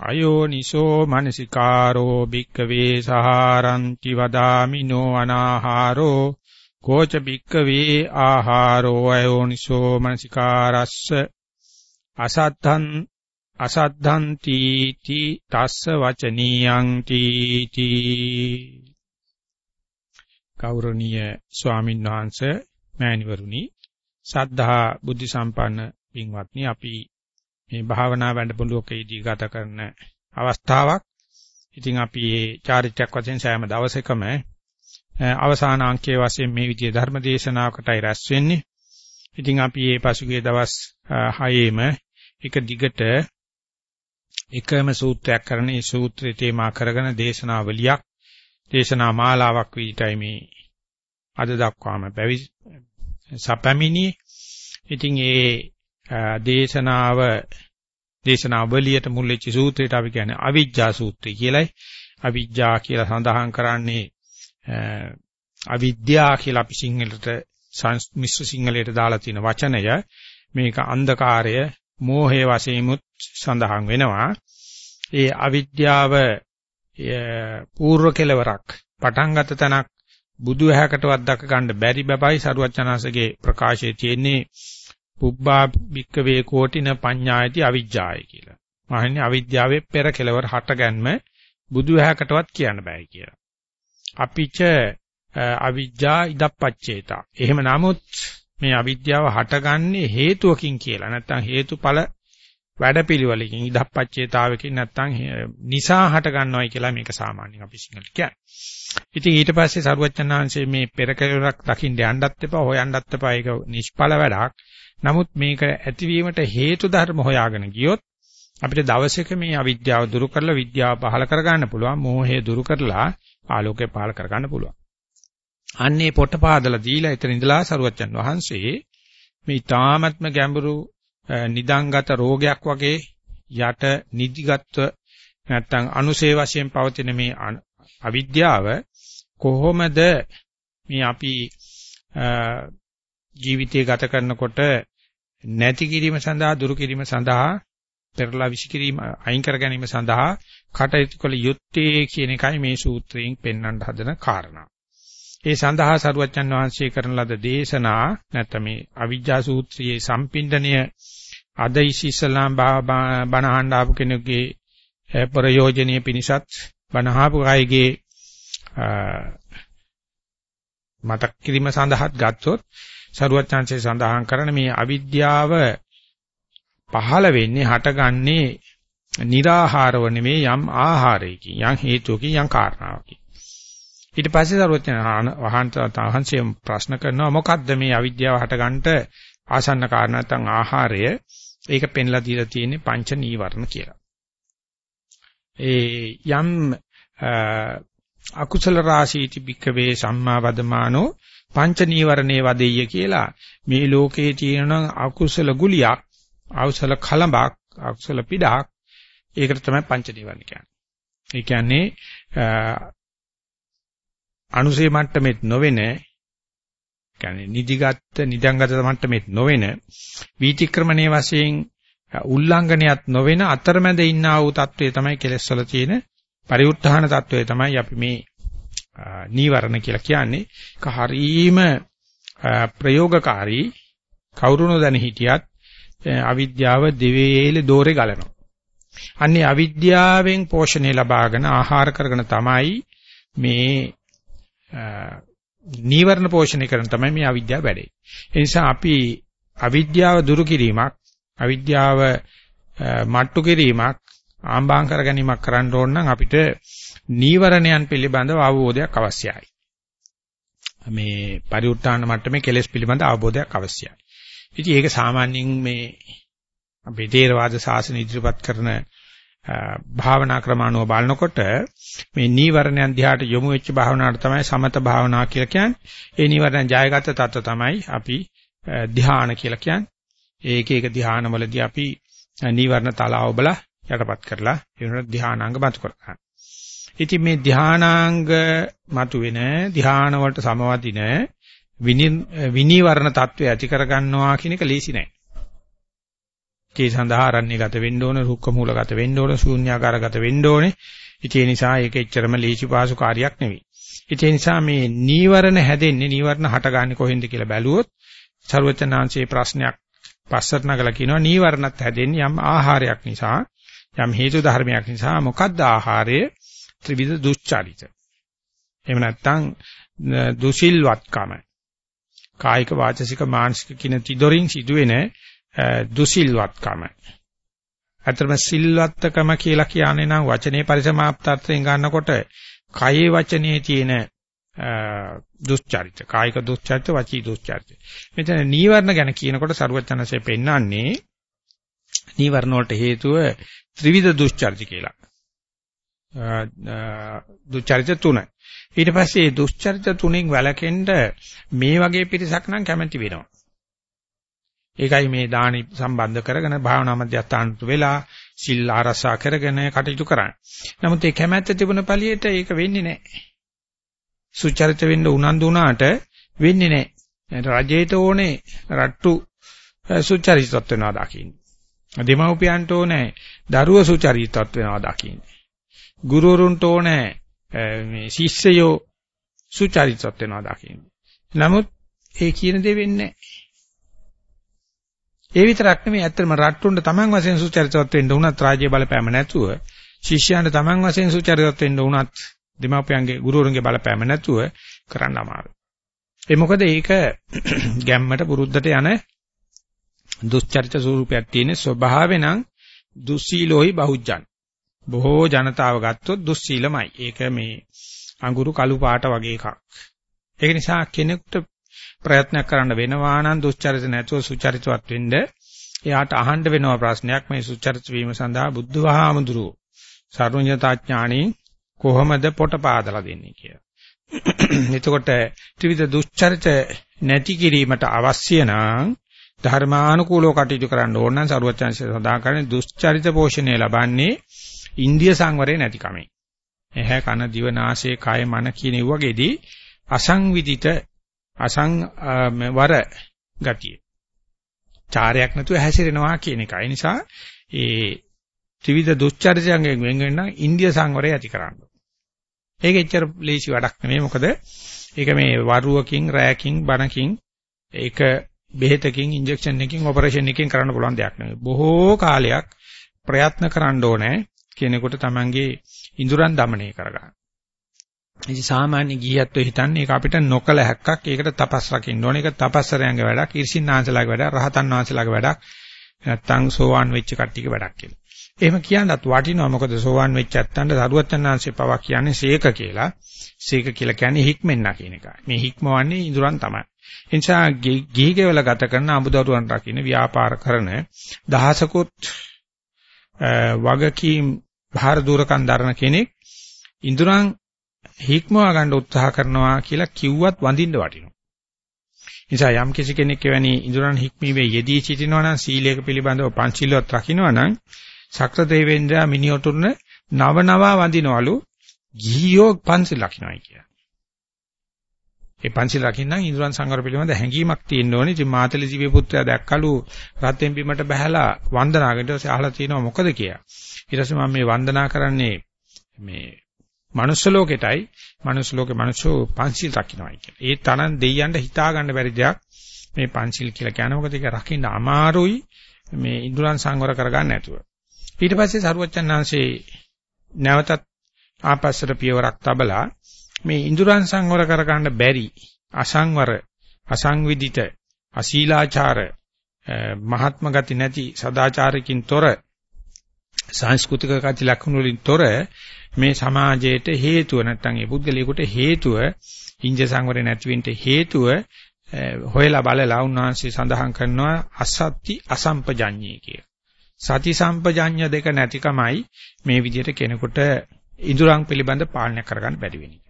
අයෝනිසෝ මනසිකාරෝ භික්කවේ සහාරಂತಿ වදාමිනෝ අනාහාරෝ කෝච භික්කවේ ආහාරෝ අයෝනිසෝ මනසිකාරස්ස අසත්තං අසද්ධන්ති ති තස්ස වචනියං තීති ගෞරවනීය ස්වාමීන් වහන්සේ මෑණිවරුනි සද්ධා බුද්ධ සම්පන්න පින්වත්නි අපි මේ භාවනා වැඩපොළුවකදී ගත කරන අවස්ථාවක්. ඉතින් අපි මේ චාරිත්‍රාක් වශයෙන් සෑම දවසකම අවසාන අංකයේ වශයෙන් මේ විදිහේ ධර්ම දේශනාවකටයි රැස් වෙන්නේ. ඉතින් අපි මේ පසුගිය දවස් 6ෙම එක දිගට එකම සූත්‍රයක් කරන මේ සූත්‍රය තේමා කරගෙන දේශනාවලියක් දේශනා මාලාවක් විදිහටයි මේ අද දක්වාම පැවි සපැමිණි. ඉතින් ඒ දේශනාව දේශනාවලියට මුල් වෙච්ච සූත්‍රයට අපි කියන්නේ අවිජ්ජා සූත්‍රය කියලයි. අවිජ්ජා කියලා සඳහන් කරන්නේ අවිද්‍යා කියලා අපි සිංහලට මිශ්‍ර සිංහලයට දාලා තියෙන වචනය මේක අන්ධකාරය මෝහය වශයෙන්මුත් සඳහන් වෙනවා. ඒ අවිද්‍යාව පූර්ව කෙලවරක් පටන් ගත තැනක් බුදු ඇහැකටවත් දක ගන්න බැරි බබයි සරුවචනාසගේ ප්‍රකාශයේ තියෙන්නේ පුබ්බා භික්කවේ කෝටින පඤ්ඤායති අවිජ්ජාය කියලා. මහන්නේ අවිද්‍යාවේ පෙර කෙලවර හටගන්ම බුදු ඇහැකටවත් කියන්න බෑ කියලා. අපිච අවිජ්ජා ඉදප්පච්චේතා. එහෙම නමුත් මේ අවිද්‍යාව හටගන්නේ හේතුවකින් කියලා. නැත්තම් හේතුඵල වැඩපිළිවෙලකින් ඉදප්පච්චේතාවකින් නැත්තම් නිසා හටගන්නවයි කියලා මේක සාමාන්‍යයෙන් අපි සිංහලට කියන්නේ. ඉතින් ඊට පස්සේ සරුවච්චන්හන්සේ මේ පෙර කෙලවරක් දකින්න යන්නත් එපා හොයන්නත් එපා ඒක නිෂ්ඵල වැඩක්. නමුත් මේක ඇතිවීමට හේතු ධර්ම හොයාගෙන ගියොත් අපිට දවසක මේ අවිද්‍යාව දුරු කරලා විද්‍යාව පහල කරගන්න පුළුවන්, මෝහය දුරු කරලා ආලෝකය පහල කරගන්න පුළුවන්. අන්නේ පොට්ටපාදලා දීලා එතන ඉඳලා සරුවච්චන් වහන්සේ මේ ඊ타ත්ම ගැඹුරු නිදංගත රෝගයක් වගේ යට නිදිගත්ව නැත්තම් අනුසේ වශයෙන් පවතින මේ අවිද්‍යාව කොහොමද මේ අපි ජීවිතය ගත කරනකොට නැති කිරීම සඳහා දුරු කිරීම සඳහා පෙරලා විසි කිරීම අයින් කර ගැනීම සඳහා කටයුතු කළ යුත්තේ කියන එකයි මේ සූත්‍රයෙන් පෙන්වන්න හදන කාරණා. ඒ සඳහා සරුවච්චන් වහන්සේ කරන ලද දේශනා නැත්නම් මේ අවිජ්ජා සූත්‍රයේ සම්පින්දණය අද ඉස්සලාම් බණහඬ ආපු කෙනෙකුගේ ප්‍රයෝජනීය පිණිසත් බණහාපු අයගේ මතක් කිරීම සඳහාත් ගත්තොත් සරුවච්චන්සේ සඳහන් කරන මේ අවිද්‍යාව පහළ වෙන්නේ හටගන්නේ निराහාරව නෙමෙයි යම් ආහාරයකින් යම් හේතුවකින් යම් කාරණාවකින් ඊට පස්සේ සරුවච්චන් වහන්සේ ප්‍රශ්න කරනවා මොකද්ද මේ අවිද්‍යාව හටගන්නට ආසන්න කාරණා නැත්නම් ආහාරය ඒක පෙන්ලා දීලා තියෙන්නේ පංච නීවරණ කියලා. ඒ යම් අකුසල රාශීති බික්කවේ සම්මා වදමානෝ පංච නීවරණේ වදෙය්‍ය කියලා මේ ලෝකේ තියෙන අකුසල ගුලියක් අකුසල කලඹක් අකුසල පිටක් ඒකට තමයි පංච නීවරණ කියන්නේ. ඒ කියන්නේ අනුසේ මට්ටමෙත් නොවෙන කියන්නේ නිදිගත් නිදංගත මට්ටමෙත් නොවෙන වීතික්‍රමණයේ වශයෙන් උල්ලංඝනයක් නොවෙන අතරමැද ඉන්නා වූ తත්වය තමයි කෙලෙස් වල තියෙන පරිඋත්ථාන తත්වය තමයි අපි මේ නීවරණ කියලා කියන්නේ. ඒක හරීම ප්‍රයෝගකාරී කවුරුන දැන හිටියත් අවිද්‍යාව දෙවේලේ දෝරේ ගලනවා. අන්නේ අවිද්‍යාවෙන් පෝෂණය ලබාගෙන ආහාර කරගෙන තමයි මේ නීවරණ පෝෂණය කරන තමයි මේ අවිද්‍යාව වැඩේ. ඒ නිසා අපි අවිද්‍යාව දුරු කිරීමක්, අවිද්‍යාව මට්ටු කිරීමක්, ආම්බාම් කර ගැනීමක් කරන්න ඕන නම් අපිට නීවරණයන් පිළිබඳව අවබෝධයක් අවශ්‍යයි. මේ පරිඋත් ทาน මට්ටමේ කෙලෙස් පිළිබඳ අවබෝධයක් අවශ්‍යයි. ඉතින් ඒක සාමාන්‍යයෙන් මේ අපේ තේරවාද ශාසන ඉදිරිපත් කරන භාවනා ක්‍රමානුව බලනකොට මේ නීවරණයන් දිහාට යොමු වෙච්ච භාවනාවට තමයි සමත භාවනා කියලා කියන්නේ. ඒ නීවරණ ජයගත තත්ත්ව තමයි අපි ධ්‍යාන කියලා කියන්නේ. ඒක ඒක ධ්‍යානවලදී අපි නීවරණ තලාව බල යටපත් කරලා ඒකට ධ්‍යානාංග මතු කරගන්න. ඉතින් මේ ධානාංග මතුවෙන ධාන වලට සමවදින විනීවරණ தত্ত্বය ඇති කරගන්නවා කියන එක ලේසි නෑ. ඒ සඳහා අරණ්‍ය ගත වෙන්න ඕන, රුක්ක මූල ගත වෙන්න ඕන, ශූන්‍යාකාර ගත වෙන්න ඕනේ. ඉතින් ඒ නිසා ඒක එච්චරම ලේසි පාසු කාර්යයක් නෙවෙයි. ඉතින් ඒ නිසා මේ නීවරණ හැදෙන්නේ නීවරණ හටගන්නේ කොහෙන්ද කියලා බැලුවොත් ਸਰවචනාංශයේ ප්‍රශ්නයක් පස්සට නගලා කියනවා නීවරණත් හැදෙන්නේ යම් ආහාරයක් නිසා, යම් හේතු ධර්මයක් නිසා. මොකද්ද ආහාරය? ත්‍රිවිධ දුස්චරිත. එහෙම නැත්නම් දුසිල්වත්කම. කායික වාචසික මානසික කින තිදොරින් සිදුවෙන දුසිල්වත්කම. අතරම සිල්වත්කම කියලා කියන්නේ නම් වචනේ පරිසමාප්තාර්ථයෙන් ගන්නකොට කයේ වචනේ තියෙන දුස්චරිත. කායික දුස්චරිත වචී දුස්චරිත. මෙතන නීවරණ ගැන කියනකොට සරුවචනසේ පෙන්නන්නේ නීවරණ වලට හේතුව ත්‍රිවිධ දුස්චරිත කියලා. දුස්චරිත තුන ඊට පස්සේ දුස්චරිත තුනෙන් වැළකෙන්න මේ වගේ පිරිසක් නම් කැමති වෙනවා ඒකයි මේ දානි සම්බන්ධ කරගෙන භාවනා මධ්‍යස්ථානට වෙලා සිල් ආරසා කරගෙන කටයුතු කරන්නේ. නමුත් ඒ කැමැත්ත තිබුණ පළියට ඒක වෙන්නේ නැහැ. සුචරිත වෙන්න උනන්දු වුණාට වෙන්නේ නැහැ. රජයට ඕනේ රට්ටු සුචරිතවත් වෙනවා දකින්න. දෙමව්පියන්ට ඕනේ දරුව සුචරිතවත් වෙනවා දකින්න. ගුරුවරුන්ට ඕනේ මේ ශිෂ්‍යයෝ සුචරිතවත් වෙනවා දකින්න. නමුත් ඒ කියන දේ වෙන්නේ නැහැ. ඒ විතරක් නෙමෙයි ඇත්තටම රට්ටුන්ට Taman වශයෙන් සුචරිතවත් වෙන්න උනත් රාජ්‍ය බලපෑම නැතුව ශිෂ්‍යයන්ට Taman වශයෙන් සුචරිතවත් වෙන්න උනත් දෙමාපියන්ගේ ගුරුවරුන්ගේ බලපෑම නැතුව කරන්න අමාරුයි. ඒ මොකද ඒක ගැම්මට පුරුද්දට යන දුස්චරිත ස්වරූපයක් තියෙන ස්වභාවයෙන් නම් දුස්සීලෝහි බහුජන්. බොහෝ ජනතාව ගත්තොත් දුස්සීලමයි. ඒක මේ අඟුරු කළු පාට වගේ එකක්. ඒක නිසා කෙනෙකුට ප්‍රයත්නයක් කරන්න වෙනවා නම් දුස්චරිත නැතුව සුචරිතවත් වෙන්න එයාට අහන්න වෙනවා ප්‍රශ්නයක් මේ සුචරිත වීම සඳහා බුද්ධවහාමුදුරුවෝ සර්වඥතාඥාණී කොහොමද පොට පාදලා දෙන්නේ කියලා. එතකොට ත්‍රිවිධ දුස්චරිත නැති කිරීමට අවශ්‍ය නම් ධර්මානුකූලව කටයුතු කරන්න ඕන නම් සරුවචාන්සිය සදා කරන්නේ දුස්චරිත පෝෂණය ලබන්නේ ඉන්දිය සංවරේ නැතිකමයි. එහැ කන දිව නාසය කය මන කියන වගේදී අසංවිධිත අසං වර ගතිය. චාරයක් නැතුව හැසිරෙනවා කියන එක. ඒ නිසා ඒ ත්‍රිවිධ දුස්චරිතයෙන් වෙන් වෙන්න ඉන්දිය සංවරය ඇති කරන්න. ඒක එච්චර ලේසි වැඩක් නෙමෙයි. මොකද ඒක මේ වරුවකින්, රෑකින්, බණකින් ඒක බෙහෙතකින්, ඉන්ජෙක්ෂන් එකකින්, ඔපරේෂන් එකකින් කරන්න පුළුවන් දෙයක් නෙමෙයි. බොහෝ කාලයක් ප්‍රයත්න කරන්න ඕනේ කෙනෙකුට Tamange ඉඳුරන් দমনය කරගන්න. ඉතින් සාමාන්‍ය ගිහියත්ව හිතන්නේ ඒක අපිට නොකල හැක්කක් ඒකට තපස් රකින්න ඕනේ ඒක තපස්සරයන්ගේ වැඩක් ඉර්සින්නාන්සලාගේ වැඩක් රහතන් වහන්සේලාගේ වැඩක් නැත්තම් සෝවාන් වෙච්ච කට්ටියගේ වැඩක් කියලා. එහෙම කියනවත් වටිනවා මොකද සෝවාන් වෙච්ච ඇත්තන්ට දරුවචනාංශේ පවා කියන්නේ සීක කියලා. සීක කියලා කියන්නේ හික්මෙන්නා කියන එක. මේ හික්මවන්නේ ඉඳුරන් තමයි. එනිසා ගිහිගෙවල ගත කරන අමුදරුවන් රකින්න ව්‍යාපාර කරන දහසකුත් වගකීම් භාර දූරකම් දරන කෙනෙක් ඉඳුරන් හික්මවා ගන්න උත්සාහ කරනවා කියලා කිව්වත් වඳින්න වටිනවා. නිසා යම් කිසි කෙනෙක් එවැනි ඉඳුරන් හික්මීමේ යෙදී සිටිනවා නම් සීලයක පිළිබඳව පංචිලවත් රකින්නවා නම් ශක්‍ර දෙවේන්ද්‍රයා මිනිඔටුන නව නවා වඳිනවලු ගිහියෝ පංචිල රකින්නයි කියලා. ඒ පංචිල රකින්නම් ඉඳුරන් සංවර පිළිබඳ හැඟීමක් තියෙන්න ඕනේ. ඉතින් මාතලි දිව්‍ය පුත්‍රයා දැක්කලු රත්ෙන් බිමට බහැලා වන්දනා කරලා ඊට පස්සේ අහලා තියෙනවා මොකද කියලා. ඊට පස්සේ මම මේ වන්දනා කරන්නේ මේ මනුස්ස ලෝකෙටයි මනුස්ස ලෝකේ මිනිස්සු පංචිල් රකින්නයි කියන්නේ. ඒ තරම් දෙයියන්ට හිතා ගන්න බැරි දෙයක් මේ පංචිල් කියලා කියන්නේ. මොකද ඒක රකින්න අමාරුයි මේ ඉන්ද්‍රයන් සංවර කරගන්න නැතුව. ඊට පස්සේ සරුවච්චන්හන්සේ නැවතත් ආපස්සට පියවරක් තබලා මේ ඉන්ද්‍රයන් සංවර කරගන්න බැරි අසංවර අසංවිධිත අශීලාචාර මහත්ම ගති නැති සදාචාරකින් තොර සංස්කෘතික කති ලක්ෂණ වලින් තොර මේ සමාජයට හේතුව නැත්තම් ඒ පුද්ගලයාට හේතුව ඉන්ජ සංවරේ නැතිවෙන්න හේතුව හොයලා බලලා උන්වහන්සේ සඳහන් කරනවා අසත්‍ති අසම්පජඤ්ඤේ කිය. සති සම්පජඤ්ඤ දෙක නැතිකමයි මේ විදිහට කෙනෙකුට ඉඳුරන් පිළිබඳ පාලනය කරගන්න බැරි වෙන එක.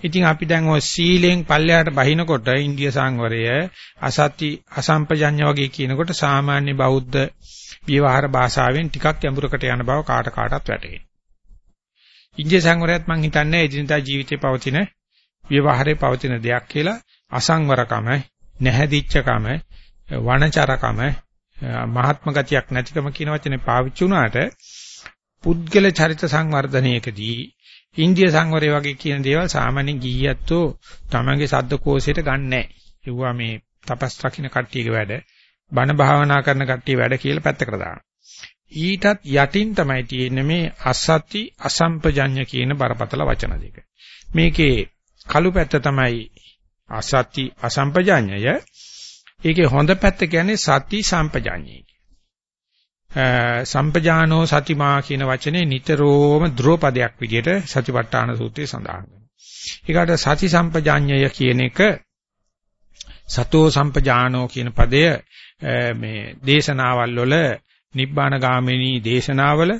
ඉතින් අපි දැන් ඔය සීලෙන් පල්ලයට බහිනකොට ඉන්දිය සංවරය අසති අසම්පජඤ්ඤ වගේ කියනකොට සාමාන්‍ය බෞද්ධ විවහාර භාෂාවෙන් ටිකක් ගැඹුරකට යන බව කාට කාටත් වැටහෙනවා. ඉන්දිය සංවරයත් මම හිතන්නේ එදිනදා ජීවිතේ පවතින විවහාරේ පවතින දෙයක් කියලා අසංවරකම, නැහැදිච්චකම, වනචරකම, මහත්ම ගතියක් නැතිකම කියන වචනේ පාවිච්චි වුණාට පුද්ගල චරිත සංවර්ධනයකදී ඉන්දිය සංවරය වගේ කියන දේවල් සාමාන්‍ය ගිහියත්ෝ තමන්ගේ සද්දකෝෂයට ගන්නෑ. ඒවා මේ තපස් රකින්න කට්ටියගේ වැඩ, බණ භාවනා කරන කට්ටිය වැඩ කියලා පැත්තකට දානවා. ඊටත් යටින් තමයි තියෙන්නේ මේ අසත්‍ති අසම්පජඤ්ඤ කියන බරපතල වචන දෙක. මේකේ කළු පැත්ත තමයි අසත්‍ති අසම්පජඤ්ඤය. ඒකේ හොඳ පැත්ත කියන්නේ සති සම්පජඤ්ඤය. සම්පජානෝ සතිමා කියන වචනේ නිතරම ධ්‍රුවපදයක් විදිහට සතිපට්ඨාන සූත්‍රයේ සඳහන් වෙනවා. ඒකට සති සම්පජාඤ්ඤය කියන එක සතෝ සම්පජානෝ කියන පදය මේ දේශනාවල් වල නිබ්බාන ගාමිනී දේශනාවල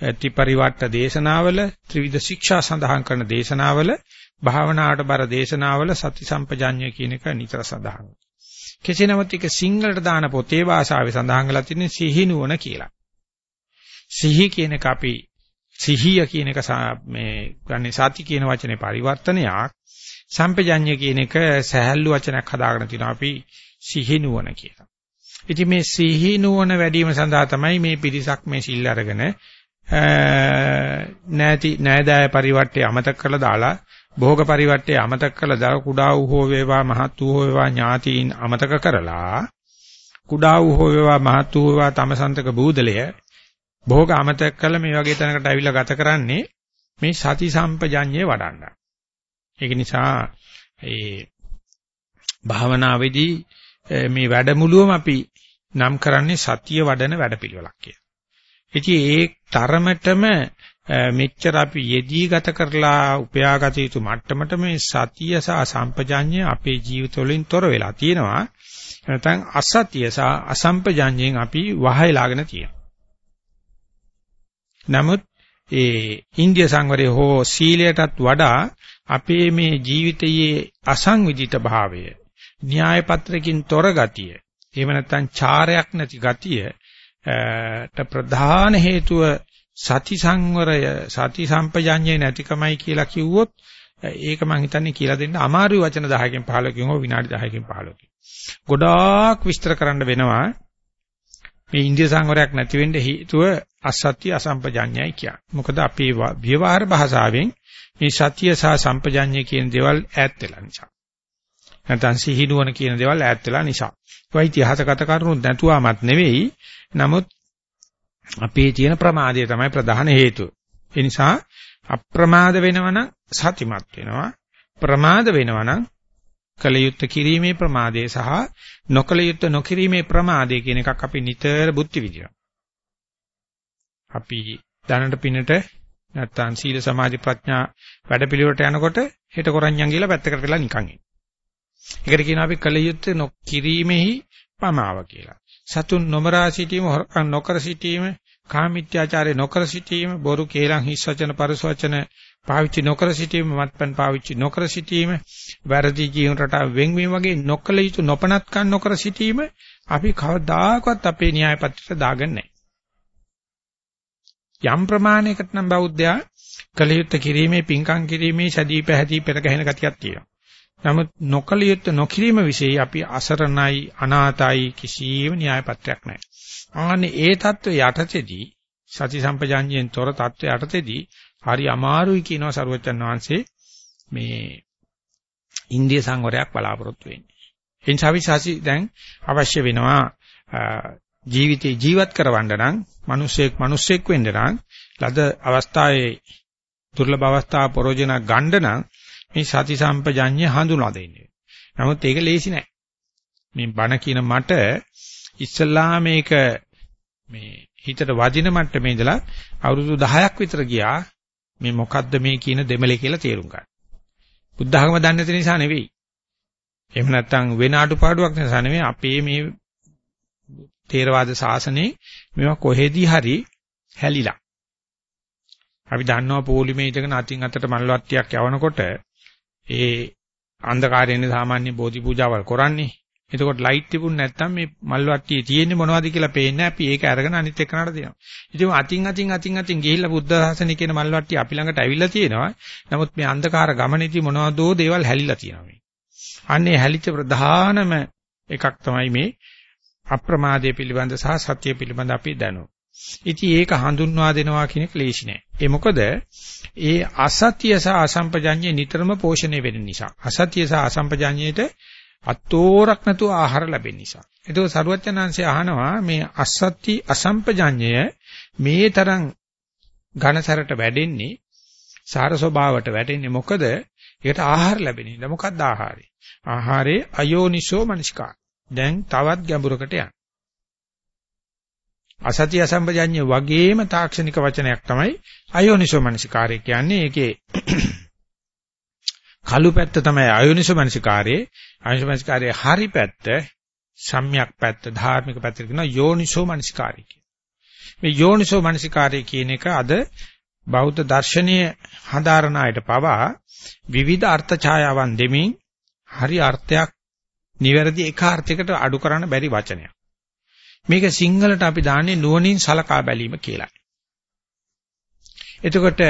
ත්‍රිපරිවට්ට දේශනාවල ත්‍රිවිධ ශික්ෂා සඳහන් කරන දේශනාවල භාවනාවට බර දේශනාවල සති සම්පජාඤ්ඤය කියන එක නිතර සඳහන් කෙසේ නමුත් ඒක සිංහලට දාන පොතේ භාෂාවේ සඳහන් කරලා තියෙන්නේ සිහි නුවණ කියලා. සිහි කියන එක අපි සිහිය කියන එක මේ ගන්නේ සති කියන වචනේ පරිවර්තනයක් සම්පජඤ්ඤය කියන එක සහැල්ලු වචනයක් හදාගෙන තිනවා අපි සිහි නුවණ කියලා. ඉතින් මේ සිහි නුවණ වැඩි වීම සඳහා තමයි මේ පිරිසක් මේ සිල් අරගෙන නැති නෑදෑය පරිවර්තය අමතක කරලා දාලා භෝග පරිවර්තය අමතක කළා දා කුඩා වූ හෝ වේවා මහත් වූ හෝ වේවා ඥාතීන් අමතක කරලා කුඩා වූ හෝ වේවා මහත් වූ වේවා තමසන්තක බූදලය භෝග අමතක කළ මේ වගේ තැනකට ඇවිල්ලා ගත කරන්නේ මේ සති සම්පජඤ්ඤය වඩන්න. ඒක නිසා ඒ භාවනාවේදී මේ වැඩමුළුවම අපි නම් කරන්නේ සතිය වඩන වැඩපිළිවෙලක් කියලා. ඉතින් ඒ තරමටම මෙච්චර අපි යෙදී ගත කරලා උපයාගත යුතු මට්ටමට මේ සතිය සහ සම්පජාඤ්ඤය අපේ ජීවිතවලින් තොර වෙලා තියෙනවා. නැත්නම් අසතිය සහ අසම්පජාඤ්ඤයෙන් අපි වහයලාගෙන තියෙනවා. නමුත් ඒ ඉන්දිය සංවරය හෝ සීලයටත් වඩා අපේ මේ ජීවිතයේ අසංවිධිත භාවය, න්‍යාය පත්‍රකින් තොර ගතිය, එහෙම නැත්නම් චාරයක් නැති ගතිය ට ප්‍රධාන හේතුව සති සංවරය සති සම්පජඤ්ඤේ නැතිකමයි කියලා කිව්වොත් ඒක මම හිතන්නේ කියලා දෙන්න අමාරු වචන 10කින් 15කින් හෝ විනාඩි 10කින් 15කින්. ගොඩාක් විස්තර කරන්න වෙනවා. මේ ඉන්දිය සංවරයක් නැති වෙන්න හේතුව අසත්‍ය අසම්පජඤ්ඤයයි කියන්නේ. මොකද අපේ ව්‍යවහාර භාෂාවෙන් මේ සත්‍ය සහ සම්පජඤ්ඤය කියන දේවල් ඈත් වෙලා නිසා. නැත්නම් සිහිනුවන කියන දේවල් ඈත් වෙලා නිසා. ඒවා ඉතිහාසගත කරුණු නැතුවමත් නෙවෙයි. නමුත් අපේ තියෙන ප්‍රමාදය තමයි ප්‍රධාන හේතුව. ඒ නිසා අප්‍රමාද වෙනවනම් සතිමත් වෙනවා. ප්‍රමාද වෙනවනම් කලයුත්ත කිරීමේ ප්‍රමාදය සහ නොකලයුත්ත නොකිරීමේ ප්‍රමාදය කියන එකක් අපි නිතර බුද්ධි විදිනවා. අපි දැනට පිනට නැත්තම් සීල සමාධි ප්‍රඥා වැඩපිළිවෙලට යනකොට හෙට කරන්යන් කියලා පැත්තකට වෙලා නිකන් ඉන්න. ඒකට කියනවා අපි කලයුත්ත නොකිරීමේහි පමාව කියලා. සතුන් නොමරා සිටීම හොරකම් නොකර සිටීම කාමීත්‍යාචාරය නොකර සිටීම බොරු කේලම් හිස් වචන පරස වචන පාවිච්චි නොකර සිටීම මත්පැන් පාවිච්චි නොකර සිටීම වැරදි ජීවන රටාව වෙන්වීම වගේ නොකල යුතු නොපනත්කම් නොකර සිටීම අපි කවදාකවත් අපේ න්‍යාය පත්‍රයට දාගන්නේ යම් ප්‍රමාණයකට නම් බෞද්ධයා කලියුත් කිරීමේ පිංකම් කිරීමේ සදී පැහැදී පෙර ගැහෙන ගතියක් තියෙනවා නමුත් නොකල යුත්තේ නොකිරීම વિશે අපි අසරණයි අනාතයි කිසියම් න්‍යාය පත්‍රයක් නැහැ. ආන්නේ ඒ தত্ত্ব යටතේදී සති සම්පජාඤ්ඤයෙන් තොර தত্ত্ব යටතේදී හරි අමාරුයි කියනවා සරුවචන් වහන්සේ මේ ඉන්දිය සංවරයක් බලාපොරොත්තු වෙන්නේ. එනිසා විශ්වාසී දැන් අවශ්‍ය වෙනවා ජීවිතේ ජීවත් කරවන්න නම් මිනිසෙක් මිනිසෙක් වෙන්න නම් ලද අවස්ථාවේ දුර්ලභ අවස්ථා ප්‍රයෝජන ගන්න නම් මේ සති සම්පජඤ්ඤය හඳුනා දෙන්නේ. නමුත් ඒක ලේසි නෑ. මේ බණ කියන මට ඉස්සල්ලා මේක මේ හිතට වදින මට්ටමේ ඉඳලා අවුරුදු 10ක් විතර ගියා මේ මොකද්ද මේ කියන දෙමලේ කියලා තේරුම් ගන්න. බුද්ධ ධර්ම දන්නේ නැති නිසා නෙවෙයි. එහෙම නැත්නම් වෙන අඩුපාඩුවක් නිසා නෙවෙයි අපේ මේ තේරවාද ශාසනයේ මේවා කොහෙදී හරි හැලිලා. අපි දන්නවා පොලිමේ ඉඳගෙන අතින් අතට මල්වට්ටියක් යවනකොට ඒ අන්ධකාරයෙන් සාමාන්‍ය බෝධි පූජාවල් කරන්නේ. එතකොට ලයිට් තිබුණ නැත්නම් මේ මල්වට්ටියේ තියෙන්නේ මොනවද කියලා පේන්නේ අපි ඒක අරගෙන අනිත් එක්කනට දෙනවා. ඉතින් අතින් අතින් අතින් අතින් ගිහිල්ලා බුද්ධ ශාසනය කියන මල්වට්ටිය අපි ළඟට ඇවිල්ලා තියෙනවා. නමුත් මේ අන්ධකාර ගමනේදී මොනවදෝ දේවල් හැලිලා තියෙනවා. අන්නේ හැලිච්ච ප්‍රධානම එකක් තමයි මේ අප්‍රමාදයේ පිළිබඳ සහ සත්‍ය පිළිබඳ අපි දැනුම. ඉතින් ඒක හඳුන්වා දෙනවා කියන ක්ලේශ නෑ. ඒ මොකද ඒ අසත්‍ය සහ අසම්පජඤ්ඤේ නිතරම පෝෂණය වෙන නිසා. අසත්‍ය සහ අසම්පජඤ්ඤේට අතෝරක් නැතුව ආහාර ලැබෙන නිසා. ඒක සරුවචනාංශය අහනවා මේ අසත්‍ය අසම්පජඤ්ඤය මේ තරම් ඝනසරට වැඩෙන්නේ සාර ස්වභාවයට වැටෙන්නේ මොකද? ඒකට ආහාර ලැබෙන්නේ. මොකක්ද ආහාරය? ආහාරේ අයෝනිසෝ මනස්කාර. දැන් තවත් ගැඹුරකට යන්න. අසත්‍ය අසම්පජඤ්ඤ වගේම තාක්ෂණික වචනයක් තමයි අයෝනිසෝ මනසිකාරය කියන්නේ. ඒකේ කළු පැත්ත තමයි අයෝනිසෝ මනසිකාරයේ අයෝනිසෝ මනසිකාරයේ හරි පැත්ත සම්‍යක් පැත්ත ධාර්මික පැත්ත කියන යෝනිසෝ මනසිකාරය කියන. මේ යෝනිසෝ මනසිකාරය කියන එක අද බෞද්ධ දර්ශනීය හදාරණායට පවා විවිධ අර්ථ ඡායාවන් දෙමින් හරි අර්ථයක් නිවැරදි එක අර්ථයකට අඩු කරන්න බැරි වචනයක්. මේක සිංහලට අපි දාන්නේ නුවණින් සලකා බැලීම කියලා. එතකොට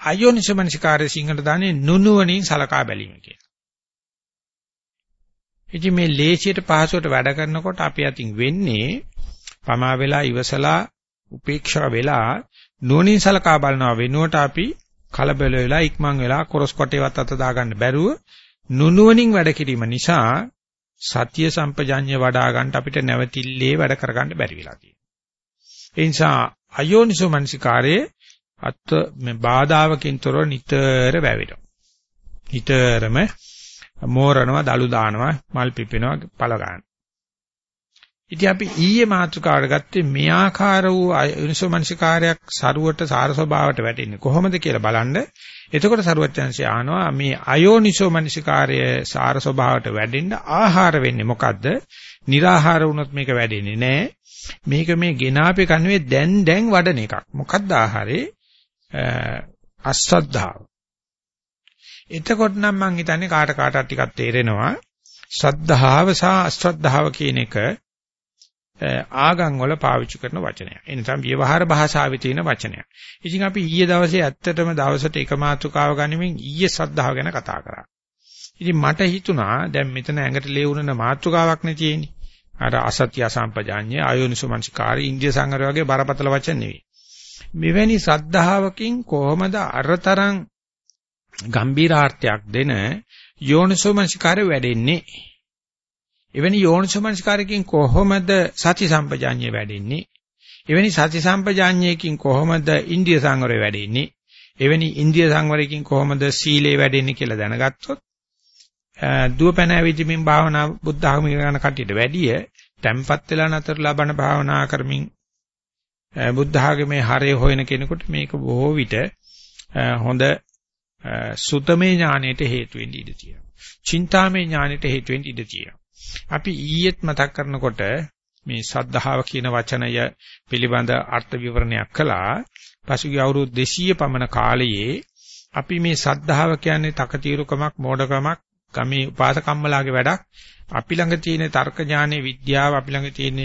අයෝනිසමනසිකාරය සිංහලට දාන්නේ නුනුවණින් සලකා බැලීම කියලා. ඉතින් මේ ලේසියට පහසුවට වැඩ කරනකොට අපි අතින් වෙන්නේ පමා වෙලා ඉවසලා උපේක්ෂා වෙලා නුවණින් සලකා බලනවා වෙනුවට අපි කලබල වෙලා ඉක්මන් වෙලා කොරස් කොටේවත් අත දාගන්න බැරුව නුනුවණින් වැඩ කිරීම නිසා සතිය සම්පජඤ්ඤය වඩා ගන්න අපිට නැවතිල්ලේ වැඩ කරගන්න බැරි වෙලා තියෙනවා. ඒ නිසා අයෝනිසෝ මනසිකාරයේ අත් මේ බාධාවකින් තොරව නිතර වැවෙනවා. නිතරම මෝරනවා, දලු දානවා, මල් පිපෙනවා, පළ ගන්නවා. ඉතින් අපි ඊයේ මාතෘකාවට ගත්තේ මේ ආකාර වූ යුනිසෝ මනසිකාරයක් සරුවට සාර ස්වභාවයට වැටෙන්නේ කොහොමද කියලා බලන්න. එතකොට සරුවච්චන්සේ ආනවා මේ අයෝනිසෝ මනසිකාරය සාර ස්වභාවයට වැඩෙන්න ආහාර වෙන්නේ මොකද්ද? निराහාර වුණොත් මේක වැඩෙන්නේ නැහැ. මේක මේ ගෙනාපේ කන්නේ දැන් දැන් වඩන එකක්. මොකද්ද ආහාරේ? අස්සද්ධාව. එතකොට නම් මම හිතන්නේ කාට කාටත් ටිකක් තේරෙනවා. ශ්‍රද්ධාව සහ අශ්‍රද්ධාව කියන එක ආගම් වල පාවිච්චි කරන වචනයක්. ඒ නිසා ව්‍යවහාර භාෂාවේ තියෙන වචනයක්. ඉතින් අපි ඊයේ දවසේ ඇත්තටම දවසට එක මාතෘකාව ගනිමින් ඊයේ ශ්‍රද්ධාව ගැන කතා කරා. ඉතින් මට හිතුණා දැන් මෙතන ඇඟට ලේවුනන මාතෘකාවක් නේ තියෙන්නේ. අර අසත්‍ය අසම්පජාඤ්ඤය ආයෝනිසෝමනසිකාරී ඉන්දිය සංගරය වගේ බරපතල වචන නෙවෙයි. මෙවැනි ශ්‍රද්ධාවකින් කොහොමද අරතරන් ගම්බීරාර්ථයක් දෙන යෝනිසෝමනසිකාරය වැඩෙන්නේ? එවැනි යෝනිසමනස්කාරකකින් කොහොමද සති සම්පජාඤ්ඤය වැඩෙන්නේ? එවැනි සති සම්පජාඤ්ඤයකින් කොහොමද ඉන්ද්‍රිය සංවරය වැඩෙන්නේ? එවැනි ඉන්ද්‍රිය සංවරයකින් කොහොමද සීලය වැඩෙන්නේ කියලා දැනගත්තොත් දුවපැන ඇවිදින්මින් භාවනා බුද්ධ ආගමික කරන කටියට වැඩිය තැම්පත් වෙලා නතර ලබන භාවනා කරමින් බුද්ධ ආගමේ හරය හොයන කෙනෙකුට මේක බොහෝ විට හොඳ සුතමේ ඥාණයට හේතු වෙන්න ඉඩ තියෙනවා. චින්තාමේ ඥාණයට හේතු වෙන්න ඉඩ තියෙනවා. අපි ඊයේත් මතක් කරනකොට මේ සද්ධාව කියන වචනය පිළිබඳ අර්ථ විවරණයක් කළා. පසුගිය අවුරුදු 200 පමණ කාලයේ අපි මේ සද්ධාව කියන්නේ තකතිරුකමක් මෝඩකමක් ගමේ උපාසකම්මලාගේ වැඩක්. අපි ළඟ තියෙන තර්ක ඥානෙ විද්‍යාව අපි ළඟ තියෙන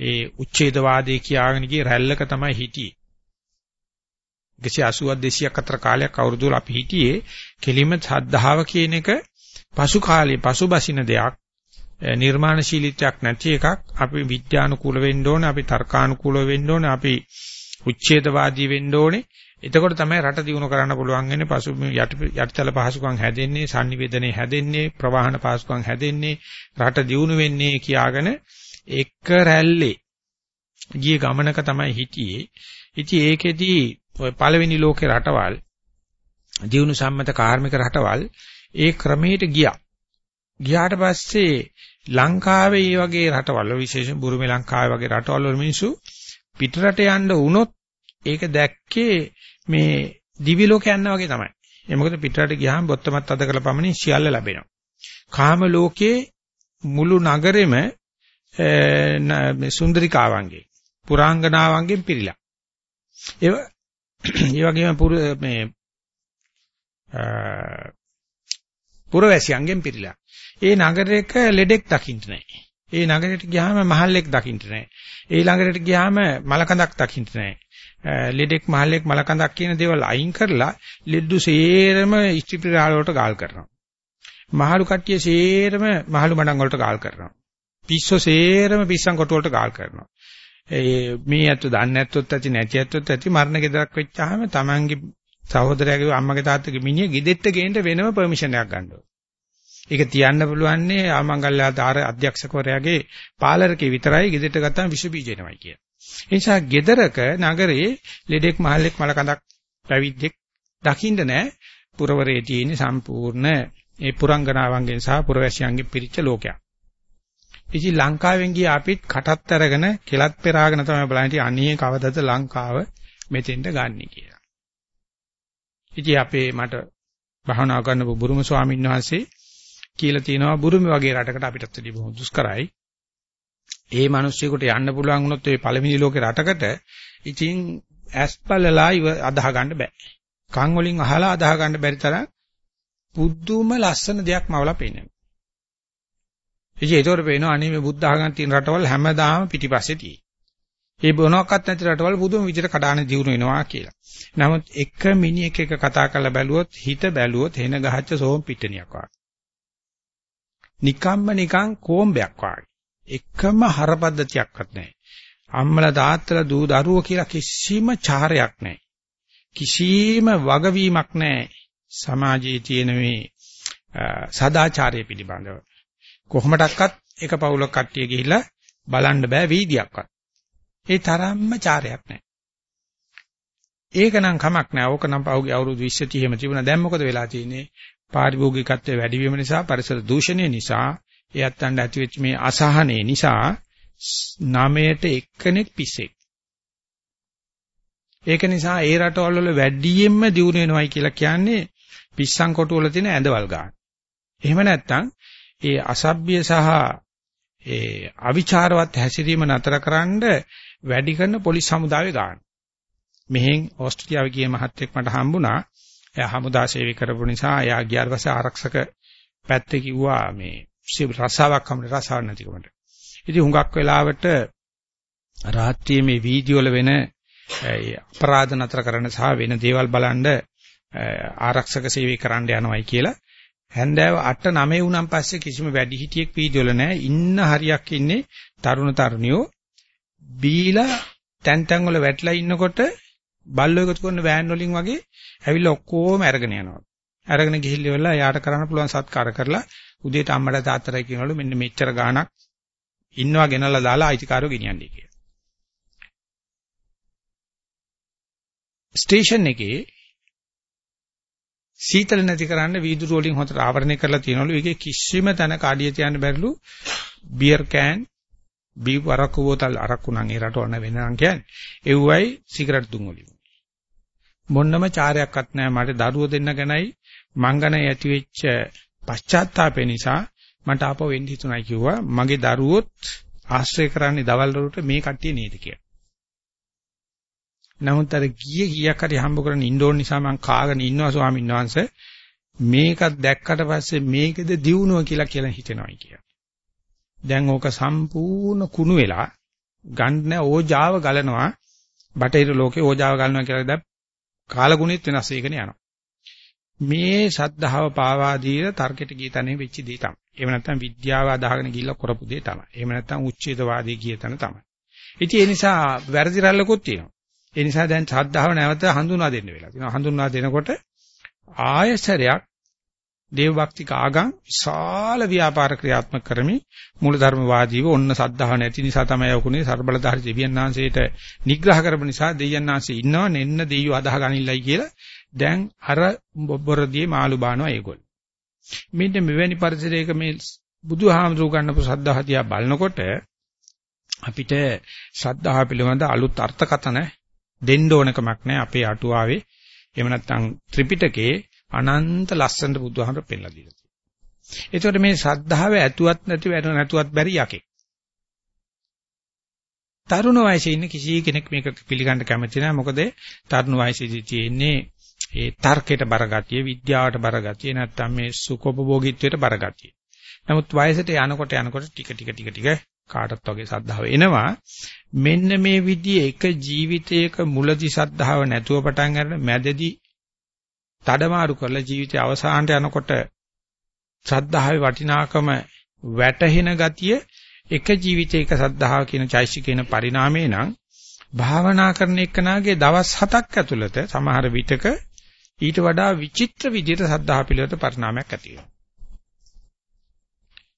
ඒ උච්ඡේදවාදී කියාගෙන ගිය රැල්ලක තමයි හිටියේ. 180 200ක් අතර කාලයක් අවුරුදු වල අපි හිටියේ කෙලිම සද්ධාව කියන එක පසු කාලේ පසුබසින දෙයක් නිර්මාණශීලීත්වයක් නැති එකක්. අපි විද්‍යානුකූල වෙන්න ඕනේ අපි තර්කානුකූල වෙන්න ඕනේ අපි උච්ඡේදවාදී වෙන්න ඕනේ. එතකොට තමයි රට දියුණු කරන්න පුළුවන් වෙන්නේ. පසු යටිතල පහසුකම් හැදෙන්නේ sannivedanaye හැදෙන්නේ ප්‍රවාහන පහසුකම් හැදෙන්නේ රට දියුණු වෙන්නේ කියාගෙන එක රැල්ලේ ගිය ගමනක තමයි හිටියේ. ඉතින් ඒකෙදී ඔය පළවෙනි ලෝකේ රටවල් දියුණු සම්මත කාර්මික රටවල් ඒ ක්‍රමයට ගියා. ගියාට පස්සේ ලංකාවේ මේ වගේ රටවල විශේෂයෙන් බුරුමේ ලංකාවේ වගේ රටවල වල මිනිස්සු පිටරට යන්න වුණොත් ඒක දැක්කේ මේ දිවි ලෝක යන්න වගේ තමයි. ඒ මොකද පිටරට ගියාම බොත්තමත් අද කරලා පමණින් සියල්ල ලැබෙනවා. කාම ලෝකයේ මුළු නගරෙම මේ සුන්දරිකාවන්ගේ පුරාංගනාවන්ගෙන් පිරීලා. ඒ ඒ වගේම මේ පුරවැසියන්ගෙන් පිරීලා. ඒ නගරයක ලෙඩෙක් දකින්න නැහැ. ඒ නගරයට ගියාම මහල්ලෙක් දකින්න නැහැ. ඒ ළඟරට ගියාම මලකඳක් දකින්න නැහැ. ලෙඩෙක් මහල්ලෙක් මලකඳක් කියන දේවල් අයින් කරලා ලෙඩු සේරම ඉස්ත්‍රිපිරාල වලට ගාල් කරනවා. මහලු කට්ටිය සේරම මහලු මඩම් වලට ගාල් කරනවා. පිස්සෝ සේරම පිස්සන් කොට වලට ගාල් කරනවා. ඒ මේ ඇත්ත දන්නේ නැත්තොත් ඇති නැති ඇත්තොත් ඇති මරණ ගෙදරක් වෙච්චාම Tamange සහෝදරයාගේ අම්මගේ තාත්තගේ මිනිහ ගෙදෙට්ට ගේන්න වෙනම පර්මිෂන් එකක් ගන්න ඕනේ. ඒක තියන්න පුළුවන්නේ ආමංගල්‍යාධාර අධ්‍යක්ෂකවරයාගේ පාලරකේ විතරයි ගෙදෙට්ට ගත්තාම විස බීජ එනවයි කිය. ඒ නිසා ගෙදරක නගරේ ලෙඩෙක් මහල්ලෙක් මලකඳක් පැවිද්දෙක් දකින්න නැහැ. පුරවරේ තියෙන සම්පූර්ණ ඒ පුරංගනාවන්ගෙන් සහ පුරවැසියන්ගෙන් පිරිච්ච ලෝකයක්. ඉතින් ලංකාවෙන් ගිය අපිත් කටත් අරගෙන කෙලත් පෙරාගෙන තමයි බලන්නේ අනේ කවදද ලංකාව මෙතෙන්ට ගන්නේ කියලා. ඉතින් අපේ මට භාවනා කරන බුරුම ස්වාමීන් වහන්සේ කියලා තියෙනවා බුරුම වගේ රටකට අපිටත් වැඩි බොහොම දුෂ්කරයි. ඒ මිනිස්සුෙකුට යන්න පුළුවන් වුණොත් ඒ පළවෙනි ලෝකේ රටකට ඉතින් ඇස්පලලා ඉව අදාහ ගන්න බෑ. කන් වලින් අහලා අදාහ ගන්න බැරි තරම් පුදුම ලස්සන දෙයක් මවලා පෙන්නනවා. ඉතින් ඒතකොට පේනවා අනේ මේ බුද්ධ ආගම් තියෙන රටවල් හැමදාම පිටිපස්සේ තියෙයි. ඒ මොනවාක්වත් නැති රටවල් පුදුම විදිහට කඩාන දියුණු වෙනවා කියලා. නමුත් එක මිනිහෙක් එක කතා කරලා බැලුවොත් හිත බැලුවොත් එන ගහච්ච සෝම් පිටණියක් වගේ. නිකම්ම නිකං කොම්බයක් වගේ. එකම හරපද්ධතියක්වත් නැහැ. අම්මලා තාත්තලා දූ දරුවෝ කියලා කිසිම චාරයක් නැහැ. කිසිම වගවීමක් නැහැ. සමාජයේ තියෙන මේ සදාචාරය පිළිබඳව. කොහොමඩක්වත් එක පවුලක් කට්ටිය ගිහිල්ලා බලන්න බෑ වීදියක්වත්. ඒ තරම්ම චාරයක් නැහැ. ඒක නම් කමක් නැහැ. ඕක නම් පහුගිය අවුරුදු 20 30 එහෙම තිබුණා. දැන් මොකද වෙලා තියෙන්නේ? පාරිභෝගිකත්වයේ වැඩි වීම නිසා, පරිසර දූෂණය නිසා, එයත් අඬ ඇතිවෙච්ච මේ අසහනේ නිසා නාමයට එක්කෙනෙක් පිස්සෙක්. ඒක නිසා ඒ රටවල් වල වැඩියෙන්ම දියුණු වෙනවයි කියලා කියන්නේ පිස්සන් කොටු වල තියෙන ඇඳවල් ගන්න. එහෙම නැත්නම් ඒ අසභ්‍ය සහ ඒ අවිචාරවත් හැසිරීම නතරකරනද වැඩි කරන පොලිස් හමුදාවේ ගන්න. මෙහෙන් ඕස්ට්‍රේලියාවේ ගිය මහත්තයෙක් මට හම්බුණා. එයා හමුදා සේවය කරපු නිසා එයා ගියාට පස්සේ ආරක්ෂක පැත්තේ කිව්වා මේ රසාවක් හම්බුනේ රසාවක් නැතිකමට. ඉතින් හුඟක් වෙලාවට රාත්‍රියේ මේ වීඩියෝ වල වෙන අපරාධ නතර කරන්න සහ වෙන දේවල් බලන්න ආරක්ෂක සේවය කරන්න යනවායි කියලා. හැන්දෑව 8 9 වුණාන් පස්සේ කිසිම වැඩිහිටියෙක් වීඩියෝ වල නැහැ. ඉන්න හරියක් ඉන්නේ තරුණ තරුණියෝ. බීලා තැන් තැන් වල වැටලා ඉන්නකොට බල්ලෝ එකතු කරන වෑන් වලින් වගේ ඇවිල්ලා ඔක්කොම අරගෙන යනවා අරගෙන ගිහිල්ලා යාට කරන්න පුළුවන් සත්කාර කරලා උදේට අම්මට තාත්තට කියනවලු මෙන්න මෙච්චර ගාණක් ඉන්නවා ගෙනල්ලා දාලා අයිතිකාරෝ ගෙනියන්නේ කියලා. ස්ටේෂන් එකේ සීතල නැති කරන්න වීදුරු වලින් හොතට ආවරණය කරලා තියනවලු. ඒකේ කිසිම තැනක අඩිය තියන්න බැරිලු. බියර් කෑන්, බී වරක්කු බෝතල් අරක්කු නම් ඒ රටවල වෙන නම් කියන්නේ. එව්වයි සිගරට් දුම් වලින්. මොන්නම චාරයක්වත් නැහැ මට දරුවෝ දෙන්න ගැනයි මංගන ඇති වෙච්ච පශ්චාත්තාපය නිසා මට ආපහු වෙන්න හිතුණයි කිව්වා මගේ දරුවොත් ආශ්‍රය කරන්නේ දවල් වලට මේ කට්ටිය නේද කියලා. නමුත් අර ගියේ කීයක් හරි හම්බ කරගෙන ඉන්න ඕන නිසා මං කාගෙන ඉන්නවා ස්වාමීන් වහන්සේ මේකත් දැක්කට පස්සේ මේකද දියුණුව කියලා කියලා හිතෙනවායි කියලා. දැන් ඕක සම්පූර්ණ කුණු වෙලා ගන්න ඕජාව ගලනවා බටහිර ලෝකේ ඕජාව ගලනවා කියලා දැන් කාලගුණෙත් වෙනස් වෙගෙන යනවා. මේ සද්ධාව පාවා දීලා තර්කයට ගිය තැනේ වෙච්ච දේ තමයි. එහෙම නැත්නම් විද්‍යාව අදාහගෙන ගිහිල්ලා කරපු දේ තමයි. එහෙම නැත්නම් උච්ඡේදවාදී ගිය තැන තමයි. ඉතින් ඒ නිසා වැරදි රැල්ලකුත් තියෙනවා. ඒ නිසා දැන් ශ්‍රද්ධාව නැවත හඳුන්වා දෙන්න වෙලා තියෙනවා. හඳුන්වා දෙනකොට ආයසරයක් දේවභක්තික ආගම් විශාල ව්‍යාපාර ක්‍රියාත්මක කරමින් මූලධර්මවාදීව ඔන්න සද්ධාව නැති නිසා තමයි යකුනේ ਸਰබලධාරී දෙවියන් වහන්සේට නිග්‍රහ කරපු නිසා දෙවියන් වහන්සේ ඉන්නව නෙන්න දෙයියෝ අදාහ ගනින්නයි කියලා දැන් අර බොරදියේ මාළු බානවා ඒගොල්ලෝ. මෙන්න මෙවැනි පරිසරයක මේ බුදුහාමුදුරු ගන්නපු සද්ධාහතිය බලනකොට අපිට ශ්‍රද්ධාව පිළිබඳ අලුත් අර්ථකතන දෙන්න ඕනකමක් නැහැ අපේ අටුවාවේ එහෙම නැත්නම් ත්‍රිපිටකේ අනන්ත ලස්සනට බුදුහාමර පෙන්නලා දීලා තියෙනවා. ඒතකොට මේ ශ්‍රද්ධාව ඇතුවත් නැති වෙන නැතුවත් බැරි යකෙක්. තරුණ වයසේ ඉන්න කිසි කෙනෙක් මේක පිළිගන්න කැමති නැහැ. මොකද තරුණ වයසේදී තියෙන්නේ ඒ තර්කයට බරගතිය, විද්‍යාවට බරගතිය, නැත්නම් මේ සුඛෝපභෝගීත්වයට බරගතිය. නමුත් වයසට යනකොට යනකොට ටික ටික ටික ටික කාටත් වගේ සද්ධාව එනවා. මෙන්න මේ විදිහේ එක ජීවිතයක මුලදි සද්ධාව නැතුව පටන් ගන්න මැදදී තඩමාරු කරලා ජීවිතය අවසානට යනකොට සද්ධාවේ වටිනාකම වැටහෙන ගතිය එක ජීවිතයක සද්ධාව කියන චෛසිකේන පරිණාමේ නම් භාවනා කරන එක්කනාගේ දවස් 7ක් ඇතුළත සමහර විටක ඊට වඩා විචිත්‍ර විදිහට සද්ධා පිළිවෙත පරිණාමයක් ඇති වෙනවා.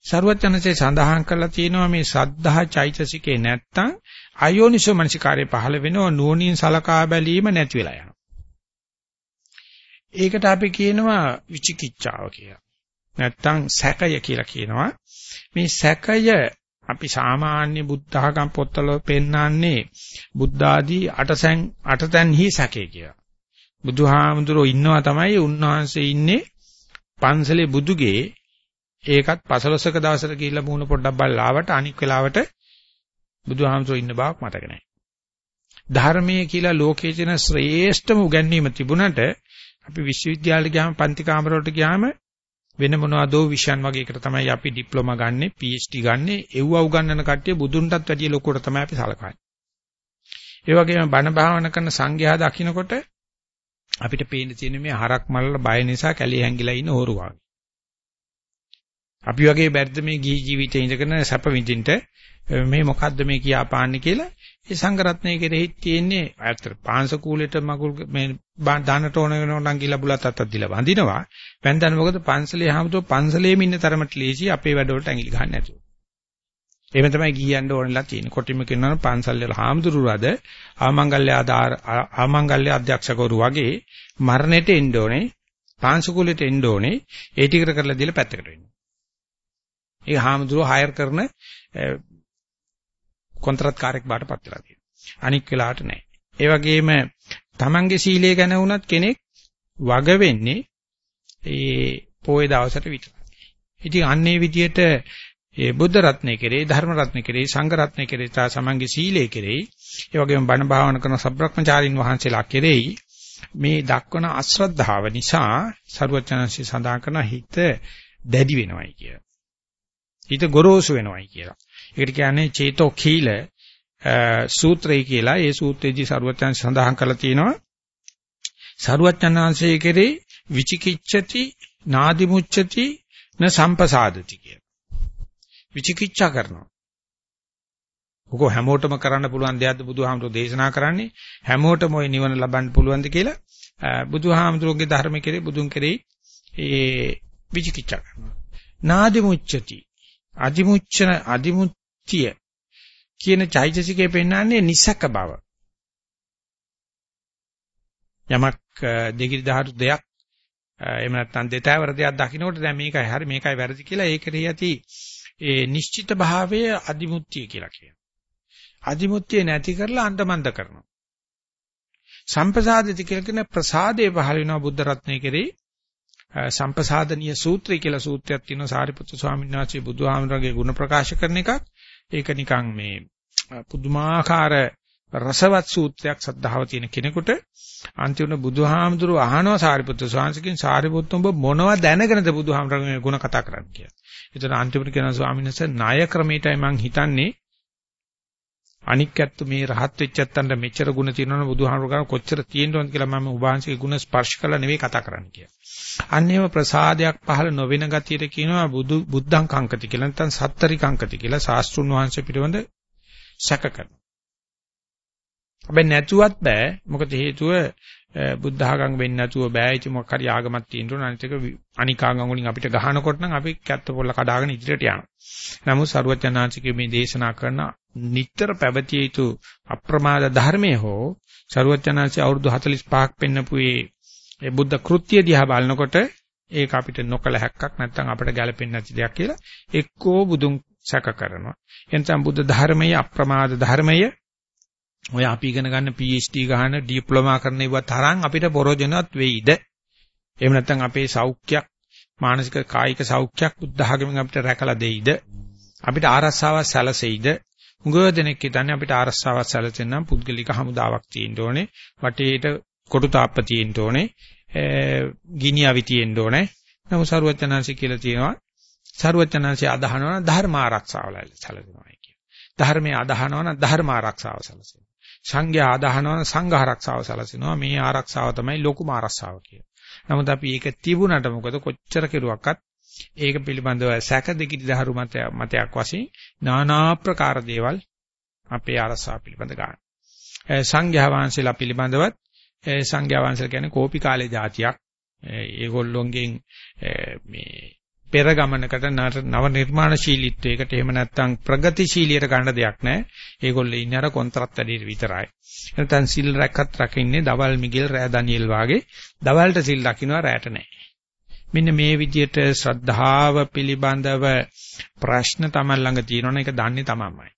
ਸਰුවචනසේ සඳහන් කරලා තියෙනවා මේ සද්ධා චෛතසිකේ නැත්තම් අයෝනිසෝ මනසිකාරයේ පහළ වෙනව නුවණින් සලකා බැලීම නැති වෙලා යනවා. ඒකට අපි කියනවා විචිකිච්ඡාව කියලා. නැත්තම් සැකය කියලා කියනවා. මේ සැකය අපි සාමාන්‍ය බුද්ධ ආගම් පොත්වල පෙන්වන්නේ බුද්ධ ආදී අටසැන් අටතැන්හි සැකේ කියලා. බුදුහාමුදුරෝ ඉන්නවා තමයි උන්වහන්සේ ඉන්නේ පන්සලේ බුදුගේ ඒකත් පසළොස්වක දවසට ගිහිල්ලා මූණ පොඩ්ඩක් බලලා ආවට අනික් වෙලාවට බුදුහාමුදුරෝ ඉන්න බවක් මතක නැහැ. ධර්මයේ කියලා ලෝකයේ තියෙන ශ්‍රේෂ්ඨම උගන්වීම තිබුණට අපි විශ්වවිද්‍යාලයට ගියාම පන්ති කාමරවලට ගියාම වෙන මොනවදෝ විෂයන් වගේ එකට තමයි අපි ඩිප්ලෝමා ගන්නෙ PhD ගන්නෙ එව්ව උගන්වන කට්ටිය බුදුන්ටත් වැඩිය ලොකුවට තමයි අපි සලකන්නේ. ඒ වගේම බණ භාවනා කරන සංඝයා දකින්නකොට අපිට පේන්න තියෙන මේ හරක් මල්ල බය නිසා කැලේ හැංගිලා ඉන්න හොරු වගේ. අපි වගේ බැරිද මේ ගිහි ජීවිතේ ඉඳගෙන සැප විඳින්න මේ මොකද්ද මේ කියාපාන්නේ කියලා ඒ සංගරත්නයේ කෙරෙහි තියෙන්නේ ඇත්තට පාංශ කූලෙට මගුල් මේ දානට ඕන වෙනවා නම් කියලා බුලත් අත්තක් දීලා වඳිනවා. වැන්දන මොකද පන්සලේ හැමතෝ පන්සලේම ඉන්න තරමට ලේසි අපේ වැඩවලට ඇඟිලි ගහන්න නැතුව. එහෙම තමයි ගියන්න ඕනෙලා තියෙන්නේ. කොටිම කියනවා පන්සල් වල හාමුදුරුවෝද ආමංගල්‍ය ආධාර ආමංගල්‍ය අධ්‍යක්ෂකවරු වගේ මරණයට එන්න ඕනේ. පාංශුකුලෙට එන්න ඕනේ. ඒ ටිකට කරලා දීලා පැත්තකට වෙන්න. ඒ හාමුදුරුවෝ හයර් කරන කොන්ත්‍රාත් කාර්යයක් බාටපත් වෙලා තියෙනවා. අනික් වෙලාවට නැහැ. ඒ වගේම Tamange සීලය ගැන වුණත් කෙනෙක් වග වෙන්නේ ඒ පොයේ දවසට විතරයි. ඉතින් අන්නේ විදියට ඒ බුද්ධ රත්නය කෙරේ ධර්ම රත්නය කෙරේ සංඝ රත්නය කෙරේ තා සමන්ගේ සීලය කෙරේ ඒ වගේම බණ භාවනා කරන සබ්‍රක්‍මචාරින් වහන්සේලා කෙරේ මේ දක්වන අශ්‍රද්ධාව නිසා ਸਰුවචනන්සි සඳහන් කරන හිත දැඩි වෙනවයි කිය. හිත ගොරෝසු වෙනවයි කියලා. ඒකට කියන්නේ චේතෝ කීල සූත්‍රය කියලා. ඒ සූත්‍රයේදී සරුවචන් සඳහන් කරලා තියෙනවා. සරුවචන් ආංශයේ කෙරේ විචිකිච්ඡති නාදි මුච්ඡති න සම්පසාදති කියලා. විචිකිච්ඡා කරනවා. ඔකෝ හැමෝටම කරන්න පුළුවන් දෙයක්ද බුදුහාමුදුරෝ දේශනා කරන්නේ හැමෝටම ওই නිවන ලබන්න පුළුවන්ද කියලා බුදුහාමුදුරෝගේ ධර්ම කෙරේ බුදුන් කෙරේ ඒ විචිකිච්ඡා කරනවා නාදි මුච්ඡති අදිමුච්ඡන අදිමුත්‍ය කියන චෛතසිකේ පෙන්වන්නේ නිසක බව. යමක් දෙගිරි දහතු දෙයක් එහෙම නැත්නම් දෙතෑවර දෙයක් දකින්නකොට දැන් මේකයි හරි මේකයි වැරදි කියලා ඒක කෙරෙහි ඇති ඒ නිශ්චිත භාවය අදිමුත්‍ය කියලා කියනවා. අදිමුත්‍ය නැති කරලා අන්දමන්ද කරනවා. සම්පසාදිත කියලා කියන ප්‍රසාදේ පහළ වෙනවා බුද්ධ රත්නයේ කෙරෙහි සම්පසාදනීය සූත්‍රය කියලා සූත්‍රයක් තියෙනවා සාරිපුත්තු ස්වාමීන් වහන්සේ බුදුහාමරගේ ගුණ ප්‍රකාශ කරන එකක්. ඒක නිකන් මේ පුදුමාකාර රසවත් සූත්‍රයක් සද්ධාව තියෙන කෙනෙකුට අන්තිමට බුදුහාමුදුරුව අහනවා සාරිපුත්‍ර ස්වාමීන් සාරිපුත්තු උඹ මොනවද දැනගෙනද බුදුහාමුදුරගේ ගුණ කතා කරන්නේ කියලා. ඒතර අන්තිමට කියනවා ස්වාමීන් වහන්සේ ණය ක්‍රමයටයි මං හිතන්නේ අනික් ඇත්ත මේ රහත් වෙච්ච ඇත්තන්ට මෙච්චර ಗುಣ තියෙනවනේ බුදුහාමුදුරුවෝ කරන කොච්චර තියෙන්න ඕනද කියලා මම උභාංශයේ ಗುಣ ස්පර්ශ කළා නෙවෙයි කතා කරන්නේ කියලා. අන්නේම ප්‍රසාදයක් පහළ නොවන ගතියට කියනවා බුදු බුද්ධං කංකති කියලා නැත්නම් සත්තරි කංකති කියලා ශාස්ත්‍රුන් වහන්සේ පිළිබඳ සැක කරනවා. හැබැයි නැතුවත් බෑ. මොකද හේතුව බුද්ධ ආගම් වෙන්නේ නැතුව බෑ. ඉතින් මොකක් හරි ආගමක් තියෙන්න අනිත් එක අනික් ආගම් වලින් අපිට ගහනකොට නම් අපි කැත්ත පොල්ල කඩාගෙන ඉදිරියට යනවා. නමුත් සරුවචනාංශිකේ මේ දේශනා කරන නිතර පැවතිය යුතු අප්‍රමාද ධර්මයේ හෝ සරුවචනාංශي අවුරුදු 45ක් පෙන්නපු ඒ බුද්ධ කෘත්‍ය දිහා බලනකොට ඒක අපිට නොකල හැක්කක් නැත්නම් අපිට ගැළපෙන්නේ නැති දෙයක් කියලා එක්කෝ බුදුන් සැක කරනවා. එතන බුද්ධ ධර්මයේ අප්‍රමාද ධර්මයේ ඔය අපි ඉගෙන ගන්න PhD ගන්න ඩිප්ලෝමා කරන ඒවා තරම් අපිට පරෝජනවත් වෙයිද? එහෙම නැත්නම් අපේ සෞඛ්‍යයක් මානසික කායික සෞඛ්‍යයක් බුද්ධ ආගමෙන් අපිට රැකලා දෙයිද? අපිට ආරස්සාවක් සැලසෙයිද? උගව දෙනෙක් හිතන්නේ අපිට ආරස්සාවක් සැලසෙන්නම් පුද්ගලික හමුදාවක් තියෙන්න ඕනේ. වටේට කොටු තාප්ප තියෙන්න ඕනේ. ගිනි අවි තියෙන්න ඕනේ. නමුත් සරුවචනාංශي කියලා තියෙනවා. සරුවචනාංශي අදහනවා ධර්ම ආරක්ෂාව සැලසෙනවා කියන. ධර්මයේ අදහනවා නම් ධර්ම ආරක්ෂාව සැලසෙනවා. සංඝයා ආදාහනවා සංඝ ආරක්ෂාව සැලසෙනවා. මේ ආරක්ෂාව තමයි ලොකුම ආරක්ෂාව කියන්නේ. නමුත් අපි ඒක තිබුණට මොකද කොච්චර කෙරුවක්වත් ඒක පිළිබඳව සැක දෙකිටි දහරු මතයක් වශයෙන් নানা ප්‍රකාර දේවල් අපේ අරසා පිළිබඳ ගන්න. සංඝයා වහන්සේලා පිළිබඳවත් සංඝයා වහන්සේලා කියන්නේ කෝපි කාලේ જાතියක්. ඒගොල්ලොන්ගෙන් මේ පෙර ගමනකට නව නිර්මාණශීලීත්වයකට එහෙම නැත්නම් ප්‍රගතිශීලියට ගන්න දෙයක් නැහැ. ඒගොල්ලෝ ඉන්නේ අර කොන්ත්‍රාත් වැඩේට විතරයි. නැත්නම් සිල් රැක්කත් රකින්නේ දවල් මිගෙල් රෑ දනියෙල් වාගේ දවල්ට සිල් රකින්නවා රැට නැහැ. මෙන්න මේ විදිහට ශ්‍රද්ධාව පිළිබඳව ප්‍රශ්න තමයි ළඟ තියෙනවනේ ඒක දන්නේ තමයිමයි.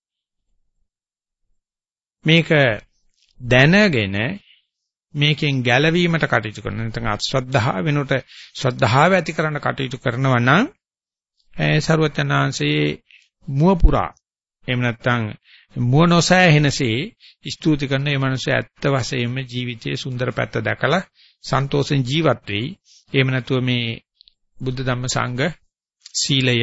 මේක දැනගෙන මේකෙන් ගැලවීමට කටයුතු කරන නැත්නම් අශ්‍රද්ධාව වෙනුවට ශ්‍රද්ධාව ඇති කරන්න කටයුතු කරනවා නම් ඒ ਸਰවඥාන්සේ මුව පුරා එහෙම නැත්නම් මුව නොසෑහෙනසේ ස්තුති කරන මේ මනුස්සය ඇත්ත වශයෙන්ම ජීවිතයේ සුන්දර පැත්ත දැකලා සන්තෝෂෙන් ජීවත් වෙයි. එහෙම නැතුව මේ බුද්ධ ධම්ම සංඝ සීලය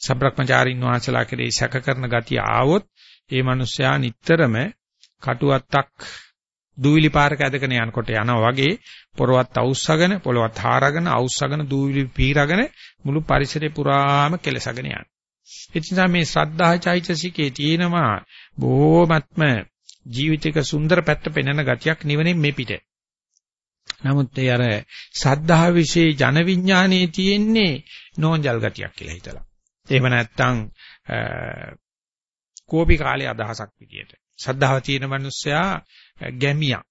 සබ්‍රක්‍මචාරින් වහන්සලා කෙරෙහි සැක කරන ගතිය ආවොත් ඒ මනුස්සයා නිටතරම කටුවත්තක් දූවිලි පාරක ඇදගෙන යනකොට යනවා වගේ පොරවත් අවුස්සගෙන පොළවත් හාරගෙන අවුස්සගෙන දූවිලි පීරගෙන මුළු පරිසරේ පුරාම කෙලසගෙන යනවා. ඒ නිසා මේ ශ්‍රද්ධා චෛතසිකේ තියෙනවා බොහොමත්ම ජීවිතයක සුන්දර පැත්ත පෙන්වන ගතියක් නිවනින් මේ පිට. නමුත් ඒ අර සද්ධා વિશે ජන විඥානයේ තියෙන්නේ නෝන්ජල් ගතියක් කියලා හිතලා. එහෙම නැත්නම් කෝපි කාලේ අදහසක් විදියට. සද්ධාව තියෙන මිනිස්සයා ගැමියා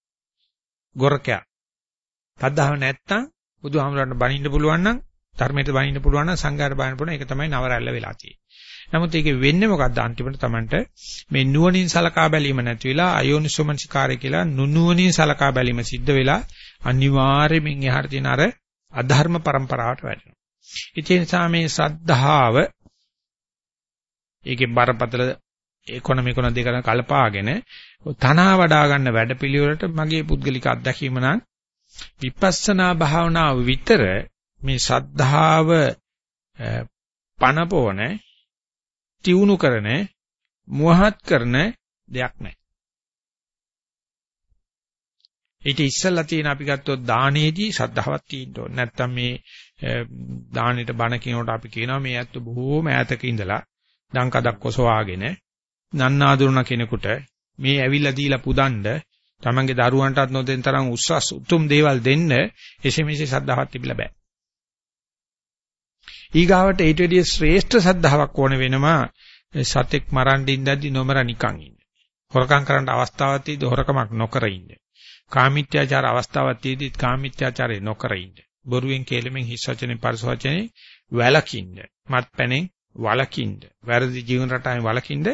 ගොරකයා තද්දාව නැත්තම් බුදුහාමුදුරන්ට බනින්න පුළුවන් නම් ධර්මයට බනින්න පුළුවන් නම් සංඝයාට බනින්න පුළුවන් ඒක තමයි නවරැල්ල වෙලා තියෙන්නේ. නමුත් ඒකේ වෙන්නේ මොකද්ද අන්තිමට Tamanට මේ නුවණින් සලකා බැලීම නැති වෙලා අයෝනිසෝමනසිකාරය කියලා නුනුවණින් සලකා බැලීම සිද්ධ වෙලා අනිවාර්යයෙන්ම එහාට තියෙන අර අධර්ම પરම්පරාවට වැටෙනවා. ඒ නිසා මේ සද්ධාව ඒකේ බරපතල ඒකොන මේකොන දෙකන කල්පාගෙන තනවා වඩා ගන්න වැඩපිළිවෙලට මගේ පුද්ගලික අත්දැකීම නම් විපස්සනා භාවනාව විතර මේ සද්ධාව පනපෝන තියුණු කරන මුවහත් කරන දෙයක් නැහැ. ඊට ඉස්සෙල්ලා තියෙන අපි ගත්තොත් දානයේදී සද්ධාවක් තියෙන්න ඕනේ. නැත්තම් මේ දානෙට බණ කියනකොට අපි කියනවා මේ ඇත්ත බොහෝම ඈතක ඉඳලා දංකදක් ඔසවාගෙන නන්නාඳුන කෙනෙකුට මේ ඇවිල්ලා දීලා පුදන්න තමන්ගේ දරුවන්ටත් නොදෙන තරම් උස්සස් උතුම් දේවල් දෙන්න එසෙමෙසේ සද්ධාවක් තිබිලා බෑ. ඊගාවට ඊට වැඩිය ශ්‍රේෂ්ඨ සද්ධාාවක් ඕන වෙනවා සතෙක් මරන්න ඉඳද්දි නොමර නිකන් ඉන්න. හොරකම් කරන්න අවස්ථාවක් තියෙද්දි හොරකමක් නොකර ඉන්න. කාමීත්‍යාචාර අවස්ථාවක් තියෙද්දි කාමීත්‍යාචාරය නොකර ඉන්න. බොරුවෙන් කේලමෙන් හිස් වචනේ පරිස වචනේ වැලකින්න. මත්පැනෙන් වලකින්න. වැරදි ජීවන රටාවෙන් වලකින්න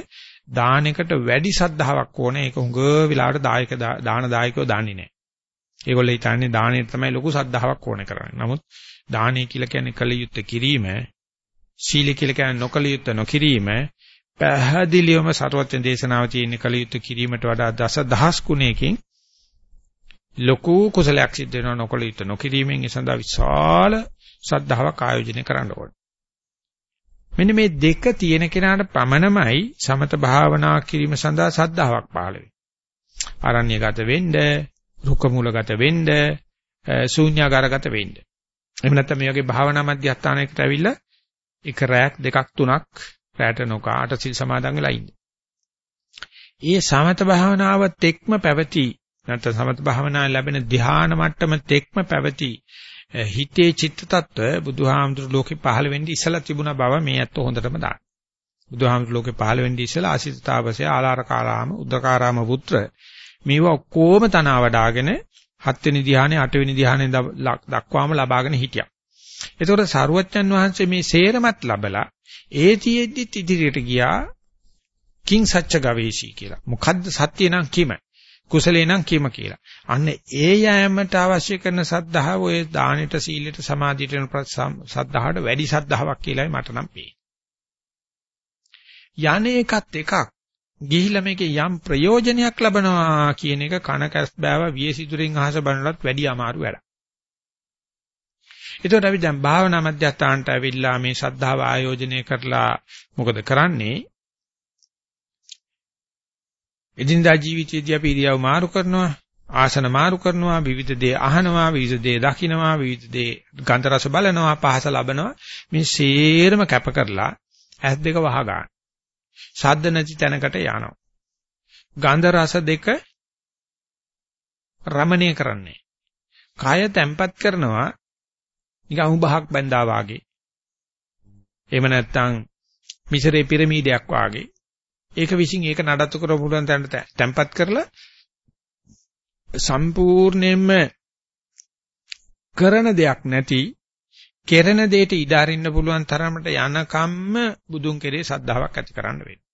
දානයකට වැඩි සද්ධාාවක් ඕනේ. ඒක හුඟ වෙලාවට දායක දාන දායකයෝ දන්නේ නැහැ. ඒගොල්ලෝ හිතන්නේ දානෙට තමයි ලොකු සද්ධාාවක් ඕනේ කරන්නේ. නමුත් දානය කියලා කියන්නේ කල යුත්තේ කිරීම, සීල කියලා කියන්නේ නොකල යුත්තේ නොකිරීම, පැහැදිලිවම සරුවත්න දේශනාව තියෙන කල යුත්තේ කිරීමට වඩා දස දහස් ගුණයකින් ලොකු කුසලයක් සිද්ධ වෙනවා නොකල යුත්තේ නොකිරීමෙන් ඒ සඳහා විශාල සද්ධාාවක් ආයෝජනය කරන්න ඕනේ. මෙන්න මේ දෙක තියෙන කෙනාට පමණමයි සමත භාවනා කිරීම සඳහා සද්ධාාවක් පහළ වෙන්නේ. ආරණ්‍යගත වෙන්න, රුක්ක මූලගත වෙන්න, ශූන්‍යාකාරගත වෙන්න. එහෙම නැත්නම් මේ වගේ භාවනා මධ්‍යස්ථානයකට ඇවිල්ලා එක රැයක් දෙකක් තුනක් රැට නොකාට සිල් සමාදන් වෙලා ඉන්න. ඒ සමත භාවනාවත් එක්ම පැවති නැත්නම් සමත භාවනාවෙන් ලැබෙන ධ්‍යාන මට්ටම තෙක්ම පැවති හිතේ චිත්ත tattwa බුදුහාමුදුරු ලෝකේ පහළ වෙන්නේ ඉස්සලා තිබුණ බව මේ ඇත්ත හොඳටම දාන්න. බුදුහාමුදුරු ලෝකේ පහළ වෙන්නේ ඉස්සලා ආසිතාවසේ ආලාරකාරාම උද්දකාරාම පුත්‍ර මේවා ඔක්කොම තනවා වඩාගෙන හත්වෙනි ධ්‍යානෙ අටවෙනි ධ්‍යානෙ දක්වාම ලබාගෙන හිටියා. එතකොට සරුවච්චන් වහන්සේ මේ සේරමත් ලබලා ඒතියෙද්දිත් ඉදිරියට ගියා කිං සච්ච ගවේෂී කියලා. මොකද්ද සත්‍ය නම් කිම? කුසලේ නම් කීම කියලා. අන්න ඒ යෑමට අවශ්‍ය කරන සද්ධාව ඔය දානෙට සීලෙට සමාධියට යන සද්ධාවට වැඩි සද්ධාාවක් කියලායි මට නම් පේන්නේ. යන්නේකත් එකක් ගිහිලා මේකේ යම් ප්‍රයෝජනයක් ලබනවා කියන එක කන කැස් බෑව වියසිතුරින් අහස බලනටත් වැඩි අමාරු වැඩක්. ඒතකොට අපි දැන් භාවනා මධ්‍යස්ථානට ඇවිල්ලා මේ ශද්ධාව ආයෝජනය කරලා මොකද කරන්නේ? එදිනදා ජීවිතයේදී අපි ඉරියව් මාරු කරනවා, ආසන මාරු කරනවා, විවිධ දේ අහනවා, විවිධ දේ දකිනවා, විවිධ දේ ගන්ධ රස බලනවා, පහස ලබනවා. මේ සේරම කැප කරලා ඇස් දෙක වහ ගන්න. ශබ්ද නැති තැනකට යනවා. ගන්ධ රස දෙක රමණීය කරන්නේ. කය තැම්පත් කරනවා නිකන් උඹහක් බැඳා වාගේ. එහෙම නැත්නම් මිසරේ පිරමීඩයක් වාගේ. ඒක විසින් ඒක නඩත්තු කරව පුළුවන් තැනට තැම්පත් කරලා සම්පූර්ණයෙන්ම කරන දෙයක් නැති කෙරෙන දෙයට ඉඩ අරින්න පුළුවන් තරමට යනකම්ම බුදුන් කෙරේ සද්ධාාවක් ඇති කරන්න වෙනවා.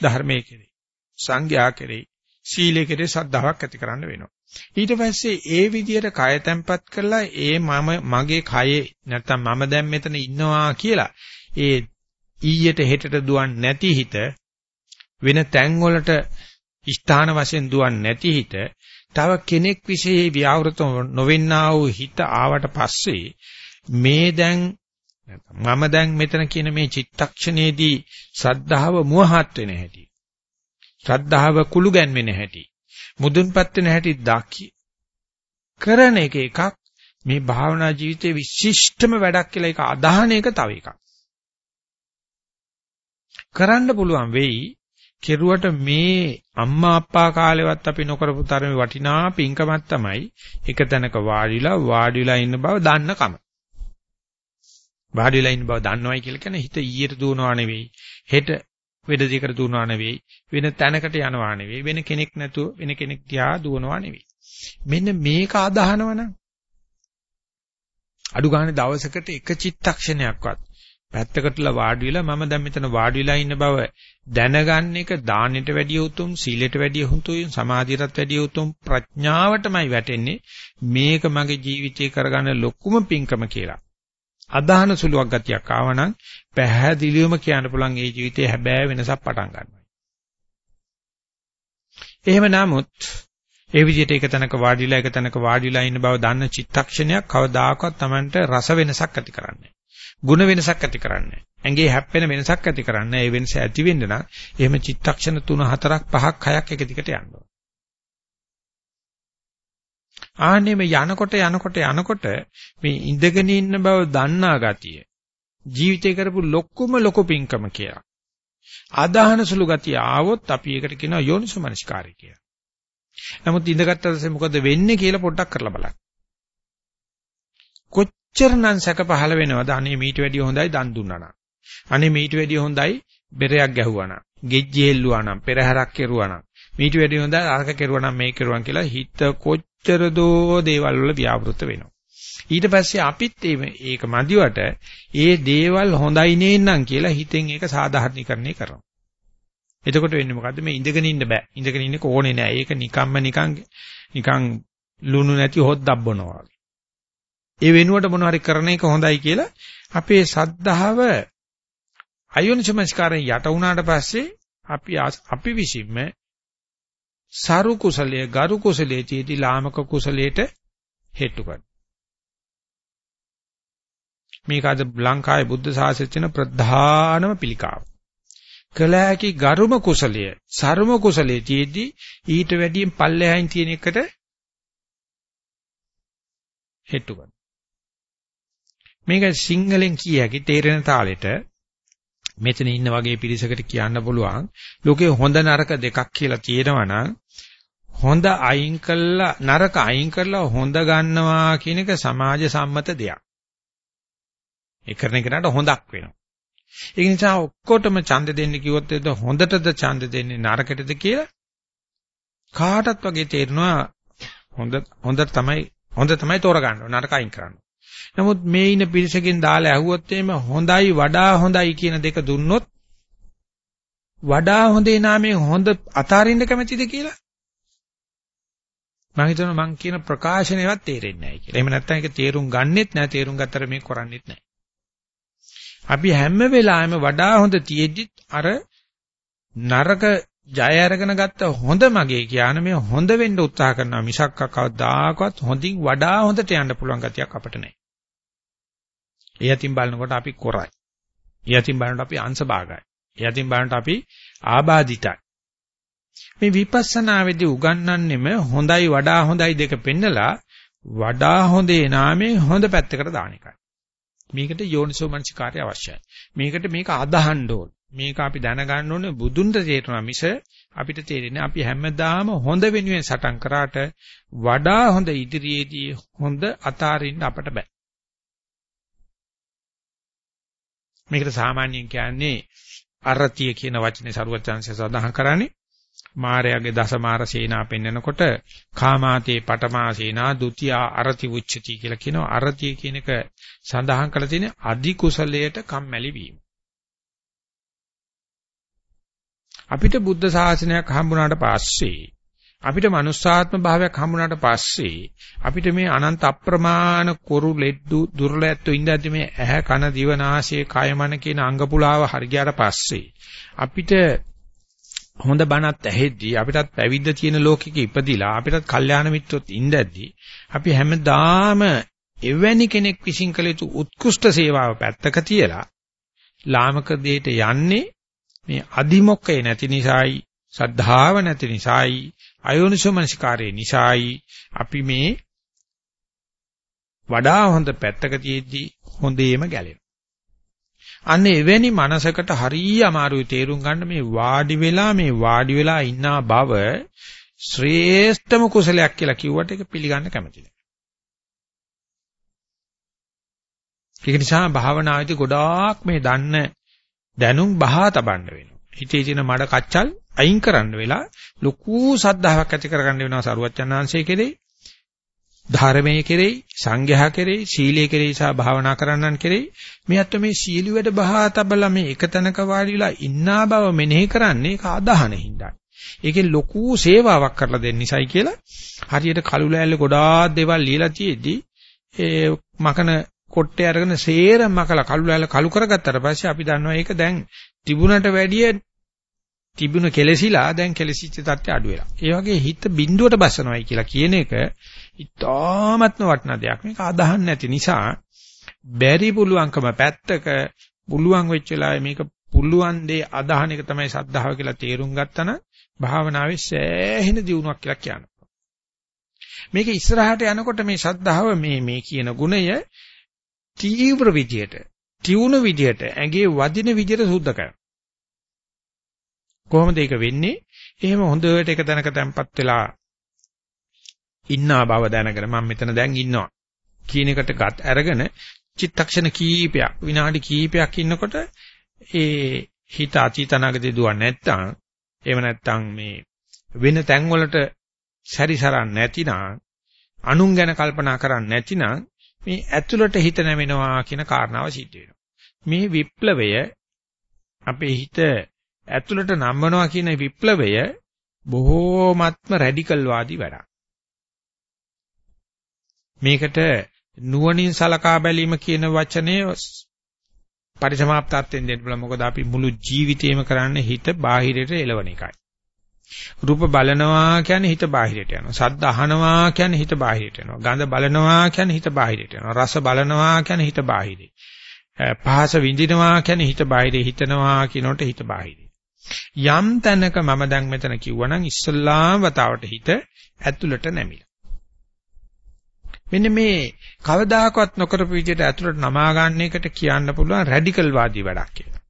ධර්මයේ කෙරේ, සංඝයා කෙරේ, සීලයේ කෙරේ සද්ධාාවක් ඇති කරන්න වෙනවා. ඊට පස්සේ ඒ විදියට කය තැම්පත් කරලා ඒ මම මගේ කයේ නැත්තම් මම දැන් මෙතන ඉන්නවා කියලා ඒ ඊයට හෙටට දුවන්නේ නැති හිත වෙන තැන් වලට ස්ථාන වශයෙන් දුවන්නේ නැති හිත තව කෙනෙක් විශේෂ ව්‍යවෘත නොවෙන්නා වූ හිත ආවට පස්සේ මේ දැන් මම දැන් මෙතන කියන මේ චිත්තක්ෂණයේදී ශ්‍රද්ධාව මුවහත් වෙන හැටි ශ්‍රද්ධාව කුළු ගැන්වෙන හැටි මුදුන්පත් වෙන හැටි දකි කරන එක එකක් මේ භාවනා ජීවිතයේ විශිෂ්ටම වැඩක් කියලා ඒක අදහන එක තව එකක්. කරන්න පුළුවන් වෙයි කෙරුවට මේ අම්මා අප්පා කාලෙවත් අපි නොකරපු තරමේ වටිනා පින්කමක් තමයි එක තැනක වාඩිලා වාඩිලා ඉන්න බව දන්නකම. වාඩිලා ඉන්න බව දන්නවයි කියලා කියන්නේ හිත ඊයට දුවනවා නෙවෙයි. හෙට වෙද දෙකට දුවනවා නෙවෙයි වෙන තැනකට යනවා නෙවෙයි වෙන කෙනෙක් නැතුව වෙන කෙනෙක් තියා දුවනවා නෙවෙයි මෙන්න මේක අදහනවනම් අඩු ගන්න දවසකට එක චිත්තක්ෂණයක්වත් පැත්තකටලා වාඩි වෙලා මම දැන් මෙතන වාඩි වෙලා ඉන්න බව දැනගන්න එක දානෙට වැඩිය උතුම් සීලෙට වැඩිය උතුම් සමාධියටත් වැඩිය උතුම් ප්‍රඥාවටමයි වැටෙන්නේ මේක මගේ ජීවිතේ කරගන්න ලොකුම පිංකම කියලා අදහන සුළුවක් ගතියක් ආවනම් පැහැදිලිවම කියන්න පුළුවන් ඒ ජීවිතේ හැබෑ වෙනසක් පටන් ගන්නවා. එහෙම නමුත් ඒ විදිහට එක තැනක වාඩිලා එක තැනක වාඩිලා ඉන්න බව දන්න චිත්තක්ෂණයක් කවදාකවත් Tamanට රස වෙනසක් ඇති කරන්නේ ගුණ වෙනසක් ඇති කරන්නේ ඇඟේ හැප්පෙන වෙනසක් ඇති කරන්නේ ඒ වෙනස ඇති වෙන්න නම් එහෙම චිත්තක්ෂණ 3 4ක් 5ක් 6ක් එක දිගට යන්න ඕන. ආන්නේ මේ යනකොට යනකොට යනකොට මේ ඉඳගෙන ඉන්න බව දන්නා ගතිය ජීවිතේ කරපු ලොකුම ලොකු පිංකම කියලා. අදහන සුළු ගතිය ආවොත් අපි ඒකට කියනවා යෝනිසමනස්කාරය කියලා. නමුත් ඉඳගත්ත පස්සේ මොකද වෙන්නේ කියලා පොඩ්ඩක් කරලා බලන්න. කොච්චරනම් සැක පහළ වෙනවද? අනේ මීට වැඩිය හොඳයි දන් දුන්නා නම්. අනේ මීට වැඩිය හොඳයි බෙරයක් ගැහුවා නම්. ගෙජ්ජි හෙල්ලුවා නම්, පෙරහැරක් කෙරුවා නම්. මීට වැඩිය හොඳයි අරක කෙරුවා නම් මේක කෙරුවා කියලා හිත කොච්චර දෝ දේවල් වල ව්‍යාපෘත වෙනවා. ඊට පස්සේ අපිත් ඒක මදිවට ඒ දේවල් හොඳයි නේන්නම් කියලා හිතෙන් ඒක සාධාරණීකරණය කරනවා. එතකොට වෙන්නේ මොකද්ද මේ ඉඳගෙන ඉන්න බෑ. ඉඳගෙන ඉන්න කෝනේ නෑ. ඒක නිකම්ම නිකන් නිකන් ලුණු නැති හොද්දක් බොනවා වගේ. ඒ වෙනුවට මොන හරි කරන එක හොඳයි කියලා අපේ සද්ධාව අයෝනිසමස්කාරයෙන් යට වුණාට පස්සේ අපි අපි විසින්ම සරු කුසලයේ ගරු කුසලයේ තියදී ලාමක කුසලයට හේතු කරනවා. මේක අද ලංකාවේ බුද්ධ ශාසනයේ ප්‍රධානම පිළිකාව. කළ හැකි ගරුම කුසලය, සරුම කුසලයේ තියදී ඊට වැඩියෙන් පල්ලෙහායින් තියෙන එකට හේතු කරනවා. මේක සිංහලෙන් කිය හැකි තේරෙන තාලෙට මෙතන ඉන්න වගේ පිරිසකට කියන්න පුළුවන් ලෝකේ හොඳ නරක දෙකක් කියලා තියෙනවා නම් හොඳ අයින් කළා නරක අයින් කරලා හොඳ ගන්නවා කියන එක සමාජ සම්මත දෙයක්. ඒ කරන එකට හොඳක් වෙනවා. ඒ නිසා ඔක්කොටම ඡන්ද දෙන්න කිව්වොත් එද හොඳටද ඡන්ද දෙන්නේ නරකටද කියලා කාටත් වගේ තේරෙනවා හොඳ හොඳ තමයි හොඳ තමයි තෝරගන්න නරක අයින් කරන්න. නමුත් මේ ඉන පිරිසකින් දාලා ඇහුවොත් එහෙම හොඳයි වඩා හොඳයි කියන දෙක දුන්නොත් වඩා හොඳේ නාමයෙන් හොඳ අතාරින්න කැමතිද කියලා මම හිතනවා මං කියන ප්‍රකාශනයවත් තේරෙන්නේ නැහැ කියලා. එහෙම නැත්නම් ඒක තේරුම් ගන්නෙත් නැහැ තේරුම් ගත්තට මේක කරන්නෙත් නැහැ. අපි හැම වෙලාවෙම වඩා හොඳ තියෙද්දි අර නරක ජය අරගෙන ගත්ත හොඳ මගේ කියන මේ හොඳ වෙන්න උත්සාහ කරනවා මිසක් කවදාකවත් හොඳින් වඩා හොඳට යන්න පුළුවන් ගතියක් අපිට නැහැ. ඒ අතින් බලනකොට අපි කොරයි. ඒ අතින් බලනකොට අපි අංශ භාගයි. ඒ අතින් බලනකොට අපි ආබාධිතයි. මේ විපස්සනාවේදී උගන්වන්නෙම හොඳයි වඩා හොඳයි දෙක පෙන්නලා වඩා හොඳේ නාමේ හොඳ පැත්තකට දාන එකයි. මේකට යෝනිසෝ මනසිකාරය අවශ්‍යයි. මේකට මේක අදහන්න ඕන. මේක අපි දැනගන්න ඕනේ බුදුන්ට තේරෙනවා මිස අපිට තේරෙන්නේ අපි හැමදාම හොඳ වෙනුවෙන් සටන් කරාට වඩා හොඳ ඉදිරියේදී හොඳ අතාරින්න අපට බෑ. මේකට සාමාන්‍යයෙන් කියන්නේ අරතිය කියන වචනේ සරුවචාන්සේ සඳහන් කරන්නේ මාරයාගේ දසමාර සේනා පෙන්නකොට කාමාතේ පටමා සේනා ဒ ුතියා අරති උච්චති කියලා කියනවා අරතිය කියන එක සඳහන් කරලා තියෙන අදි කුසලයට කම්මැලි වීම. අපිට බුද්ධ ශාසනයක් හම්බුනාට පස්සේ අපිට මනුස්සාත්ම භාවයක් හම්බුනාට පස්සේ අපිට මේ අනන්ත අප්‍රමාණ කොරු ලෙඩ්ඩු දුර්ලැත්තු ඉඳද්දි මේ ඇහැ කන දිව නාසය කය මන කියන අංග පුලාව හරියට පස්සේ අපිට හොඳ බණත් ඇහෙද්දී අපිටත් පැවිද්ද තියෙන ලෝකෙක ඉපදිලා අපිටත් කල්යාණ මිත්‍රොත් ඉඳද්දී අපි හැමදාම එවැනි කෙනෙක් විශ්ින් කළ යුතු උත්කෘෂ්ඨ සේවාව පැත්තක තියලා ලාමක දෙයට යන්නේ මේ අදිමොක්කේ නැති නිසායි සද්ධාව නැති නිසායි අයෝනිසෝමනසිකාරයේ නිසායි අපි මේ වඩා හොඳ පැත්තක තියෙද්දි හොඳේම ගැලෙනවා අන්න එවැනි මනසකට හරිය අමාරුයි තේරුම් ගන්න මේ වාඩි වෙලා මේ වාඩි වෙලා ඉන්නා බව ශ්‍රේෂ්ඨම කුසලයක් කියලා කිව්වට ඒක පිළිගන්න කැමති නෑ. ඒක නිසා භාවනාවේදී ගොඩාක් මේ දන්න දැනුම් බහා තබන්න වෙනවා. හිතේ තියෙන මඩ කච්චල් අයින් කරන්න වෙලා ලොකු සද්ධාාවක් ඇති කරගන්න වෙනවා සරුවච්චන් ආංශයේ කෙරේ. ධර්මයේ කෙරෙහි සංඝයා කෙරෙහි සීලයේ කෙරෙහි සහ භාවනා කරන්නන් කෙරෙහි මේ අත්ව මේ සීලු වැඩ බහා තබලා මේ එක තැනක වාඩිලා ඉන්නා බව මෙනෙහි කරන්නේ ඒක අදහන හින්දා. ඒකෙන් ලොකු සේවාවක් කරලා දෙන්න නිසායි කියලා හරියට කළු ලෑල්ල ගොඩාක් දේවල් ලියලා තියෙද්දි ඒ මකන කොට්ටේ අරගෙන සේරම මකලා කළු ලෑල්ල කළු කරගත්තට පස්සේ අපි දන්නවා ඒක දැන් තිබුණට වැඩිය තිබුණ කෙලසිලා දැන් කෙලසිච්ච තත්ත්වය අඩු වෙලා. ඒ වගේ හිත බිඳුවට බස්සනවායි කියලා කියන එක ඉතාමත්ම වටිනා දෙයක්. මේක අදහන්න නැති නිසා බැරි පුළුවන්කම පැත්තක පුළුවන් වෙච්ච වෙලාවේ මේක පුළුවන් දේ අදහන එක තමයි සද්ධාව කියලා තේරුම් ගත්තන භාවනාවේ සෑහෙන දියුණුවක් කියලා කියනවා. මේක ඉස්සරහට යනකොට මේ ශද්ධාව මේ මේ කියන ගුණය තීව්‍ර විදියට, තියුණු විදියට, ඇඟේ වදින විදියට සුද්ධ කරනවා. කොහොමද ඒක වෙන්නේ? එහෙම හොඳට එක තැනක තැම්පත් වෙලා ඉන්නා බව දැනගෙන මම මෙතන දැන් ඉන්නවා කියන එකට ගත් අරගෙන චිත්තක්ෂණ කීපයක් විනාඩි කීපයක් ඉන්නකොට ඒ හිත අතීතනාගදී දුවන්නේ නැත්තම් එහෙම නැත්තම් මේ වෙන තැන් වලට සැරිසරන්නේ නැතිනම් අනුන් ගැන කල්පනා කරන්නේ නැතිනම් මේ ඇතුළට හිත නැවෙනවා කියන කාරණාව සිද්ධ වෙනවා. මේ විප්ලවය අපේ හිත ඇතුළට නම්වනවා කියන විප්ලවය බොහෝමත්ම රැඩිකල් වාදී වැඩක්. මේකට නුවණින් සලකා බැලීම කියන වචනේ පරිසමාප්තාර්ථයෙන් දෙන්න බල මොකද අපි මුළු ජීවිතේම කරන්නේ හිත බාහිරයට එළවන එකයි. රූප බලනවා කියන්නේ හිත බාහිරයට යනවා. ශබ්ද අහනවා කියන්නේ හිත බාහිරයට යනවා. ගඳ බලනවා කියන්නේ හිත බාහිරයට යනවා. රස බලනවා කියන්නේ හිත බාහිරේ. පහස විඳිනවා කියන්නේ හිත බාහිරේ හිතනවා කියනකොට හිත බාහිරේ. යම් තැනක මම දැන් මෙතන කිව්වනම් ඉස්සල්ලාම වතාවට හිත ඇතුළට නැමිලා. මෙන්න මේ කවදාකවත් නොකරපු විදිහට ඇතුළට නමා ගන්න එකට කියන්න පුළුවන් රැඩිකල් වාදී වැඩක් කියලා.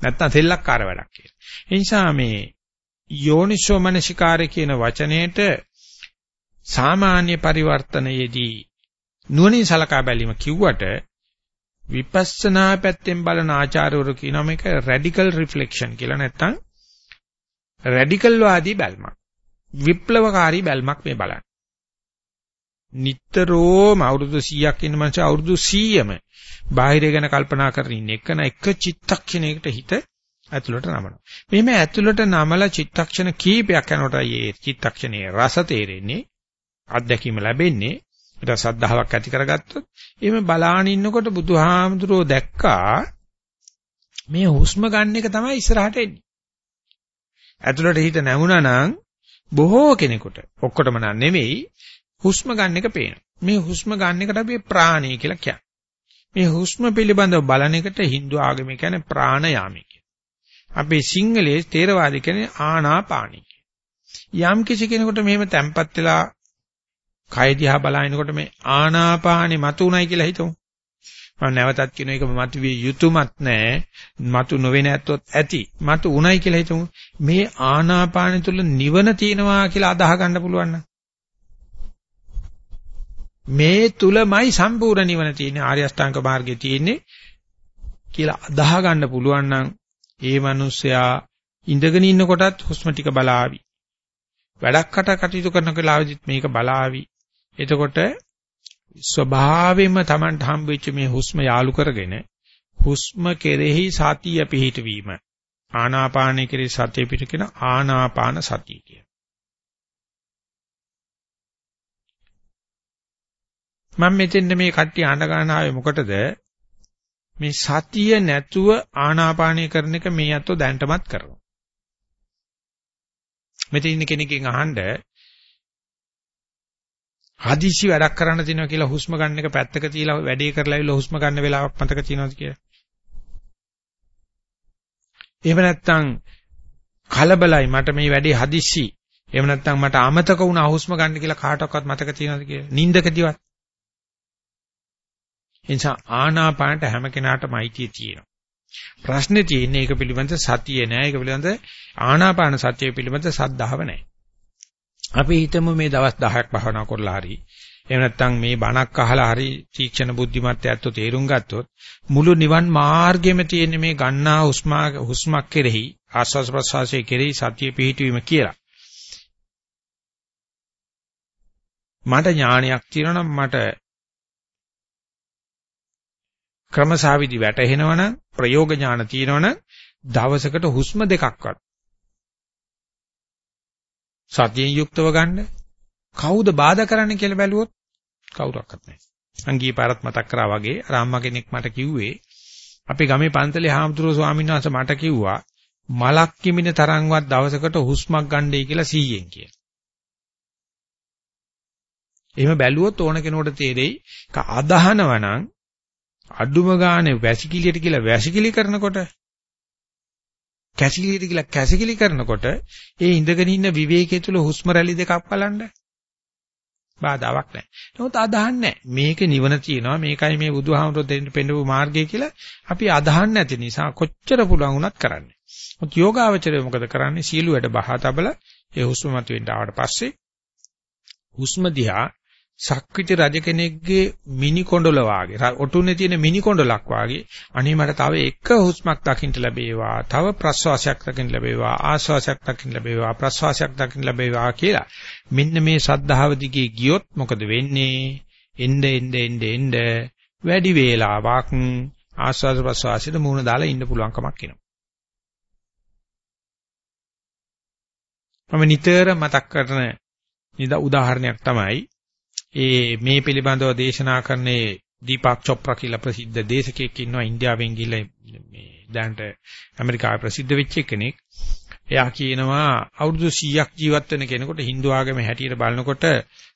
නැත්තම් සෙල්ලක්කාර වැඩක් කියලා. ඒ නිසා මේ යෝනිසෝ මනසිකාරය කියන වචනයේට සාමාන්‍ය පරිවර්තනයේදී නුවණින් සලකා බැලීම කිව්වට විපස්සනා පැත්තෙන් බලන ආචාර්යවරු කියනවා මේක රැඩිකල් රිෆ්ලෙක්ෂන් කියලා නැත්තම් රැඩිකල් වාදී බැල්මක්. විප්ලවකාරී බැල්මක් මේ බලන්න. නිට්ටරෝම අවුරුදු 100ක් ඉන්න මනස අවුරුදු 100ම බාහිර ගැන කල්පනා කරගෙන ඉන්න එක එක චිත්තක්ෂණයකට හිත ඇතුළට නමනවා. මෙහෙම ඇතුළට නමලා චිත්තක්ෂණ කීපයක් යනකොට මේ චිත්තක්ෂණයේ රස තේරෙන්නේ අත්දැකීම ලැබෙන්නේ ඊට සද්ධාාවක් ඇති කරගත්තොත් එහෙම බලාන ඉන්නකොට බුදුහාමුදුරෝ දැක්කා මේ හුස්ම ගන්න එක තමයි ඉස්සරහට එන්නේ. ඇතුළට හිත නැමුණා නම් බොහෝ කෙනෙකුට ඔක්කොටම නන් නෙවෙයි හුස්ම ගන්න එක පේනවා. මේ හුස්ම ගන්න එකට අපි ප්‍රාණය කියලා කියන්නේ. මේ හුස්ම පිළිබඳව බලන එකට Hindu ආගමේ කියන්නේ ප්‍රාණයාමී කියලා. අපේ සිංහලයේ තේරවාදී කියන්නේ ආනාපානි යම් කිසි කෙනෙකුට මෙහෙම තැම්පත් වෙලා කය දිහා බලනකොට මේ ආනාපානෙ මතුණයි කියලා හිතමු. මම නැවතත් කියන එක මතු විය යුතුයමත් නැහැ. මතු නොවේ නැත්තොත් ඇති. මතු උණයි කියලා හිතමු. මේ ආනාපානෙ තුල නිවන තියෙනවා කියලා අදාහ ගන්න පුළුවන් නම් මේ තුලමයි සම්පූර්ණ නිවන තියෙන්නේ ආර්ය අෂ්ටාංග මාර්ගයේ තියෙන්නේ කියලා අදාහ ගන්න පුළුවන් නම් ඒ මිනිස්සයා ඉඳගෙන ඉන්න කොටත් හුස්ම ටික බලාවි. වැඩක් කට කටයුතු කරන කලාවෙදිත් මේක බලාවි. එතකොට ස්වභාවයෙන්ම Tamanට හම්බෙච්ච මේ හුස්ම යාලු කරගෙන හුස්ම කෙරෙහි සතිය පිහිටවීම. ආනාපානය කෙරෙහි සතිය පිහිටගෙන ආනාපාන සතිය කිය. මම මෙතෙන්ද මේ කට්ටිය අඬ ගන්න ආවේ මොකටද? මේ සතිය නැතුව ආනාපානය කරන එක මේ අතෝ දැන්ටමත් කරනවා. මෙතන ඉන්න කෙනකින් අහන්න හදිසි වැඩක් කරන්න තියෙනවා කියලා හුස්ම ගන්න එක පැත්තක තියලා වැඩේ කරලා ඉවල හුස්ම ගන්න වෙලාවක් මතක තියෙනවද කියලා? එහෙම නැත්නම් කලබලයි මට මේ වැඩේ හදිස්සි. එහෙම නැත්නම් මට අමතක වුණා හුස්ම ගන්න කියලා කාටවත් මතක තියෙනවද කියලා? නිින්දකදීවත්. එනිසා ආනාපානට හැම කෙනාටම අයිතිය තියෙනවා. ප්‍රශ්නේ තියෙන්නේ ඒක පිළිබඳ සතිය නෑ. ඒක පිළිබඳ ආනාපාන සතිය පිළිබඳ සද්ධාව නෑ. අපි හිතමු මේ දවස් 10ක් භාවනා කරලා හරි එහෙම නැත්නම් මේ බණක් අහලා හරි තීක්ෂණ බුද්ධිමත් ඇත්තෝ තේරුම් ගත්තොත් මුළු නිවන් මාර්ගෙම තියෙන මේ ගන්නා හුස්මා හුස්මක් කෙරෙහි ආස්වාස් ප්‍රසවාසයේ කෙරෙහි සතිය පිහිටවීම කියලා. මට ඥානයක් තියෙනවා මට ක්‍රමසාවිදි වැටහෙනවනම් ප්‍රයෝග ඥාන තියෙනවනම් දවසකට හුස්ම දෙකක්වත් සතියෙන් යුක්තව ගන්න කවුද බාධා කරන්න කියලා බැලුවොත් කවුරක්වත් නැහැ. අංගී පාරත් මතක් කරා වගේ අර අම්මා කෙනෙක් මට කිව්වේ අපි ගමේ පන්සලේ හාමුදුරුවෝ ස්වාමීන් වහන්සේ මට කිව්වා මලක් කිමින තරම්වත් දවසකට හුස්මක් ගන්නයි කියලා 100න් කියලා. එහෙම බැලුවොත් ඕන කෙනෙකුට තේරෙයි ක අදහනවා නම් අඩුම ගානේ වැසිකිළියට කියලා වැසිකිලි කරනකොට කැසිකිලිට කියලා කැසිකිලි කරනකොට ඒ ඉඳගෙන ඉන්න විවේකයේ තුල හුස්ම රැලි දෙකක් බලන්න. බාධාවක් නැහැ. නමුත් අදහන්නේ මේක නිවන තියෙනවා මේකයි මේ බුදුහාමුදුරුවෝ දෙන්න පෙන්නපු මාර්ගය කියලා අපි අදහන්නේ නැති නිසා කොච්චර පුළුවන් වුණත් කරන්නේ. මොකද යෝගාවචරය මොකද කරන්නේ? සීල වැඩ බහා තබලා ඒ හුස්ම මත වෙන්න ආවට පස්සේ හුස්ම දිහා සක්විති රජ කෙනෙක්ගේ මිනි කොණ්ඩල වාගේ ඔටුනේ තියෙන මිනි කොණ්ඩලක් වාගේ අනේ මට තව එක හුස්මක් දකින්න ලැබේවා තව ප්‍රශ්වාසයක් දකින්න ලැබේවා ආශ්වාසයක් දකින්න ලැබේවා ප්‍රශ්වාසයක් දකින්න ලැබේවා කියලා. මෙන්න මේ සද්ධාව දිගේ ගියොත් මොකද වෙන්නේ? එnde එnde එnde එnde වැඩි වේලාවක් ආශ්වාස ප්‍රශ්වාසයට මූණ දාලා ඉන්න පුළුවන් කමක් එනවා. මම නිතර මතක් කරන උදාහරණයක් තමයි ඒ මේ පිළිබඳව දේශනා කරන්නේ දීපක් චොප්‍රා කියලා ප්‍රසිද්ධ දේශකයෙක් ඉන්නවා ඉන්දියාවෙන් ගිහලා මේ දැනට ඇමරිකාවේ ප්‍රසිද්ධ වෙච්ච කෙනෙක්. එයා කියනවා අවුරුදු 100ක් ජීවත් වෙන කෙනෙකුට Hindu ආගමේ හැටියට බලනකොට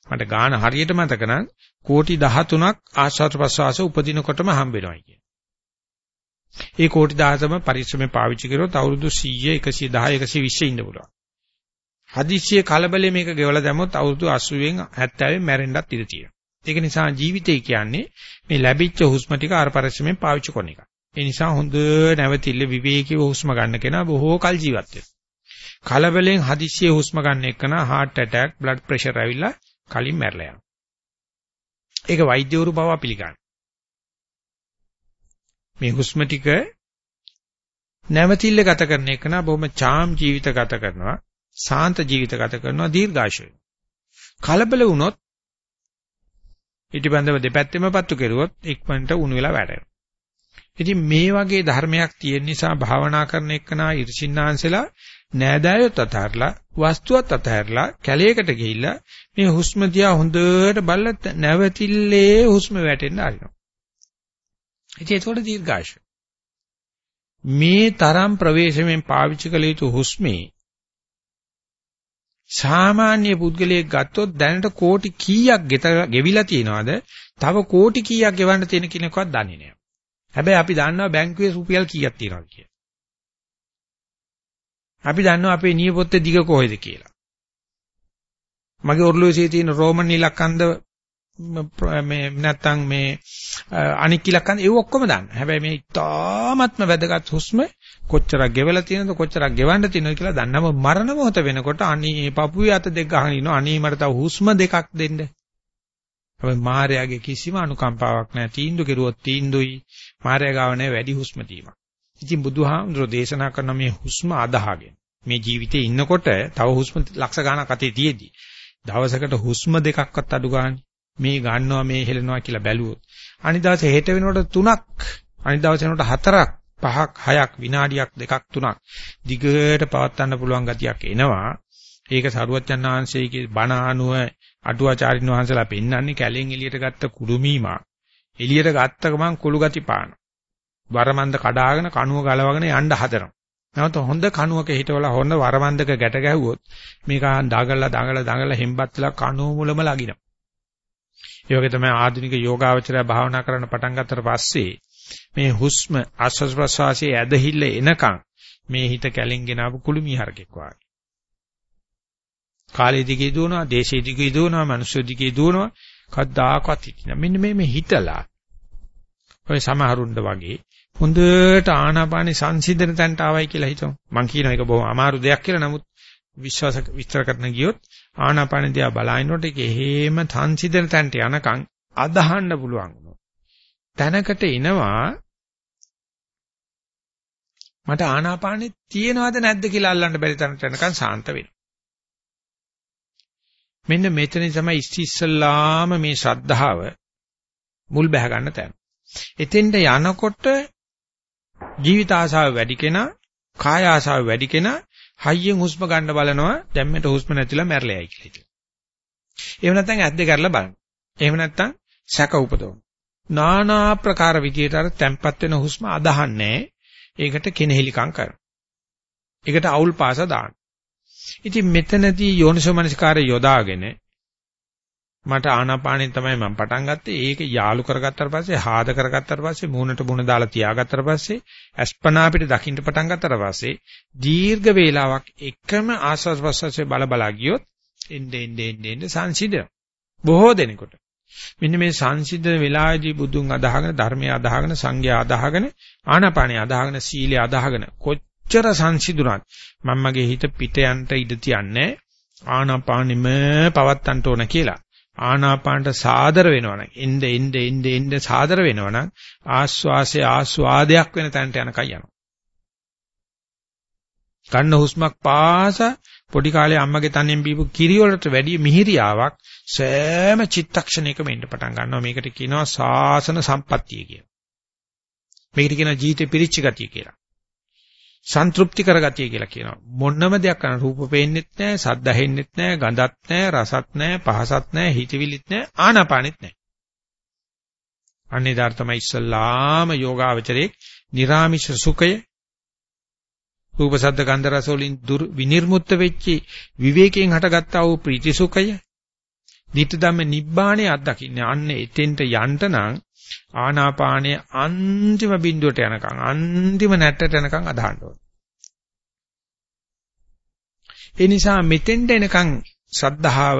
මට ගාන හරියට මතක නම් කෝටි 13ක් ආශ්වාස ප්‍රශ්වාස උපදිනකොටම හම්බ වෙනවා කියන. ඒ කෝටි 13ම පරිශ්‍රමේ පාවිච්චි කරොත් අවුරුදු 100 110 120 ඉන්න පුළුවන්. හදිස්සියේ කලබලෙ මේක ගෙවලා දැම්මොත් අවුරුදු 80න් 70න් මැරෙන්නත් ඉඩ තියෙනවා. ඒක නිසා ජීවිතය කියන්නේ මේ ලැබිච්ච හුස්ම ටික අර පරිස්සමෙන් පාවිච්චි කරන එක. ඒ නිසා හොඳ නැවතිල්ල විවේකීව හුස්ම ගන්න කෙනා බොහෝ කල් ජීවත් වෙනවා. කලබලෙන් හදිස්සියේ හුස්ම ගන්න එකන heart attack, blood pressure ඇවිල්ලා කලින් මැරලා යනවා. ඒක වෛද්‍යවරු බව පිළිගන්න. මේ හුස්ම ටික නැවතිල්ල ගත කරන එකන බොහොම චාම් ජීවිත ගත කරනවා. සාන්ත ජීවිත ගත කරනවා දීර්ඝාෂය. කලබල වුණොත් ඊටබන්දව දෙපැත්තෙම පත්තු කෙරුවොත් ඉක්මනට උණු වෙලා වැටෙනවා. ඉතින් මේ වගේ ධර්මයක් තියෙන නිසා භාවනා කරන එක්කනා ඉර්ෂින්නාංශලා නෑදෑයොත් අතහැරලා වස්තුවත් අතහැරලා කැලේකට ගිහිල්ලා මේ හුස්ම දිහා හොඳට බලලා නැවතිල්ලේ හුස්ම වැටෙන්න ආරිනවා. ඉතින් ඒකට දීර්ඝාෂය. මේ තරම් ප්‍රවේශමෙන් පාවිච්චි කළ යුතු හුස්මේ සාමාන්‍ය පුද්ගලයෙක් ගත්තොත් දැනට කෝටි කීයක් ගෙවිලා තියනවාද? තව කෝටි කීයක් ගෙවන්න තියෙන කෙනෙක්වත් දන්නේ නැහැ. හැබැයි අපි දන්නවා බැංකුවේ රුපියල් කීයක් තියෙනවද කියලා. අපි දන්නවා අපේ නියපොත්තේ දිග කොහෙද කියලා. මගේ ඔර්ලෝසියේ තියෙන රෝමන් ඉලක්කන්ද මේ නැත්තම් මේ අනික් ඉලක්කන් ඒව ඔක්කොම දාන්න. හැබැයි මේ ඉතාමත්ම වැදගත් හුස්ම කොච්චරක් ගෙවලා තියෙනවද කොච්චරක් ගෙවන්න තියෙනවද කියලා දන්නම මරණ මොහොත වෙනකොට අනී පපුවේ අත දෙක ගහගෙන ඉනවා. අනී මට තව හුස්ම දෙකක් දෙන්න. හැබැයි මාර්යාගේ කිසිම අනුකම්පාවක් නැහැ. තීන්දුව කෙරුවොත් තීන්දුවයි. මාර්යා ගාව නැහැ වැඩි හුස්ම දීමක්. ඉතින් බුදුහාමුදුරෝ දේශනා කරන මේ හුස්ම අදහාගෙන මේ ජීවිතේ ඉන්නකොට තව හුස්ම ලක්ෂ ගණනක් අතේ තියෙද්දි දවසකට හුස්ම දෙකක්වත් අඩු ගන්න මේ ගන්නවා මේ හෙලනවා කියලා බැලුවොත් අනිත් දවසේ හෙට වෙනකොට තුනක් අනිත් දවසේ වෙනකොට හතරක් පහක් හයක් විනාඩියක් දෙකක් තුනක් දිගට පවත්වන්න පුළුවන් ගතියක් එනවා. ඒක සරුවච්චන් වහන්සේගේ බණ ආනුව අටුවාචාරින් වහන්සේලා පෙන්වන්නේ කැලෙන් එළියට ගත්ත කුඩුමීමා එළියට ගත්ත ගමන් කුළු ගති පාන වරමන්ද කඩාගෙන කණුව ගලවගෙන යන්න හදනවා. නැවත හොඳ කණුවක හිටවලා හොඳ වරමන්දක ගැට ගැහුවොත් මේක දඟලලා දඟලලා දඟලලා හෙම්බත් වෙලා කණුව මුලම ලගිනවා. ඒ වගේ තමයි ආධුනික යෝගාවචරය භාවනා කරන්න පටන් ගත්තට පස්සේ මේ හුස්ම ආස්වාස් ප්‍රසවාසයේ ඇදහිල්ල එනකන් මේ හිත කැලෙන් ගෙනාවු කුළුමිහරකෙක් වගේ. කාලේ දිගේ දුවනවා, දේශේ දිගේ දුවනවා, මනුෂ්‍ය දිගේ දුවනවා. කද්දාකවත් හිටින. මෙන්න මේ මේ හිතලා ඔය සමහරුන්ද වගේ හොඳට ආනාපානි සංසිඳන තැනට ආවයි කියලා හිතමු. මම කියනවා ඒක බොහොම අමාරු දෙයක් කියලා. නමුත් විශ්වාස විස්තර කරන්න ගියොත් ආනාපාන දිහා බලනකොට ඒක හේම සංසිඳන තැනට යනකම් අදහන්න පුළුවන් වුණා. තැනකට එනවා මට ආනාපානෙ තියෙනවද නැද්ද කියලා අල්ලන්න බැරි තරමට යනකම් සාන්ත වෙනවා. මෙන්න මෙතන තමයි ඉස්සෙල්ලාම මේ ශ්‍රද්ධාව මුල් බැහැ ගන්න තැන. එතෙන්ට යනකොට ජීවිත ආශාව වැඩි කෙනා, කාය ආශාව වැඩි කෙනා හයියෙන් හුස්ම ගන්න බලනවා දැම්මට හුස්ම නැතිලා මැරෙලයි කියලා හිතලා. එහෙම නැත්නම් ඇද්ද කරලා බලන්න. එහෙම නැත්නම් සැක උපදවන. নানা ප්‍රකාර විදියට අර තැම්පත් වෙන හුස්ම අදහන්නේ ඒකට කෙනෙහිලිකම් කරනවා. ඒකට අවුල් පාස දාන්න. ඉතින් මෙතනදී යෝනිසෝමනසිකාරය යොදාගෙන මට ආනාපානෙන් තමයි මම පටන් ගත්තේ. ඒක යාලු කරගත්තාට පස්සේ, හාද කරගත්තාට පස්සේ, මූණට මූණ දාලා තියාගත්තාට පස්සේ, අස්පනා අපිට දකින්න පටන් ගත්තාට පස්සේ, දීර්ඝ වේලාවක් එකම ආස්වාස් ප්‍රස්වාසයේ බල බලා ගියොත් එන්නේ එන්නේ එන්නේ සංසිඳන. බොහෝ දෙනෙකුට. මෙන්න මේ සංසිද්ධ වෙලාවේදී බුදුන් අදහගෙන ධර්මය අදහගෙන සංඝයා අදහගෙන ආනාපානිය අදහගෙන සීලය අදහගෙන කොච්චර සංසිඳුණත් මම මගේ හිත පිට යන්න ඉඩ තියන්නේ ආනාපානෙම පවත්තන්ට ඕන කියලා. ආනාපානට සාදර වෙනවනම් එnde එnde එnde එnde සාදර වෙනවනම් ආස්වාසේ ආස්වාදයක් වෙන තැනට යනකම් යනවා. ගන්න හුස්මක් පාස පොඩි කාලේ අම්මගේ තනෙන් බීපු කිරි වලට වැඩිය මිහිරියාවක් සෑම චිත්තක්ෂණයකම එන්න පටන් ගන්නවා. මේකට කියනවා සාසන සම්පත්තිය කියලා. මේකට කියනවා ජීවිතේ පිරිච්ච ගතිය කියලා. සන්තුප්ති කරගතිය කියලා කියනවා. මොන්නම දෙයක් කරන රූප පේන්නෙත් නැහැ, සද්ද ඇහෙන්නෙත් නැහැ, ගඳත් නැහැ, රසත් නැහැ, පහසත් නැහැ, හිතවිලිත් නැහැ, ආනාපානෙත් නැහැ. අන්නේදාර තමයි ඉස්සල්ලාම යෝගාවචරයේ නිර්ාමිෂ සුඛය රූප සද්ද ගන්ධ රස වලින් දුර් විනිර්මුක්ත වෙච්චි විවේකයෙන් හටගත්තා වූ ප්‍රීති සුඛය දිට ධම්ම නිබ්බාණය අත්දකින්නේ අන්න එතෙන්ට යන්න නම් ආනාපානයේ අන්තිම බිඳුවට යනකම් අන්තිම නැට්ටට යනකම් අදහන්න ඕනේ. ඒ නිසා මෙතෙන්ට එනකම් සද්ධාව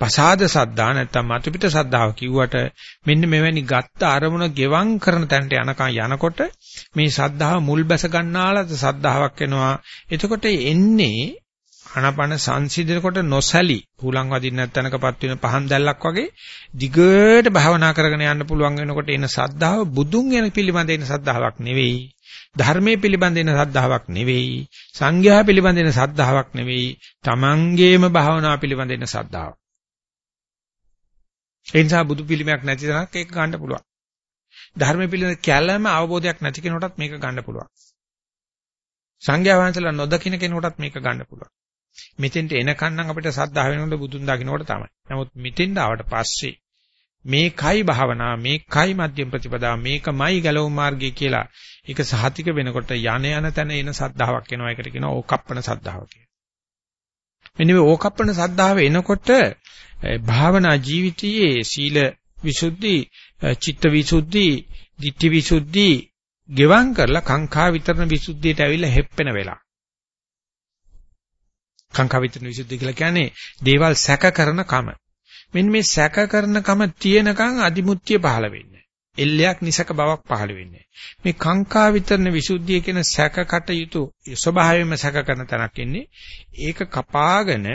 පසාද සද්ධා නැත්තම් මතු පිට සද්ධාව කිව්වට මෙන්න මෙවැනි ගත්ත අරමුණ ගෙවම් කරන තැනට යනකම් යනකොට මේ සද්ධාව මුල් බැස ගන්නාලද සද්ධාාවක් එනවා. එතකොට එන්නේ ආනාපාන සංසිඳනකොට නොසැලී හුලං වදින්න නැත්නම්කපත් වෙන පහන් දැල්ලක් වගේ දිගට භාවනා කරගෙන යන්න පුළුවන් වෙනකොට එන සද්ධාව බුදුන් වෙන පිළිබඳ එන සද්ධාාවක් නෙවෙයි. ධර්මයේ පිළිබඳ එන සද්ධාාවක් නෙවෙයි. සංඝයා පිළිබඳ එන සද්ධාාවක් නෙවෙයි. තමන්ගේම භාවනා පිළිබඳ එන සද්ධාාව ඒ නිසා බුදු පිළිමයක් නැති තරක් ඒක ගන්න පුළුවන් ධර්ම පිළිබඳ කැළම අවබෝධයක් නැති කෙනෙකුටත් මේක ගන්න පුළුවන් සංඝයා වහන්සේලා නොදකින කෙනෙකුටත් මේක ගන්න පුළුවන් මෙතෙන්ට එනකන් නම් අපිට සද්ධා වෙනකොට බුදුන් දකින්නකොට තමයි. නමුත් මෙතෙන්ට ආවට පස්සේ මේකයි භාවනා මේකයි මධ්‍යම ප්‍රතිපදා මේකමයි ගැලවුම් මාර්ගය කියලා ඒක සහතික වෙනකොට යන යන තැන එන සද්ධාාවක් එනවා ඒකට කියනවා ඕකප්පන සද්ධාව කියලා. මෙන්න මේ ඕකප්පන සද්ධාව එනකොට භාවනා ජීවිතයේ සීල විසුද්ධි, චිත්ත විසුද්ධි, ditthi විසුද්ධි ගෙවම් කරලා කාංකා විතරන විසුද්ධියට ඇවිල්ලා හෙප්පෙන වෙලාව. කාංකා විතරන විසුද්ධිය කියලා කියන්නේ දේවල් සැක කරන කම. මෙන්න මේ සැක කරන කම තියෙනකන් අදිමුත්‍ය පහළ වෙන්නේ. එල්ලයක් නිසක බවක් පහළ වෙන්නේ. මේ කාංකා විතරන විසුද්ධිය කියන සැකකට යුතු ස්වභාවයෙන්ම සැක කරන තැනක් ඉන්නේ. ඒක කපාගෙන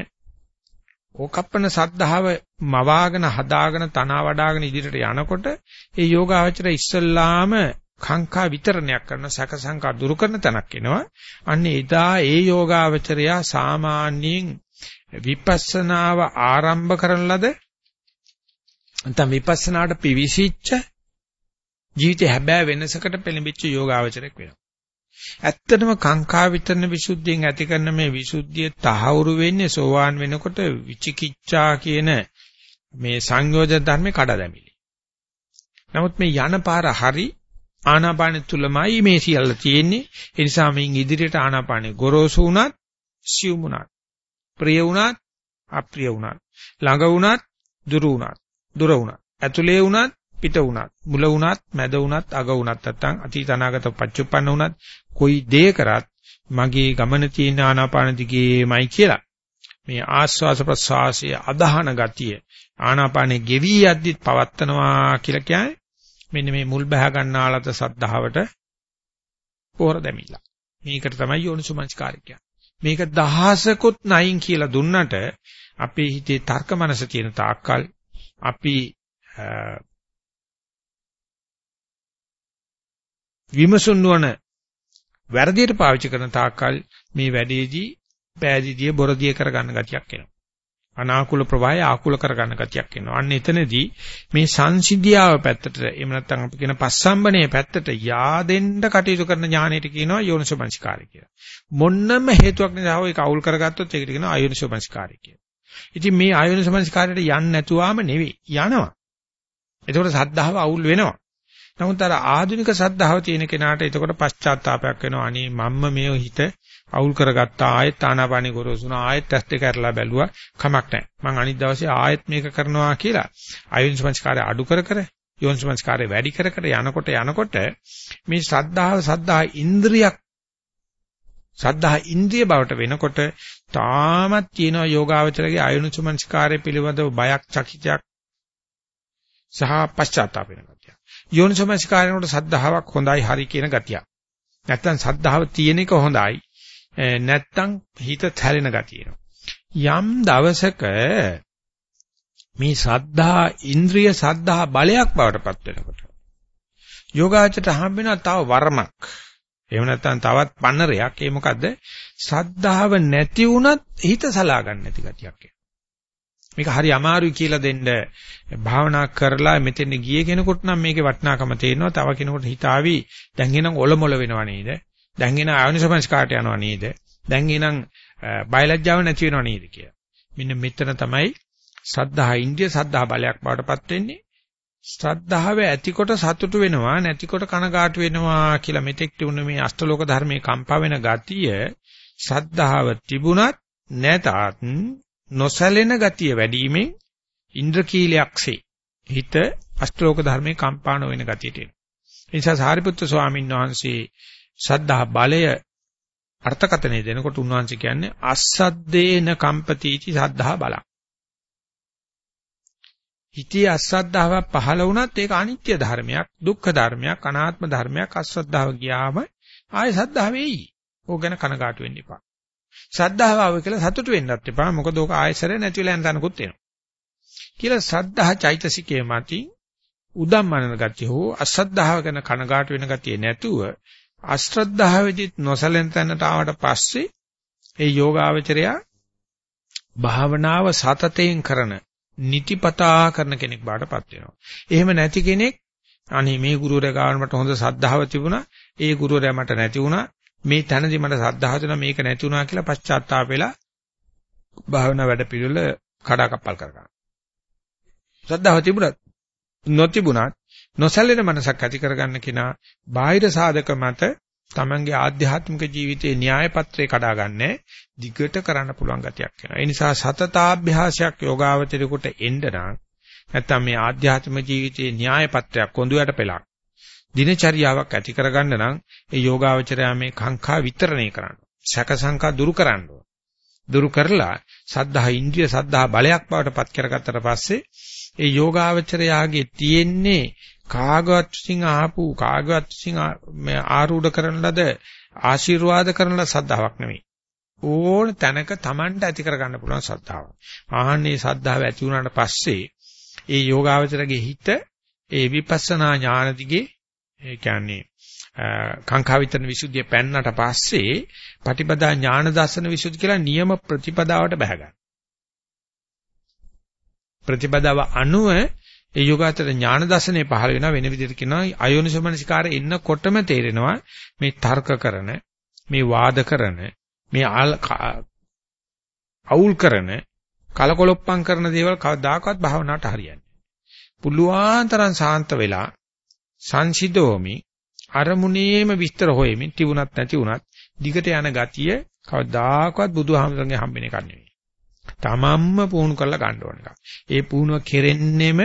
ඕකප්පන සද්ධාව මවාගෙන හදාගෙන තනවා වඩාගෙන ඉදිරියට යනකොට ඒ යෝගාවචර ඉස්සල්ලාම කාංකා විතරණයක් කරන සැක සංකා දුරු කරන තැනක් එනවා. අන්න එදා ඒ යෝගාවචරයා සාමාන්‍යයෙන් විපස්සනාව ආරම්භ කරන ලද නැත්නම් විපස්සනාට පිවිසිච්ච ජීවිතය හැබෑ වෙනසකට පෙළඹිච්ච යෝගාවචරයක් වෙනවා. ඇත්තටම කාංකා විතරන විසුද්ධියෙන් ඇති කරන මේ විසුද්ධිය තහවුරු වෙන්නේ සෝවාන් වෙනකොට විචිකිච්ඡා කියන මේ සංයෝජන ධර්මේ කඩදැමිලි. නමුත් මේ යන පාර හරි ආනාපානෙ තුලමයි මේ සියල්ල තියෙන්නේ. ඒ නිසා මින් ඉදිරියට ආනාපානෙ ගොරෝසු වුණත්, සියුම් වුණත්, ප්‍රිය වුණත්, අප්‍රිය වුණත්, ළඟ වුණත්, දුර වුණත්, දුර වුණත්, ඇතුලේ වුණත්, පිට වුණත්, මුල වුණත්, මැද වුණත්, අග වුණත් නැත්තම් අතීත අනාගත පච්චුප්පන්න වුණත් කොයි දේ කරත් මගේ ගමන තියෙන ආනාපාන දිගේමයි කියලා. මේ ආස්වාස ප්‍රස්වාසයේ අදහන ගතිය ආනාපානෙ ගෙවි යද්දිත් පවත්නවා කියලා කියන්නේ මෙන්න මේ මුල් බහ ගන්නාලත සද්ධාවට පෝර දැමිලා. මේකට තමයි යෝනිසුමංස්කාරය කියන්නේ. මේක දහසකුත් නයින් කියලා දුන්නට අපේ හිතේ තර්ක මනස තියෙන තාක්කල් අපි විමසුන් නොවන වැරදියට පාවිච්චි කරන තාක්කල් මේ වැඩේදී පෑදීදිය බොරදිය කරගන්න ගතියක් එනවා. අනාකූල ප්‍රවාහය ආකූල කරගන්න ගතියක් එනවා. අන්න එතනදී මේ සංසිද්ධියාව පැත්තට එහෙම නැත්නම් අපි කියන පස්සම්බනේ පැත්තට yaadෙන්න කටයුතු කරන ඥාණයට කියනවා යෝනිසෝමනසිකාරය කියලා. මොන්නම හේතුවක් නිසා ඒක අවුල් කරගත්තොත් ඒකට කියනවා අයෝනිසෝමනසිකාරය කියලා. ඉතින් මේ අයෝනිසෝමනසිකාරයට යන්නේ නැතුවම නෙවෙයි යනවා. එතකොට සද්ධාව අවුල් වෙනවා. නමුත් අර ආධුනික සද්ධාව තියෙන කෙනාට එතකොට පශ්චාත්තාවයක් වෙනවා. අනේ මම්ම මේ හිත අවුල් කරගත්තා ආයෙත් ආනාපානෙ ගොරෝසුනා ආයෙත් ඇස් දෙක අරලා බැලුවා කමක් නැහැ. මං අනිත් දවසේ ආයෙත් මේක කරනවා කියලා අයෝනිසමස්කාරය අඩු කර කර යෝනිසමස්කාරය වැඩි කර කර යනකොට යනකොට මේ ශ්‍රද්ධාව සද්ධා ඉන්ද්‍රියක් සද්ධා ඉන්ද්‍රිය බවට වෙනකොට තාමත් තියෙන යෝගාවචරයේ අයෝනිසමස්කාරය පිළිබඳව බයක් චකිතයක් සහ පශ්චාත්තාප වෙන ගතිය. යෝනිසමස්කාරයනට සද්ධාාවක් හොඳයි හරි කියන ගතිය. නැත්තම් සද්ධාව තියෙන එක හොඳයි නැත්තම් හිත තැලෙන ගතියනවා. යම් දවසක මේ සද්ධා ඉන්ද්‍රිය සද්ධා බලයක් බවට පත් වෙනකොට යෝගාචරයට හම්බ වෙනවා තව වර්මක්. එහෙම නැත්නම් තවත් පන්නරයක්. ඒ මොකද්ද? සද්ධාව නැති වුණත් හිත සලා ගන්න නැති ගතියක් මේක හරි අමාරුයි කියලා දෙන්න භාවනා කරලා මෙතෙන් ගිය කෙනෙකුට නම් මේකේ වටිනාකම තේරෙනවා. තව කෙනෙකුට හිතාවි දැන් එනම් ඔලොමොල වෙනව නේද? දැන් එන ආයුනිසමස්කාරට යනවා නේද? දැන් එනං බයලජ්ජාව නැති වෙනව නේද කියලා. මෙන්න මෙතන තමයි සද්ධා ඉන්ද්‍රිය සද්ධා බලයක් බවටපත් වෙන්නේ. ශ්‍රද්ධාව ඇතිකොට සතුටු වෙනවා නැතිකොට කනගාටු වෙනවා කියලා මෙතෙක් තිබුණ මේ අෂ්ටලෝක ධර්මයේ කම්පා වෙන ගතිය ශ්‍රද්ධාව තිබුණත් නැතත් නොසැලෙන ගතිය වැඩිවීමෙන් ඉන්ද්‍රකීලයක්සේ හිත අෂ්ටලෝක ධර්මයේ කම්පාන වෙන ගතියට එනවා. ඒ නිසා සාරිපුත්‍ර ස්වාමීන් වහන්සේ සද්ධා බලය අර්ථකතනෙ දෙනකොට උන්වහන්සේ කියන්නේ අස්සද්දේන කම්පතිටි සද්ධා බලං. හිතේ අස්සද්ධාවක් පහළ වුණත් ඒක අනිත්‍ය ධර්මයක්, දුක්ඛ ධර්මයක්, අනාත්ම ධර්මයක් අස්සද්ධාව ගියාම ආයෙ සද්ධා වෙයි. ඕක ගැන කනගාටු වෙන්න එපා. සද්ධාව ආව කියලා සතුටු වෙන්නත් එපා. මොකද ඕක ආයෙසරේ නැති වෙලා යන තැනකුත් එනවා. කියලා සද්ධා චෛතසිකයේ මතින් උදම්මනන ගතිය හෝ අසද්ධාව ගැන කනගාටු වෙන ගතිය නැතුව අශ්‍රද්ධාවෙදිත් නොසලෙන් තැනට ආවට පස්සේ ඒ යෝගාවචරයා භාවනාව සතතයෙන් කරන නිතිපතා කරන කෙනෙක් බාටපත් වෙනවා. එහෙම නැති කෙනෙක් අනේ මේ ගුරුවරයා ගාවට මට හොඳ සද්ධාව තිබුණා. ඒ ගුරුවරයා මට නැති වුණා. මේ තැනදී මට සද්ධාව තුන මේක නැති වුණා කියලා පශ්චාත්තාප වෙලා භාවනා වැඩ පිළිවෙල කඩාකප්පල් කරගන්නවා. සද්ධාව තිබුණත් නොතිබුණත් නොසැලෙන මනසක් ඇති කරගන්න කෙනා බාහිර සාධක මත තමන්ගේ ආධ්‍යාත්මික ජීවිතයේ න්‍යාය පත්‍රය කඩාගන්නේ දිගට කරන්න පුළුවන් ගතියක් වෙනවා. ඒ නිසා සතතාභ්‍යාසයක් යෝගාවචරයට එන්න නම් නැත්තම් මේ ආධ්‍යාත්මික ජීවිතයේ න්‍යාය පත්‍රයක් කොඳුයට පෙලක් දිනචරියාවක් ඇති කරගන්න නම් ඒ යෝගාවචරයා මේ කාංකා විතරණය කරන්න. සැක සංකා දුරු කරන්න දුරු කරලා සද්ධා ඉන්ද්‍රිය සද්ධා බලයක් බවට පත් කරගත්තට පස්සේ ඒ යෝගාවචරයාගේ තියෙන්නේ කාගවත් විසින් ආපු කාගවත් විසින් ආරූඪ කරන ලද ආශිර්වාද කරන ලද සද්ධාාවක් නෙමෙයි. ඕන තැනක Tamanට ඇති කරගන්න පුළුවන් සද්ධාව. ආහන්නේ සද්ධාව ඇති වුණාට පස්සේ ඒ යෝගාවචරගේ හිත ඒ විපස්සනා ඥාන දිගේ ඒ කියන්නේ කාංකා විතරන විසුද්ධිය පෙන්නට පස්සේ පටිපදා ඥාන දර්ශන විසුද්ධි කියලා නියම ප්‍රතිපදාවට බහැ ගන්න. ප්‍රතිපදාව අනුව ඒ යෝගාචර ඥාන දර්ශනේ පහළ වෙන වෙන විදිහට කියනවා අයෝනිසෝමනසිකාරය එන්නකොටම තේරෙනවා මේ තර්ක කරන මේ වාද කරන මේ අවුල් කරන කලකොලොප්පම් කරන දේවල් කවදාකවත් භාවනාවට හරියන්නේ. පුළුවන් තරම් සාන්ත වෙලා සංසිද්ධෝමි අරමුණේම විස්තර හොයමින් තිබුණත් නැති වුණත් දිගට යන ගතිය කවදාකවත් බුදුහාමරගේ හම්බෙන එකක් නෙවෙයි. තමන්ම පුහුණු කරලා ගන්න ඕන එකක්. ඒ පුහුණුව කෙරෙන්නෙම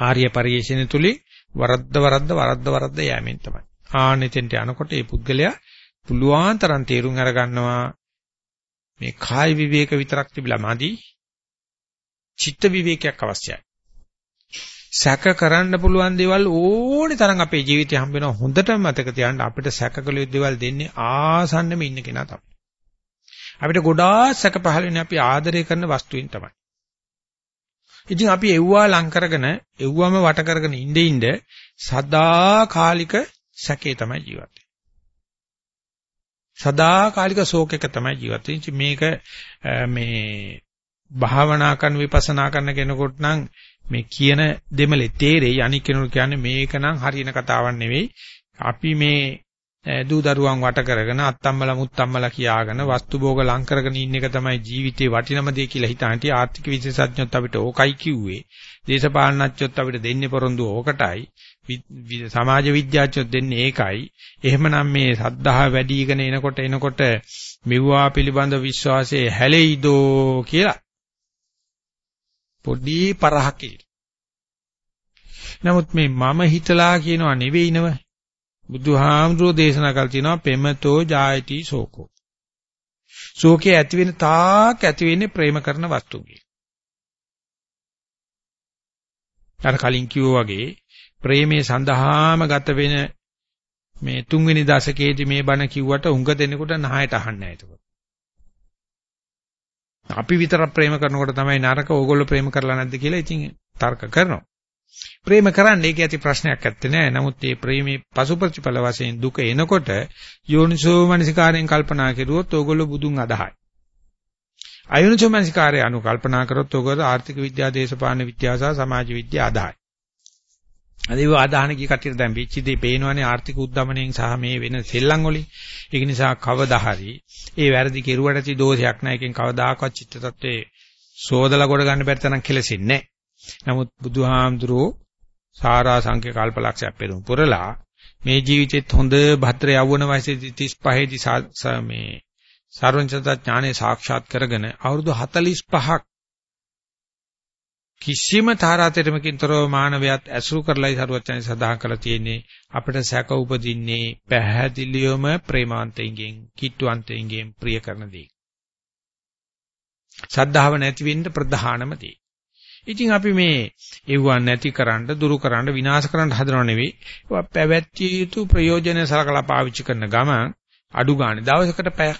ආර්ය පරිශ්‍රණය තුලින් වරද්ද වරද්ද වරද්ද වරද්ද යෑමෙන් තමයි. ආනෙතෙන්ට යනකොට මේ පුද්ගලයා පුළුවන් තරම් තේරුම් අරගන්නවා මේ කාය විවේක විතරක් තිබිලා මදි. චිත්ත විවේකයක් අවශ්‍යයි. සැක කරන්න පුළුවන් දේවල් ඕනි තරම් අපේ ජීවිතේ හම්බ වෙනවා හොඳටම මතක තියාගන්න අපිට සැකකලිය දේවල් දෙන්නේ ආසන්නෙම ඉන්න කෙනා තමයි. අපිට ගොඩාක් සැක පහල වෙන්නේ අපි ආදරය කරන වස්තුවෙන් තමයි. ඉතින් අපි එව්වා ලං කරගෙන එව්වම වට කරගෙන ඉඳින් ඉඳ සදාකාලික සැකේ තමයි ජීවත් සදාකාලික ශෝකයක තමයි ජීවත් වෙන්නේ. මේක මේ භාවනා කරන විපස්සනා කරන කෙනෙකුට නම් මේ කියන දෙමලේ තේරෙයි අනික් කෙනෙකුට කියන්නේ මේක නම් හරියන කතාවක් නෙවෙයි. අපි මේ දූ දරුවන් වට කරගෙන අත්තම්මලා මුත්තම්මලා කියාගෙන වස්තු භෝග ලං කරගෙන ඉන්න එක තමයි ජීවිතේ වටිනම දේ කියලා හිතාන්ටි ආර්ථික විශේෂඥයොත් අපිට ඕකයි කිව්වේ. දේශපාලනඥයොත් අපිට දෙන්නේ පොරොන්දු ඕකටයි. සමාජ විද්‍යාඥයොත් දෙන්නේ ඒකයි. එහෙමනම් මේ සද්ධා වැඩිගෙන එනකොට එනකොට මෙවුවා පිළිබඳ විශ්වාසය හැලෙයිදෝ කියලා පොඩි පරහක් නමුත් මේ මම හිතලා කියනවා නෙවෙයි නව. බුදුහාමුදුරෝ දේශනා කළ තියෙනවා පෙමතෝ ජායති සෝකෝ. ශෝකේ ඇති වෙන තාක් ඇති වෙන්නේ ප්‍රේම කරන වස්තුන්ගේ. අර කලින් කිව්වා වගේ ප්‍රේමයේ සඳහාම ගත වෙන මේ තුන්වෙනි දශකයේදී මේ බණ කිව්වට උඟ දෙනකොට නහයට අහන්නේ නැහැ අපි විතර ප්‍රේම කරනකොට තමයි නරක ඕගොල්ලෝ ප්‍රේම කරලා නැද්ද කියලා ඉතින් තර්ක කරනවා. ප්‍රේම කරන්න ඒක ඇති ප්‍රශ්නයක් නැත්තේ නෑ. නමුත් මේ ප්‍රේමේ පසු ප්‍රතිඵල වශයෙන් දුක එනකොට යෝනිසෝ මනසිකාරයෙන් කල්පනා කරුවොත් ඕගොල්ලෝ බුදුන් අදහයි. අයෝනිසෝ මනසිකාරය අනු කල්පනා කරොත් ඕගොල්ලෝ ආර්ථික විද්‍යාව, දේශපාලන විද්‍යාව සහ සමාජ විද්‍යාව අදහයි. අද ඒව ආදාහන කී කටියට දැන් වෙච්ච දේ පේනවනේ ආර්ථික උද්දමණයෙන් සහ මේ වෙන සෙල්ලම් වලින්. ඒක නිසා කවදා හරි ඒ වැරදි කෙරුවට ඇති දෝෂයක් නැහැ. එකෙන් කවදාකවත් චිත්ත tattve සෝදලා කොට ගන්න බැරි තරම් කෙලෙසින්නේ නැහැ. නමුත් බුදුහාමුදුරෝ සාරා සංඛ්‍ය කල්පලක්ෂයක් පෙරම් පුරලා මේ ජීවිතෙත් හොඳ භද්‍ර යවවන වයසේදී 35 දී මේ සර්වඥතා ඥානෙ සාක්ෂාත් කරගෙන අවුරුදු 45ක් කිසිම තාරාතිරමකින් තොරව මානවයාත් ඇසුරු කරලයි සරුවචන සදාහන් කරලා තියෙන්නේ අපිට සැක උපදින්නේ පැහැදිලිවම ප්‍රේමාන්තයෙන් කිට්ටුවන්තයෙන් ප්‍රිය කරන දේ. සද්ධාව නැති වෙන්න ප්‍රධානම දේ. ඉතින් අපි මේ එවුවන් නැතිකරන්න දුරු කරන්න විනාශ කරන්න හදනව නෙවෙයි. ඒවා පැවැත්විය යුතු ප්‍රයෝජන සලකලා පාවිච්චි කරන ගමන් අඩු ගන්න දවසකට පැයක්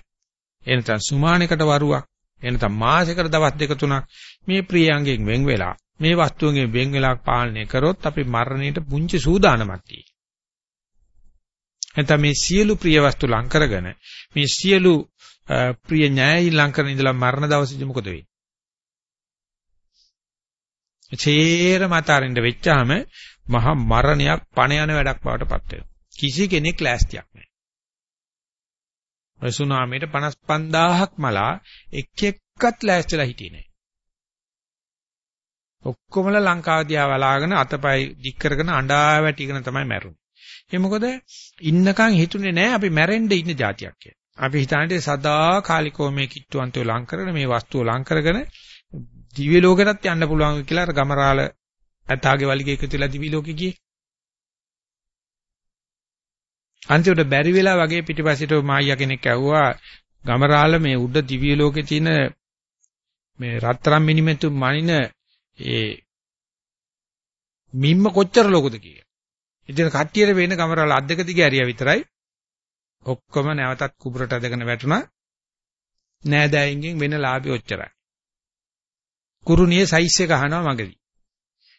එනතන් සුමානයකට වරුවක් එනතම් මාසයකට දවස් දෙක තුනක් මේ ප්‍රියංගෙන් වෙන් වෙලා මේ වස්තුවෙන් වෙන් වෙලා පාලනය කරොත් අපි මරණයට පුංචි සූදානමක් තියෙනවා. මේ සියලු ප්‍රිය වස්තු ලං කරගෙන මේ සියලු ප්‍රිය ඥායයි ලං කරන ඉඳලා මරණ දවසේදී මොකද වෙන්නේ? චේර මතරින්ද වෙච්චාම මහා මරණයක් පණ යන වැඩක් බවට පත් වෙනවා. කිසි කෙනෙක් ලෑස්තියක් නැහැ. සුනාමීට 55000ක් මලා එක් එක්කත් ලෑස්තිලා හිටියේ නැහැ. ඔක්කොමලා ලංකාව දිහා බලාගෙන අතපය දික් කරගෙන අඬා වැටිගෙන තමයි මැරුනේ. ඒ මොකද ඉන්නකන් හිතුනේ නෑ අපි මැරෙන්න ඉන්න જાතියක් කියලා. අපි හිතන්නේ සදා කාලිකව මේ කිට්ටුවන්තෝ ලං කරගෙන මේ වස්තුව ලං කරගෙන දිව්‍ය ලෝකෙටත් යන්න පුළුවන් කියලා අර ගමරාල ඇතාගේ වලිගේ එකතු වෙලා දිවි ලෝකෙ ගියේ. අන්තිමට බැරි වෙලා වගේ පිටිපස්සට මායියා කෙනෙක් ඇහුවා ගමරාල මේ උඩ දිව්‍ය ලෝකේ තියෙන මේ රත්තරන් මිනිමෙතු මනින ඒ මිම්ම කොච්චර ලොකුද කියලා. ඉතින් කට්ටියට වෙන ගමරාල අද්දක දිගේ ඇරියා විතරයි. ඔක්කොම නැවතත් කුඹරට ඇදගෙන වැටුණා. නෑදෑයින්ගෙන් වෙන ලාභي ඔච්චරයි. කුරුණියේ සයිස් එක අහනවා මගදී.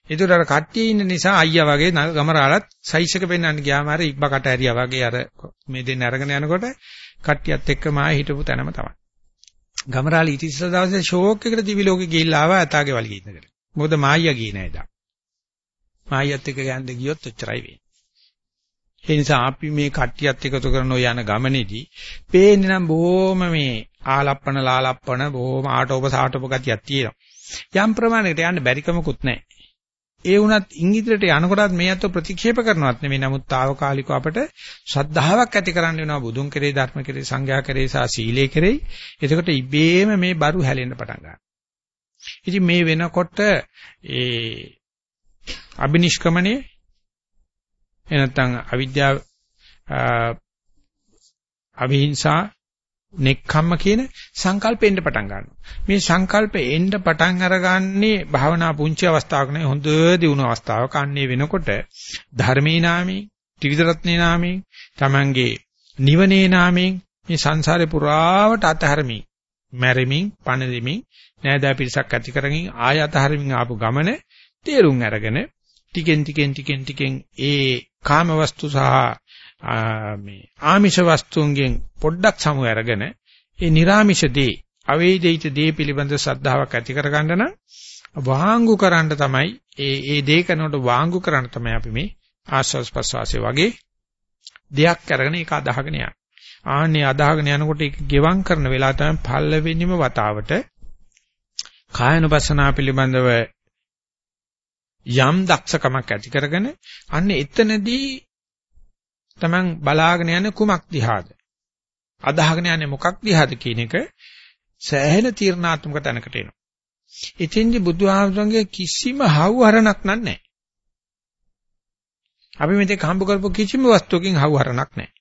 ඒතර අර කට්ටිය ඉන්න නිසා අයියා වගේ ගමරාලත් සයිස් එක පෙන්වන්න ගියාම අර ඉබ්බකට ඇරියා වගේ අර මේ දෙන්න අරගෙන යනකොට කට්ටියත් එක්කම ආයෙ හිටපු තැනම තමයි. ගමරාල ඉතිස්සල දවසේ ෂෝක් එකට දිවි ලෝකෙ ගිහිල්ලා ආවා අතාගේ වලිගය ඉඳගෙන. මොකද මායියා ගියේ නෑ දා. මායියත් එක්ක යන්න ගියොත් ඔච්චරයි වෙන්නේ. ඒ නිසා අපි මේ කට්ටියත් එකතු කරන ඔය යන ගමනේදී පේන්නේ නම් බොහොම මේ ආලප්පන ලාලප්පන බොහොම ආටෝප සාටෝප ගතියක් තියෙනවා. යම් ප්‍රමාණයකට යන්න බැරිකමකුත් නැහැ. ඒ වුණත් ඉංග්‍රීසියට යනකොටත් මේ අතෝ ප්‍රතික්ෂේප කරනවත් නෙමෙයි. නමුත් తాවකාලිකව අපට ශ්‍රද්ධාවක් ඇති කරන්න වෙනවා. බුදුන් කෙරේ ධර්ම කෙරේ සංඝයා කෙරේ සහ සීලේ කෙරේ එතකොට ඉබේම මේ බරු හැලෙන්න පටන් ගන්නවා. ඉතින් මේ වෙනකොට ඒ අබිනිෂ්ක්‍මණය එනත්තම් අවිද්‍යාව අවිහිංසා නෙක්ඛම්ම කියන සංකල්ප එන්න පටන් ගන්නවා. මේ සංකල්ප එන්න පටන් අරගන්නේ භාවනා පුංචි අවස්ථාවක නෙවෙයි හොඳ දියුණු අවස්ථාවක. අන්නේ වෙනකොට ධර්මේ නාමයෙන්, ත්‍රිවිධ රත්නේ නාමයෙන්, Tamange නිවනේ නාමයෙන් මේ සංසාරේ පුරාවට අතහරමි. මැරෙමින්, පණ දෙමින්, නෑදෑ පිරිසක් ඇති කරමින් ආය අතහරමින් ආපු ගමන තේරුම් අරගෙන ටිකෙන් ටිකෙන් ටිකෙන් ටිකෙන් ඒ කාම වස්තු සහ මේ ආමිෂ වස්තුන්ගෙන් පොඩ්ඩක් සමු අරගෙන ඒ නිර්ාමිෂ දේ අවේදිත දේ පිළිබඳ ශ්‍රද්ධාවක් ඇති කරගන්න නම් වාංගු කරන්න තමයි ඒ ඒ දේ කරනකොට වාංගු කරන්න තමයි අපි මේ ආස්වාස් ප්‍රසවාසයේ වගේ දෙයක් අරගෙන ඒක අදාහගෙන යන්නේ. ආන්නේ අදාහගෙන යනකොට ඒක ගෙවම් කරන වෙලාව තමයි පල්ලවෙනිම වතාවට කායනුපස්සනා පිළිබඳව යම් දක්ෂකමක් ඇති කරගෙන අන්න එතනදී Taman බලාගෙන යන්නේ කුමක් දිහාද? අදහගෙන යන්නේ මොකක් දිහාද කියන එක සෑහෙන තීර්ණාත්මක තැනකට එනවා. ඉතින්දි බුදුහාමුදුරන්ගේ කිසිම හවුහරණක් නැහැ. අපි මෙතෙක් හම්බ කරපු කිසිම වස්තුවකින් හවුහරණක් නැහැ.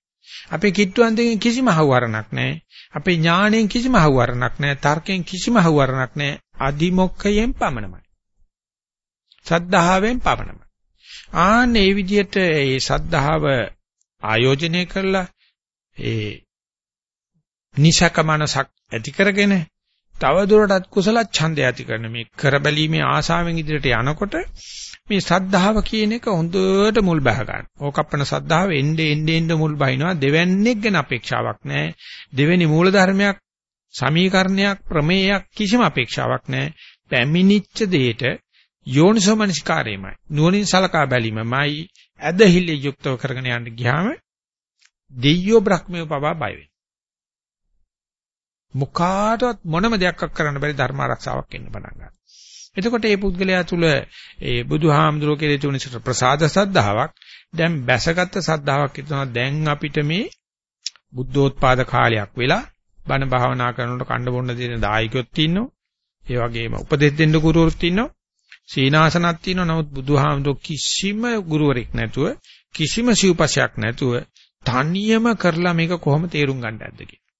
අපේ කිට්ටුවන්තෙන් කිසිම හවුහරණක් නැහැ. අපේ ඥාණයෙන් කිසිම හවුහරණක් නැහැ. තර්කයෙන් කිසිම හවුහරණක් නැහැ. අදිමොක්කයෙන් පමණමයි. සද්ධාවෙන් පමණමයි. ආන්නේ මේ විදිහට මේ සද්ධාව ආයෝජනය කරලා ඒ නිසක මනසක් ඇති කරගෙන තව දුරටත් කුසල ඡන්දය ඇති කරන මේ කරබැලීමේ ආසාවෙන් ඉදිරියට යනකොට මේ සද්ධාව කියන එක හොඳට මුල් බහ ගන්න. ඕකප්පන සද්ධාව එnde ende ende මුල් බහිනවා දෙවන්නේක් ගැන අපේක්ෂාවක් නැහැ. දෙවෙනි මූල ධර්මයක් සමීකරණයක් ප්‍රමේයක් කිසිම අපේක්ෂාවක් නැහැ. පැමිණිච්ච දෙයට යෝනිසෝමනසිකාරයමයි. නුවණින් සලකා බැලීමමයි ඇදහිලි යුක්තව කරගෙන යන්න ගියාම දෙයියෝ බ්‍රහ්මයෝ පවා බය වෙනවා. මොකාටවත් මොනම දෙයක් කරන්න බැරි ධර්ම ආරක්ෂාවක් එන්න පටන් ගන්නවා. එතකොට මේ පුද්ගලයා තුල ඒ බුදුහාමුදුරුවෝ කෙරේ තුන ප්‍රසාද සද්ධාාවක් දැන් බැසගත් සද්ධාාවක් හිතනවා දැන් අපිට මේ බුද්ධෝත්පාද කාලයක් වෙලා බණ භාවනා කරනකොට කණ්ඩ බොන්න දෙන දායකයොත් ඉන්නවා. ඒ වගේම උපදෙස් දෙන්න ගුරුවරුත් ඉන්නවා. සීනාසනක් තියෙනවා නමුත් බුදුහාමුදුර කිසිම ගුරුවරෙක් නැතුව කිසිම සිව්පසයක් නැතුව තනියම කරලා මේක කොහොම තේරුම් ගන්නවද කියලා.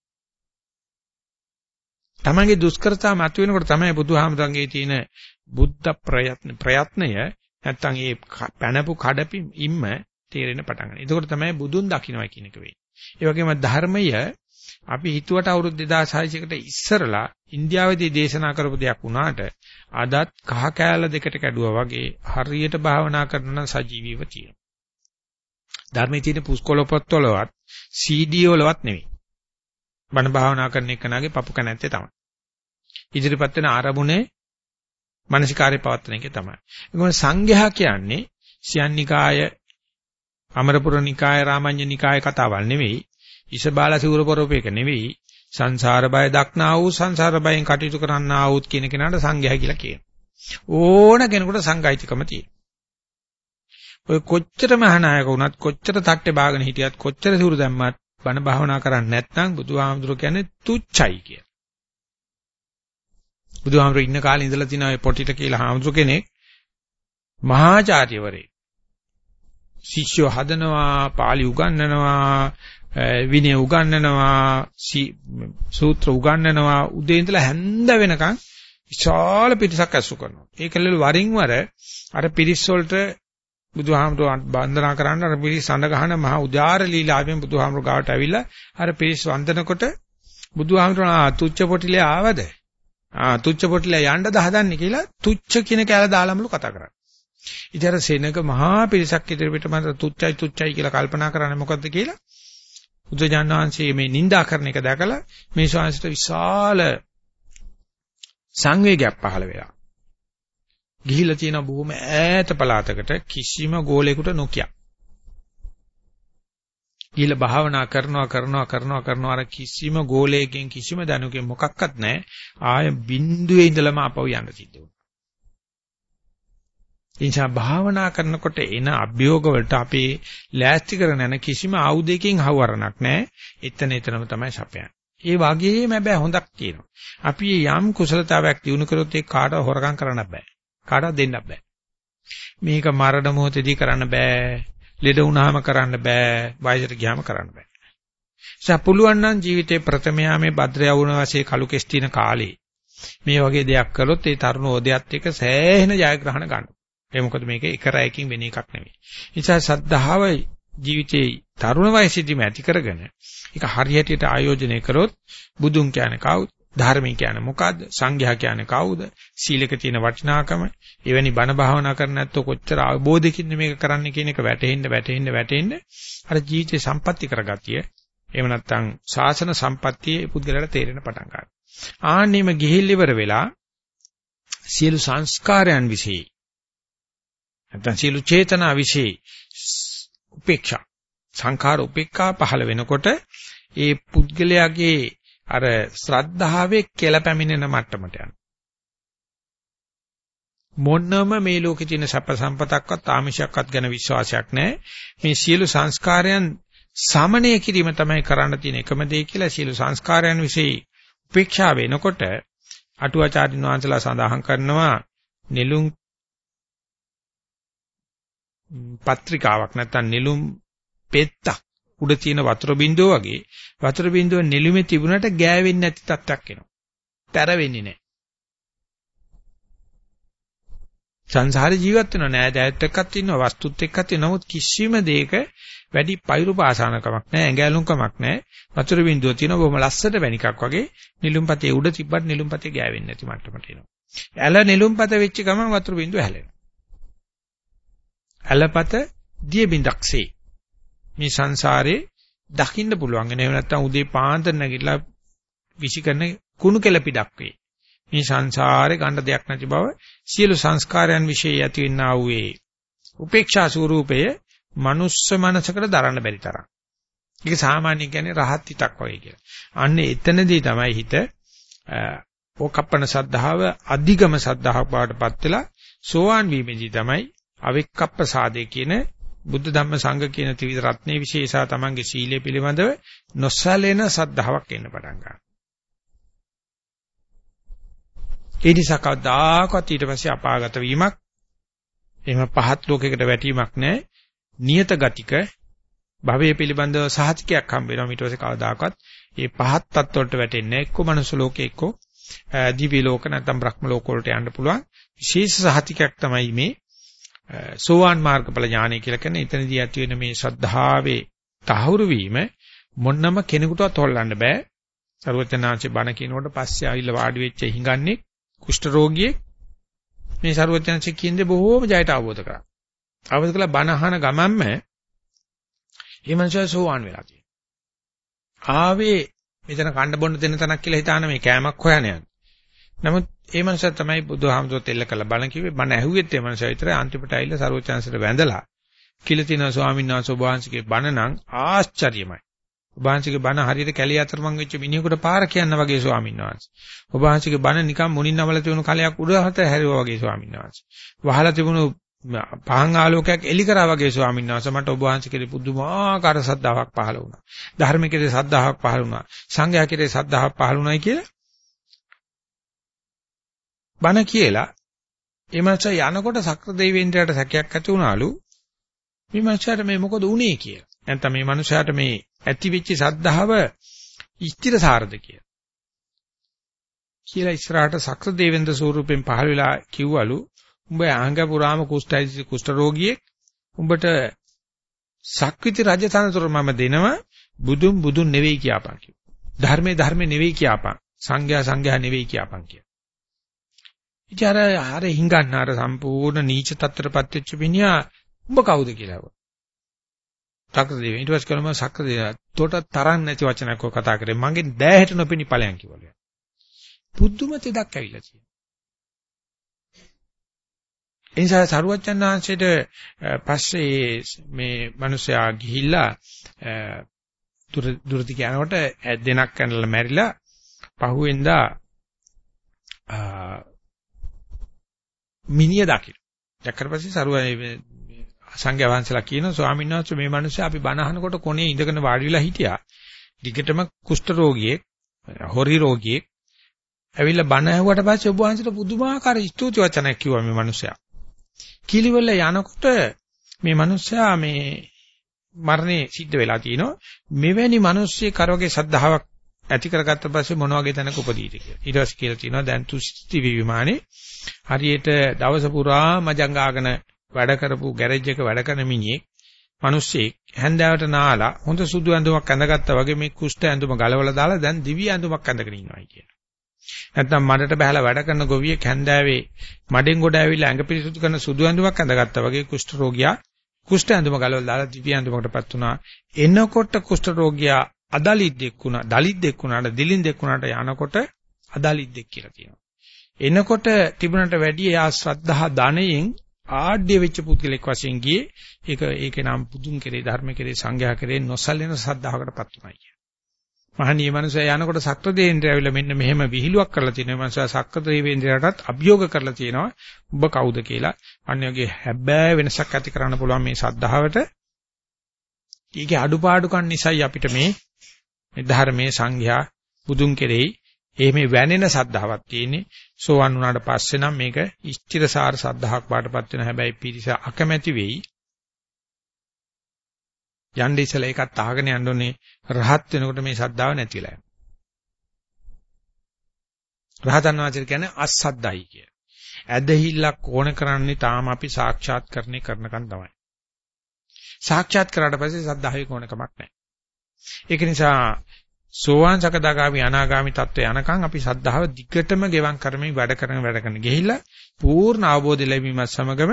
තමන්ගේ දුෂ්කරතා මතුවෙනකොට තමයි බුදුහාමුදුරන්ගේ තියෙන බුද්ධ ප්‍රයත්න ප්‍රයත්නය නැත්තම් ඒ පැනපු කඩපින් ඉම්ම තේරෙන පටන් ගන්නවා. එතකොට තමයි බුදුන් දකින්නයි කියන එක වෙන්නේ. ඒ වගේම ධර්මය අපි හිතුවට අවුරුදු 2600කට ඉස්සරලා ඉන්දියාවේදී දේශනා කරපු දෙයක් වුණාට අදත් කහ කෑල්ල දෙකට කැඩුවා වගේ හරියට භාවනා කරන නම් සජීවීව තියෙනවා. ධර්මයේ තියෙන පුස්කොළ පොත්වලවත් CD වලවත් නෙවෙයි. බණ භාවනා කරන එකනාගේ පපු කනැත්තේ තමයි. ඉදිරිපත් වෙන ආරමුණේ මානසිකාරය පවත්වන එකේ තමයි. ඒකම සංඝයා කියන්නේ සියන්නිකාය අමරපුර නිකාය රාමඤ්ඤ නිකාය කතාවල් නෙවෙයි ඉසබාල සිවුර පොරොපේක නෙවෙයි සංසාර බය දක්නා වූ සංසාර බයෙන් කටයුතු කරන්නා වූත් කියන කෙනාට සංඝයා කියලා කියනවා. ඕන කෙනෙකුට සංඝයිතිකම තියෙනවා. ඔය කොච්චර මහානායක වුණත් කොච්චර තට්ටේ බාගෙන හිටියත් කොච්චර සිවුරු දැම්මත් බණ භාවනා කරන්නේ නැත්නම් බුදුහාමුදුරු කියන්නේ තුච්චයි කියලා. බුදුහාමුදුරු ඉන්න කාලේ ඉඳලා තියෙන ඔය පොටිට කියලා හාමුදුරු කෙනෙක් මහාචාර්යවරේ. ශිෂ්‍යව හදනවා, පාළි උගන්වනවා, විනය උගන්වනවා, සූත්‍ර උගන්වනවා, උදේ ඉඳලා හැන්ද වෙනකන් විශාල පිරිසක් ඇසු කරනවා. ඒකලල වරින් වර අර පිරිස් වලට බුදුහාමුදුරුවෝ වන්දනා කරන්න අර පිරිස් සඳ ගහන මහා උදාාර ලීලාවෙන් බුදුහාමුදුරුවෝ ගාවට ඇවිල්ලා අර පිරිස් වන්දනකොට බුදුහාමුදුරුවෝ තුච්ච පොටිලේ ආවද? ආ තුච්ච පොටිලේ යන්නද හදන්නේ කියලා තුච්ච කියන කැල දාලාමලු කතා කරන්නේ. ඉතින් අර සෙනඟ මහා පිරිසක් ඉදිරියට මට තුච්චයි තුච්චයි කියලා කල්පනා කරන්නේ මොකද්ද කියලා බුදුජානක වහන්සේ මේ නිඳා කරන එක දැකලා මේ ශාස්ත්‍ර විශාල සංවේගයක් පහළ වෙලා. ගිහිලා තියෙන බොහොම ඈත පළාතකට කිසිම ගෝලයකට නොකිය. ගිහිලා භාවනා කරනවා කරනවා කරනවා කරනවා අර කිසිම ගෝලයකින් කිසිම දණුවකින් මොකක්වත් නැහැ. ආය බිඳුවේ ඉඳලම අපව යන්න සිද්ධ වුණා. එනිසා භාවනා කරනකොට එන අභියෝග වලට අපි ලෑස්ති කරන යන කිසිම ආයුධයකින් හවරණක් නැහැ. එතන එතනම තමයි සපයන්නේ. ඒ වගේම හැබැයි හොඳක් තියෙනවා. අපි යම් කුසලතාවයක් දිනු කරොත් ඒ කාට හොරකම් කරන්න බෑ. කාටවත් දෙන්න බෑ. මේක මරණ මොහොතේදී කරන්න බෑ. ලෙඩ වුණාම කරන්න බෑ. වයසට ගියාම කරන්න බෑ. නිසා පුළුවන් නම් ජීවිතේ ප්‍රථම යාමේ භද්‍ර යවුණ වාසේ කලු කෙස් තින කාලේ මේ වගේ දෙයක් කළොත් ඒ තරුණ ඕදයත් එක්ක සෑහෙන ජයග්‍රහණ ගන්න. ඒ මොකද මේක එක රැයකින් වෙන එකක් නෙවෙයි. නිසා සද්ධාව ජීවිතේ තරුණ වයසේදීම ඇති කරගෙන ඒක හරියටියට ආයෝජනය කරොත් බුදුන් කියන්නේ කවුද? ධර්මී කියන්නේ මොකද්ද? සංඝයා කියන්නේ කවුද? සීලක තියෙන වටිනාකම, එවැනි බණ භාවනා කරන්නේ නැත්නම් කොච්චර අවබෝධකින්ද මේක කරන්නේ කියන එක වැටහෙන්න වැටහෙන්න වැටහෙන්න අර ජීවිතේ සම්පatti කරගතිය. එහෙම නැත්නම් ශාසන සම්පත්තියේ පුද්ගලයාට තේරෙන පටන් ගන්නවා. ආන්නෙම ගිහිල් ඉවර වෙලා සියලු සංස්කාරයන් વિશે නැත්නම් සියලු චේතනා વિશે උපේක්ෂා සංඛාර උපේක්ඛා පහළ වෙනකොට ඒ පුද්ගලයාගේ අර ශ්‍රද්ධාවේ කෙලපැමිණෙන මට්ටමට යනවා. මොන්නම මේ ලෝකේ තියෙන සැප සම්පතක්වත් ආමිෂයක්වත් ගැන විශ්වාසයක් නැහැ. මේ සියලු සංස්කාරයන් සමනය කිරීම තමයි කරන්න තියෙන එකම දේ කියලා සියලු සංස්කාරයන් વિશે උපේක්ෂා වෙනකොට අටුවාචාර්යින් වහන්සේලා සඳහන් කරනවා නෙළුම් පත්‍රිකාවක් නැත්නම් නෙළුම් පෙත්තක් උඩ තියෙන වතුර බින්දුව වගේ වතුර බින්දුව නෙළුමේ තිබුණට ගෑවෙන්නේ නැති තත්ත්වයක් එනවා. තැර වෙන්නේ නැහැ. සංසාරේ ජීවත් වෙනව නෑ දැයත් එක්කත් ඉන්නවා වස්තුත් එක්කත් ඉන්නවා නමුත් කිසිම දෙයක වැඩි පෛරු පාසානකමක් නෑ ඇඟැලුම්කමක් නෑ වතුර බින්දුව තියෙන බොහොම ලස්සට වැනිකක් වගේ නිලුම්පතේ උඩ තිබ්බත් නිලුම්පතේ ගෑවෙන්නේ නැති මට්ටමට එනවා. ඇල නිලුම්පත වෙච්ච ගමන් වතුර බින්දුව හැලෙනවා. ඇලපත දිය බින්දක්සේ මේ සංසාරේ දකින්න පුළුවන්. එහෙම නැත්නම් උදේ පාන්දර නැගිටලා විසිකරන කුණු කෙල පිටක් වේ. මේ සංසාරේ ගන්න දෙයක් නැති බව සියලු සංස්කාරයන් વિશે ඇති වෙන්නා වූයේ උපේක්ෂා ස්වરૂපය මනුස්ස මනසකට දරන්න බැරි තරම්. ඒක සාමාන්‍ය කියන්නේ රහත් හිතක් වගේ කියලා. අන්න එතනදී තමයි හිත ඕකප්පන සද්ධාව අධිගම සද්ධාහ බවටපත් වෙලා සෝවාන් වීමේදී තමයි අවික්කප්ප සාදේ කියන බුද්ධ ධම්ම සංඝ කියන ත්‍රිවිධ රත්නේ විශේෂා තමන්ගේ සීලය පිළිබඳව නොසැලෙන සද්ධාාවක් එන්න පටන් ගන්නවා. ඒ නිසා කවදාකවත් ඊට පස්සේ අපාගත වීමක් එහෙම පහත් ලෝකයකට වැටීමක් නැහැ. නියත ගතික භවයේ පිළිබඳව සහතිකයක් හම්බ වෙනවා ඊට පස්සේ කවදාකවත් මේ පහත් තත්ත්වවලට වැටෙන්නේ නැහැ. එක්ක මනුස්ස ලෝකේ එක්ක දිව්‍ය ලෝක නැත්නම් බ්‍රහ්ම ලෝක වලට යන්න පුළුවන්. විශේෂ සහතිකයක් තමයි මේ සෝවාන් මාර්ගඵල ඥානය කියලා කියන්නේ එතනදී ඇති වෙන මේ ශ්‍රද්ධාවේ තහවුරු වීම මොන්නම කෙනෙකුටවත් හොල්ලන්න බෑ. සරුවචනාංශේ බණ කියනකොට පස්සේ ආවිල්ලා වාඩි වෙච්ච හිඟන්නේ කුෂ්ඨ රෝගියෙක් මේ සරුවචනාංශේ කියන්නේ බොහෝම ජයට අවබෝධ කරා. අවබෝධ කළා බණ අහන ගමන්ම මේ මනුස්සයා සෝවාන් වෙලා තියෙනවා. ආවේ මෙතන කණ්ඩ බොන්න දෙන්න තැනක් කියලා හිතාන මේ කෑමක් හොයන යන. නමුත් ඒ මනුස්සයා තමයි බුදුහාමුදුරුවෝ තෙල්ල කළ බණ කිව්වේ බණ ඇහුවෙත් ඒ මනුස්සයා විතරයි අන්තිමට ඇවිල්ලා සරුවචාන්සට වැඳලා කියලා තිනවා ස්වාමීන් වහන්සේ ඔබ වහන්සේගේ බණ නම් ආශ්චර්යමයි. ඔබ වහන්සේගේ බණ හරියට කැලිය අතරමං වෙච්ච මිනිහෙකුට පාර කියන්න වගේ ස්වාමීන් වහන්සේ. ඔබ වහන්සේගේ බණ නිකන් මුණින් නමල තිබුණු කලයක් උඩහත හැරුවා වගේ ස්වාමීන් වහන්සේ. වහලා තිබුණු පහන් ආලෝකයක් එලි කරා වගේ ස්වාමීන් වහන්සේ මට ඔබ වහන්සේ කෙරේ පුදුමාකාර සද්ධාාවක් පහළ වුණා. ධර්ම කෙරේ සද්ධාාවක් පහළ වුණා. සංඝයා කෙරේ සද්ධාාවක් පහළ වුණායි කියලා බණ කියලා ඒ මනස යනකොට සක්‍ර දෙවියන්ට සැකයක් ඇති වුණාලු. මේ මනුස්සයාට මේ මොකද වුනේ කියලා. නැත්නම් මේ මනුස්සයාට මේ ඇති වෙච්ච සද්ධාව ස්ථිරසාරද කියලා. කියලා ඉස්සරහට සක්‍ර දෙවියන්ද ස්වරූපෙන් පහළ වෙලා කිව්වලු උඹ අහංග පුරාම කුෂ්ඨයි කුෂ්ඨ රෝගියෙක් උඹට සක්විති රජ තනතුර මම දෙනවා බුදුන් බුදුන් නෙවෙයි කියපන් කිව්වා. ධර්මයේ ධර්මයේ නෙවෙයි කියපන්. සංඝයා සංඝයා නෙවෙයි කියපන් කිය. ඉතින් අර අර හිඟන්න අර සම්පූර්ණ නීච තත්ත්වයටපත් වෙච්ච මිනිහා උඹ කවුද කියලා ඇහුවා. සක්‍රදේව ඊට පස්සේ කලම සක්‍රදේව තොට තරන් නැති වචනයක් ඔය කතා කරේ මගේ දෑහැට නොපෙනි ඵලයන් කිව්වලු. පුදුම තෙදක් ඇවිල්ලා තියෙනවා. ඒ නිසා සරුවච්චන් වහන්සේට පස්සේ මේ මිනිසයා ගිහිල්ලා දුර දුරදි යනකොට දෙනක් කනලා මැරිලා පහුවෙන්දා මිනිය දකින්න. දැක්කට පස්සේ සරුවයි සංඝයා වහන්සේලා කියනවා ස්වාමීන් වහන්සේ මේ මිනිස්සු අපි බණ අහනකොට කොනේ ඉඳගෙන වාඩි වෙලා හිටියා. දිගටම කුෂ්ඨ රෝගියෙක්, හොරි රෝගියෙක් ඇවිල්ලා බණ ඇහුවට පස්සේ ඔබ වහන්සේට පුදුමාකාර ස්තුති වචනයක් කිව්වා මේ මිනිස්සයා. කිලිවල යනකොට මේ මිනිස්සයා මේ මරණේ සිද්ධ වෙලා තිනවා. මෙවැනි මිනිස්සෙ කරවගේ සද්ධාාවක් ඇති කරගත්ත පස්සේ මොන වගේ තැනක උපදීද කියලා. ඊට පස්සේ කියලා තියෙනවා දැන් තුස්ති විමානේ හරියට දවස පුරා මජංගාගෙන වැඩ කරපු ගෑරේජ් එක වැඩ කරන මිනිහෙක් මිනිස්සෙක් හැන්දෑවට නාලා හොඳ සුදු ඇඳුමක් ඇඳගත්තා වගේ මේ කුෂ්ඨ ඇඳුම ගලවලා දාලා දැන් දිවි ඇඳුමක් ඇඳගෙන ඉන්නවායි කියන. නැත්නම් මඩට බහලා වැඩ කරන ගොවියෙක් හැන්දෑවේ මඩෙන් ගොඩ ඇවිල්ලා ඇඟ පිරිසුදු කරන සුදු ඇඳුමක් ඇඳගත්තා වගේ කුෂ්ඨ රෝගියා කුෂ්ඨ ඇඳුම ගලවලා දාලා දිවි ඇඳුමකටපත් වුණා. එනකොට කුෂ්ඨ රෝගියා අදලිද්දෙක් වුණා, දලිද්දෙක් වුණාට, දිලින්දෙක් වුණාට යනකොට අදලිද්දෙක් කියලා කියනවා. එනකොට තිබුණට වැඩිය යා ශ්‍රද්ධා ධනයෙන් ආඩ්‍ය වෙච්ච පුද්ගලෙක් වශයෙන් ගියේ ඒක ඒකේ නම් පුදුන් කෙරේ ධර්ම කෙරේ සංඝයා කෙරේ නොසැලෙන සද්ධාවකටපත් උනායි කිය. මහණී මනුස්සයා යනකොට සක්‍රදේන්ද්‍රය ඇවිල්ලා මෙන්න මෙහෙම විහිළුවක් කරලා තියෙනවා. මනුස්සයා සක්‍රදේවේන්ද්‍රයටත් අභියෝග කරලා තියෙනවා. ඔබ කවුද කියලා. අන්න යගේ හැබෑ වෙනසක් ඇති කරන්න පුළුවන් මේ සද්ධාවට. ඊගේ අඩුපාඩුකම් නිසායි අපිට මේ මේ ධර්මයේ සංඝයා බුදුන් කෙරෙහි එහෙම වැනෙන සද්ධාවක් තියෙන්නේ සෝවන් වුණාට පස්සේ නම් මේක ස්ථිරසාර සද්ධාහක් බාටපත් වෙන හැබැයි පිරිස අකමැති වෙයි යන්නේ ඉතල ඒකත් අහගෙන යන්න ඕනේ රහත් වෙනකොට මේ සද්ධාව නැතිලා යනවා රහතන් වහන්සේ කියන්නේ අසද්දයි කිය. ඇදහිල්ලක් ඕන කරන්නේ තාම අපි සාක්ෂාත් කරන්නේ කරනකන් තමයි. සාක්ෂාත් කරාට පස්සේ සද්ධාවේ ඕනකමක් නැහැ. ඒක නිසා සෝවාන් සකදාගාමි අනාගාමි තත්ත්වය යනකම් අපි සද්ධාව දිගටම ගෙවම් කරමින් වැඩ කරන වැඩ කරන ගිහිල්ලා පූර්ණ අවබෝධය ලැබීමත් සමගම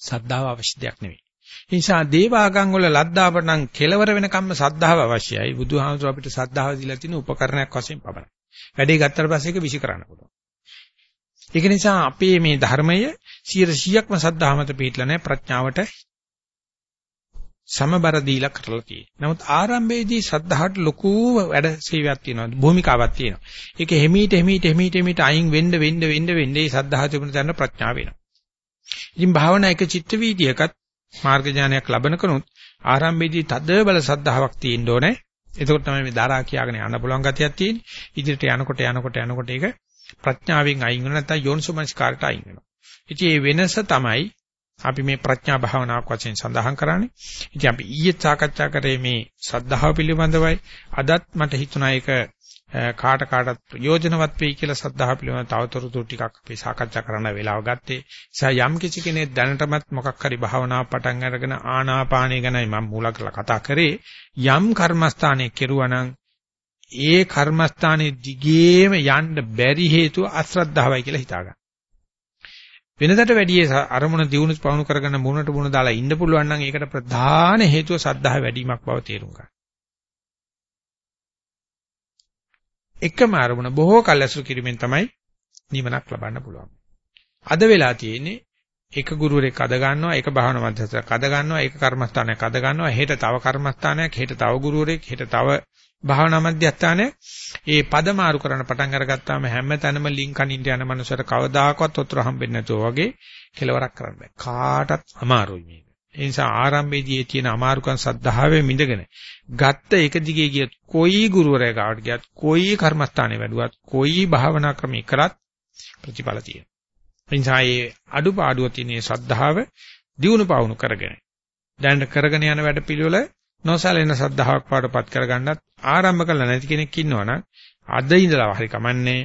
සද්ධාව අවශ්‍ය දෙයක් නෙවෙයි. ඒ නිසා දේවාගම් වල ලද්දාවට නම් කෙලවර වෙනකම්ම සද්ධාව අවශ්‍යයි. බුදුහාමුදුර අපිට සද්ධාව දීලා තියෙන උපකරණයක් වශයෙන් පමණයි. වැඩේ ගත්තට පස්සේ ඒක විසි කරන්න පුළුවන්. ඒක නිසා අපේ මේ ධර්මය 100%ක්ම සද්ධාව මත පිටලා නැහැ ප්‍රඥාවට සමබර දීලා කරලා තියෙනවා. නමුත් ආරම්භයේදී සද්ධාහට ලොකු වැඩ සේවයක් තියෙනවා. භූමිකාවක් තියෙනවා. ඒක හිමීට හිමීට හිමීට හිමීට අයින් වෙන්න වෙන්න වෙන්න වෙන්න මේ සද්ධාහ තිබුණ තැන ප්‍රඥාව වෙනවා. ඉතින් භාවනා එක චිත්ත වීදියකත් මාර්ග ඥානයක් ලබන කෙනුත් ආරම්භයේදී තද බල සද්ධාාවක් තියෙන්න ඕනේ. එතකොට තමයි මේ දරා කියාගෙන යන්න පුළුවන් ගතියක් තියෙන්නේ. ඉදිරියට යනකොට යනකොට යනකොට ඒක ප්‍රඥාවෙන් අයින් වෙන නැත්නම් යෝනිසෝමනස්කාරට අයින් වෙනවා. ඉතින් මේ වෙනස තමයි අපි මේ ප්‍රඥා භාවනාවක් වශයෙන් සඳහන් කරන්නේ. ඉතින් අපි ඊයේ සාකච්ඡා කරේ මේ සද්ධාව පිළිබඳවයි. අදත් මට හිතුණා ඒක කාට කාටත් ප්‍රයෝජනවත් වෙයි කියලා සද්ධාව පිළිබඳව තවතොරතුරු ටිකක් අපි සාකච්ඡා කරන්න වෙලාව ගත්තේ. ඒ යම් කිසි කෙනෙක් දැනටමත් මොකක් හරි භාවනාවක් පටන් අරගෙන ආනාපානය ගැනයි මම මූල කරලා කතා කරේ. යම් කර්මස්ථානයේ කෙරුවනම් ඒ කර්මස්ථානයේ දිගේම යන්න බැරි හේතුව අශ්‍රද්ධාවයි කියලා හිතාගන්න. වෙනදට වැඩිය අරමුණ දියුණු පවණු කරගෙන මුණට මුණ දාලා ඉන්න පුළුවන් නම් ඒකට ප්‍රධාන හේතුව සද්ධා වැඩිවීමක් බව තේරුම් ගන්න. එකම අරමුණ බොහෝ කල් ඇසුරු කිරීමෙන් තමයි නිවනක් ලබන්න පුළුවන්. අද වෙලා තියෙන්නේ එක ගුරුවරයෙක් අද ගන්නවා එක භාවනා මධ්‍යස්ථයක් අද ගන්නවා එක කර්මස්ථානයක් අද ගන්නවා හෙට තව කර්මස්ථානයක් හෙට තව ගුරුවරයෙක් හෙට තව භාවනා මධ්‍යස්ථානයේ ඒ පද මාරු කරන්න පටන් අරගත්තාම හැම තැනම ලින්ක් අනින්න යන මනුස්සයට කවදාකවත් උත්තර හම්බෙන්නේ නැතුව වගේ කෙලවරක් කරන්න බෑ. කාටත් අමාරුයි මේක. ඒ නිසා ආරම්භයේදී තියෙන අමාරුකම් සද්ධාවේ මිදගෙන ගත්ත එක දිගේ ගියත් කොයි ගුරුවරයා ගාවට ගියත් කොයි කර්මස්ථානේ වැඩුවත් කොයි භාවනා ක්‍රමයක කරත් ප්‍රතිඵල තියෙනවා. ඒ නිසා මේ අඩුපාඩුව තියෙන ශ්‍රද්ධාව දියුණු පවුණු කරගෙන දැන් කරගෙන යන වැඩ පිළිවෙල නොසැලෙන සද්ධාාවක් පාඩපත් කරගන්නත් ආරම්භ කළ නැති කෙනෙක් ඉන්නවනම් අද ඉඳලා හරි කමන්නේ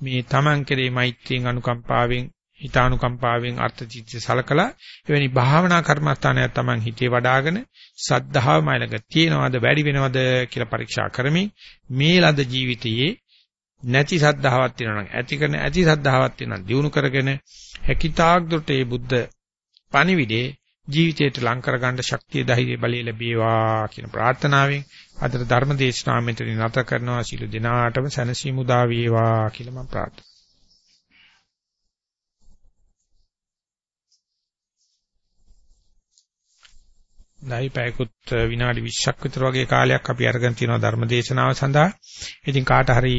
මේ Taman කෙරේ මෛත්‍රියෙන් අනුකම්පාවෙන් හිතානුකම්පාවෙන් අර්ථ චිත්ත සලකලා එවැනි භාවනා කර්මස්ථානයක් Taman හිතේ වඩ아가න සද්ධාව මයිලක තියෙනවද වැඩි වෙනවද කියලා පරීක්ෂා කරමින් මේ ලද ජීවිතයේ නැති සද්ධාවක් තියෙනවා නම් ඇති කරන ඇති සද්ධාවක් තියෙනවා දිනු කරගෙන හැකිතාක් දුරට මේ බුද්ධ පණිවිඩේ ජීවිතයට ලං කරගන්න ශක්තිය ධෛර්ය බලය ලැබේවා කියන ප්‍රාර්ථනාවෙන් අදට ධර්ම දේශනාව මෙතනින් නැත කරනවා සිළු දිනාටම සැනසීම උදා වේවා කියලා මම ප්‍රාර්ථනා නැයි පැයකුත් විනාඩි 20ක් විතර වගේ කාලයක් අපි අරගෙන තියෙනවා ධර්ම දේශනාව සඳහා. ඉතින් කාට හරි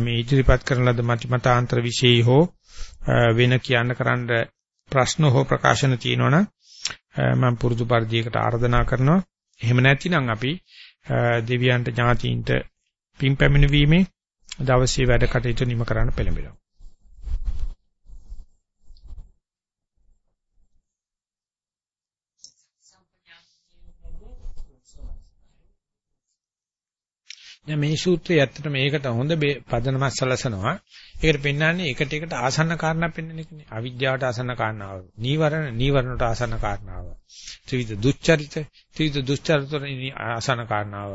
මේ ඉදිරිපත් කරන ලද මතිමතාන්තර විශේෂ හෝ වෙන කියන්න කරන්න ප්‍රශ්න හෝ ප්‍රකාශන තියෙනවනම් මම පුරුදු පරිදියකට ආරාධනා කරනවා. එහෙම නැතිනම් අපි දෙවියන්ට ඥාතීන්ට පින් පැමිණීමේ දවසේ වැඩ කටයුතු නිම කරන්න පෙළඹෙනවා. දැන් මේ සූත්‍රය ඇත්තට මේකට හොඳ පදනමක් සලසනවා. ඒකට පෙන්වන්නේ එකට එකට ආසන්න කාරණා පෙන්වන එකනේ. අවිද්‍යාවට ආසන්න කාරණාව. නීවරණ නීවරණට ආසන්න කාරණාව. ත්‍රිවිධ දුස්චරිත ත්‍රිවිධ දුස්චරිතවල ආසන්න කාරණාව.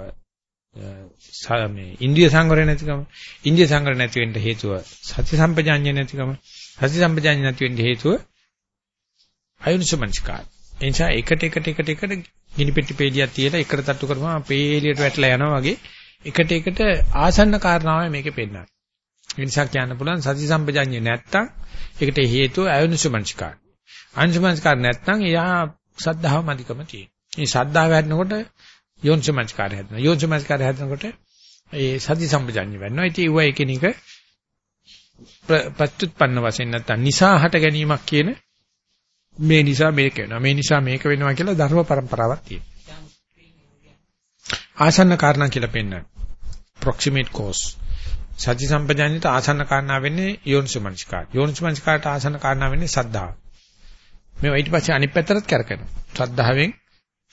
මේ ඉන්ද්‍රිය සංවරය නැතිකම ඉන්ද්‍රිය සංවරය නැති වෙන්න හේතුව සති සම්පජාඤ්ඤය නැතිකම සති සම්පජාඤ්ඤය නැති වෙන්න හේතුව අයුනිසමංස්කාර එනිසා එකට එකට එකට එකට ගිනි පෙට්ටි පේලියක් තියලා එකට තට්ටු කරපුවම පේලියට වැටලා යනවා වගේ එකට එකට ආසන්න කාරණාවයි මේකේ පෙන්නන්නේ. ඒ නිසා කියන්න පුළුවන් සති සම්පජඤ්ඤය නැත්තම් ඒකට හේතුව අයෝනිසමංස්කාර. අයෝනිසමංස්කාර නැත්තම් එයා සද්ධාව මධිකම තියෙන. මේ සද්ධාව වැඩනකොට යෝනිසමංස්කාරය හැදෙනවා. යෝනිසමංස්කාරය හැදෙනකොට ඒ සති සම්පජඤ්ඤය වෙනවා. ඉතින් ඒව එකිනෙක ප්‍රත්‍යুৎපන්න වශයෙන් නැත්තම් නිසා හට ගැනීමක් කියන මේ නිසා මේක වෙනවා. මේ නිසා මේක වෙනවා කියලා ධර්ම પરම්පරාවක් තියෙනවා. ආසන්න කාරණා කියලා පෙන්නන proximate cause සති සම්පජානිත ආසන්න කාරණා වෙන්නේ යෝනිසමංස්කාර. යෝනිසමංස්කාරට ආසන්න කාරණා වෙන්නේ සද්ධා. මේ ඊට පස්සේ අනිත් පැත්තට කරකනවා. ශ්‍රද්ධාවෙන්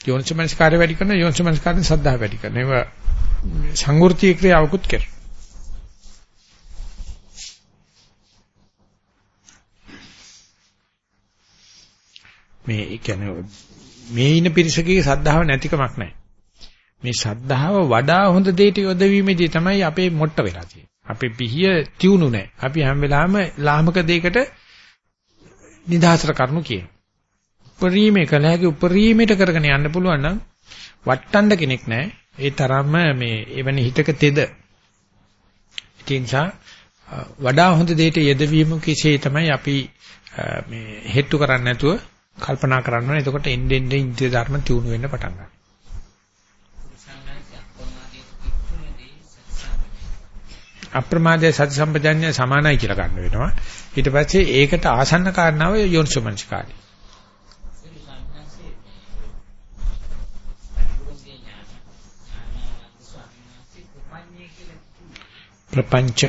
යෝනිසමංස්කාරය වැඩි කරනවා යෝනිසමංස්කාරයෙන් සද්ධා වැඩි කරනවා. ඒව සංවෘත්ති ක්‍රියාවකුත් කරනවා. මේ කියන්නේ මේ ඉන්න පිරිසකේ සද්ධාව නැතිකමක් නැහැ. මේ ශද්ධාව වඩා හොඳ දෙයට යොදවීමේදී තමයි අපේ මොට්ට වෙලා තියෙන්නේ. අපේ පිහිය තියුණු නැහැ. අපි හැම වෙලාවෙම ලාමක දෙයකට නිදාසර කරනු කියන. උපරිමේ කළ හැකි උපරිමයට කරගෙන යන්න පුළුවන් නම් වට්ටන්න කෙනෙක් නැහැ. ඒ තරම්ම මේ එවැනි හිතක තෙද. ඒ නිසා වඩා හොඳ දෙයට යෙදවීම කෙසේ තමයි අපි මේ හෙට්ටු කරන්නේ නැතුව කල්පනා කරන්න ඕනේ. එතකොට එන්නේ එන්නේ ඉන්ද්‍රිය ධර්ම තියුණු වෙන්න පටන් ගන්නවා. අප්‍රමාදයේ සති සම්පජඤ්ඤය සමානයි කියලා ගන්න වෙනවා. ඊට පස්සේ ඒකට ආසන්න කාරණාව යෝනිසෝමනසිකාරී. ප්‍රපංච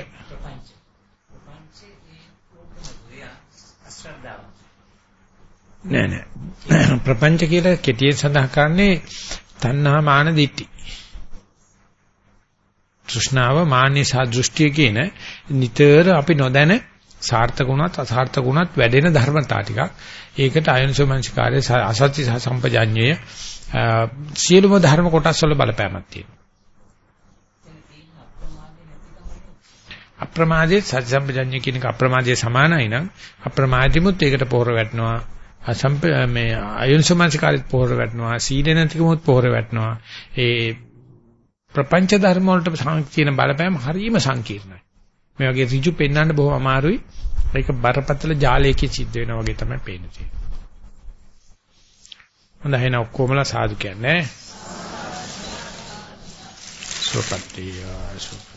නෑ නෑ ප්‍රපංච කියලා කෙටියෙන් සඳහන් කරන්නේ තණ්හා මාන දිට්ඨි තෘෂ්ණාව මාන්නේ සහ දෘෂ්ටිය කියන නිතර අපි නොදැන සාර්ථක වුණත් අසාර්ථක වුණත් වැඩෙන ධර්මතා ටිකක්. ඒකට අයනසෝමංස්කාරයේ අසත්‍ය සහ සම්පජාඤ්ඤය සියලුම ධර්ම කොටස් වල බලපෑමක් තියෙනවා. අප්‍රමාදයේ සත්‍ය සම්පජාඤ්ඤය කියන එක අප්‍රමාදයේ සමානයි නම් අප්‍රමාදිමුත් ඒකට පොහොර වැටෙනවා. අසම්ප මේ අයනසෝමංස්කාරයට පොහොර වැටෙනවා. සීල නැතිකමුත් පොහොර වැටෙනවා. ඒ ප්‍රපංච ධර්ම වලට තියෙන බලපෑම හරිම සංකීර්ණයි. මේ වගේ ඍජු පෙන්වන්න බොහොම අමාරුයි. ඒක බරපතල ජාලයකින් සිද්ධ වෙනා වගේ තමයි පේන්නේ. හොඳයි එහෙනම් ඔක්කොමලා සාදු කියන්නේ. සුවපත් වේවා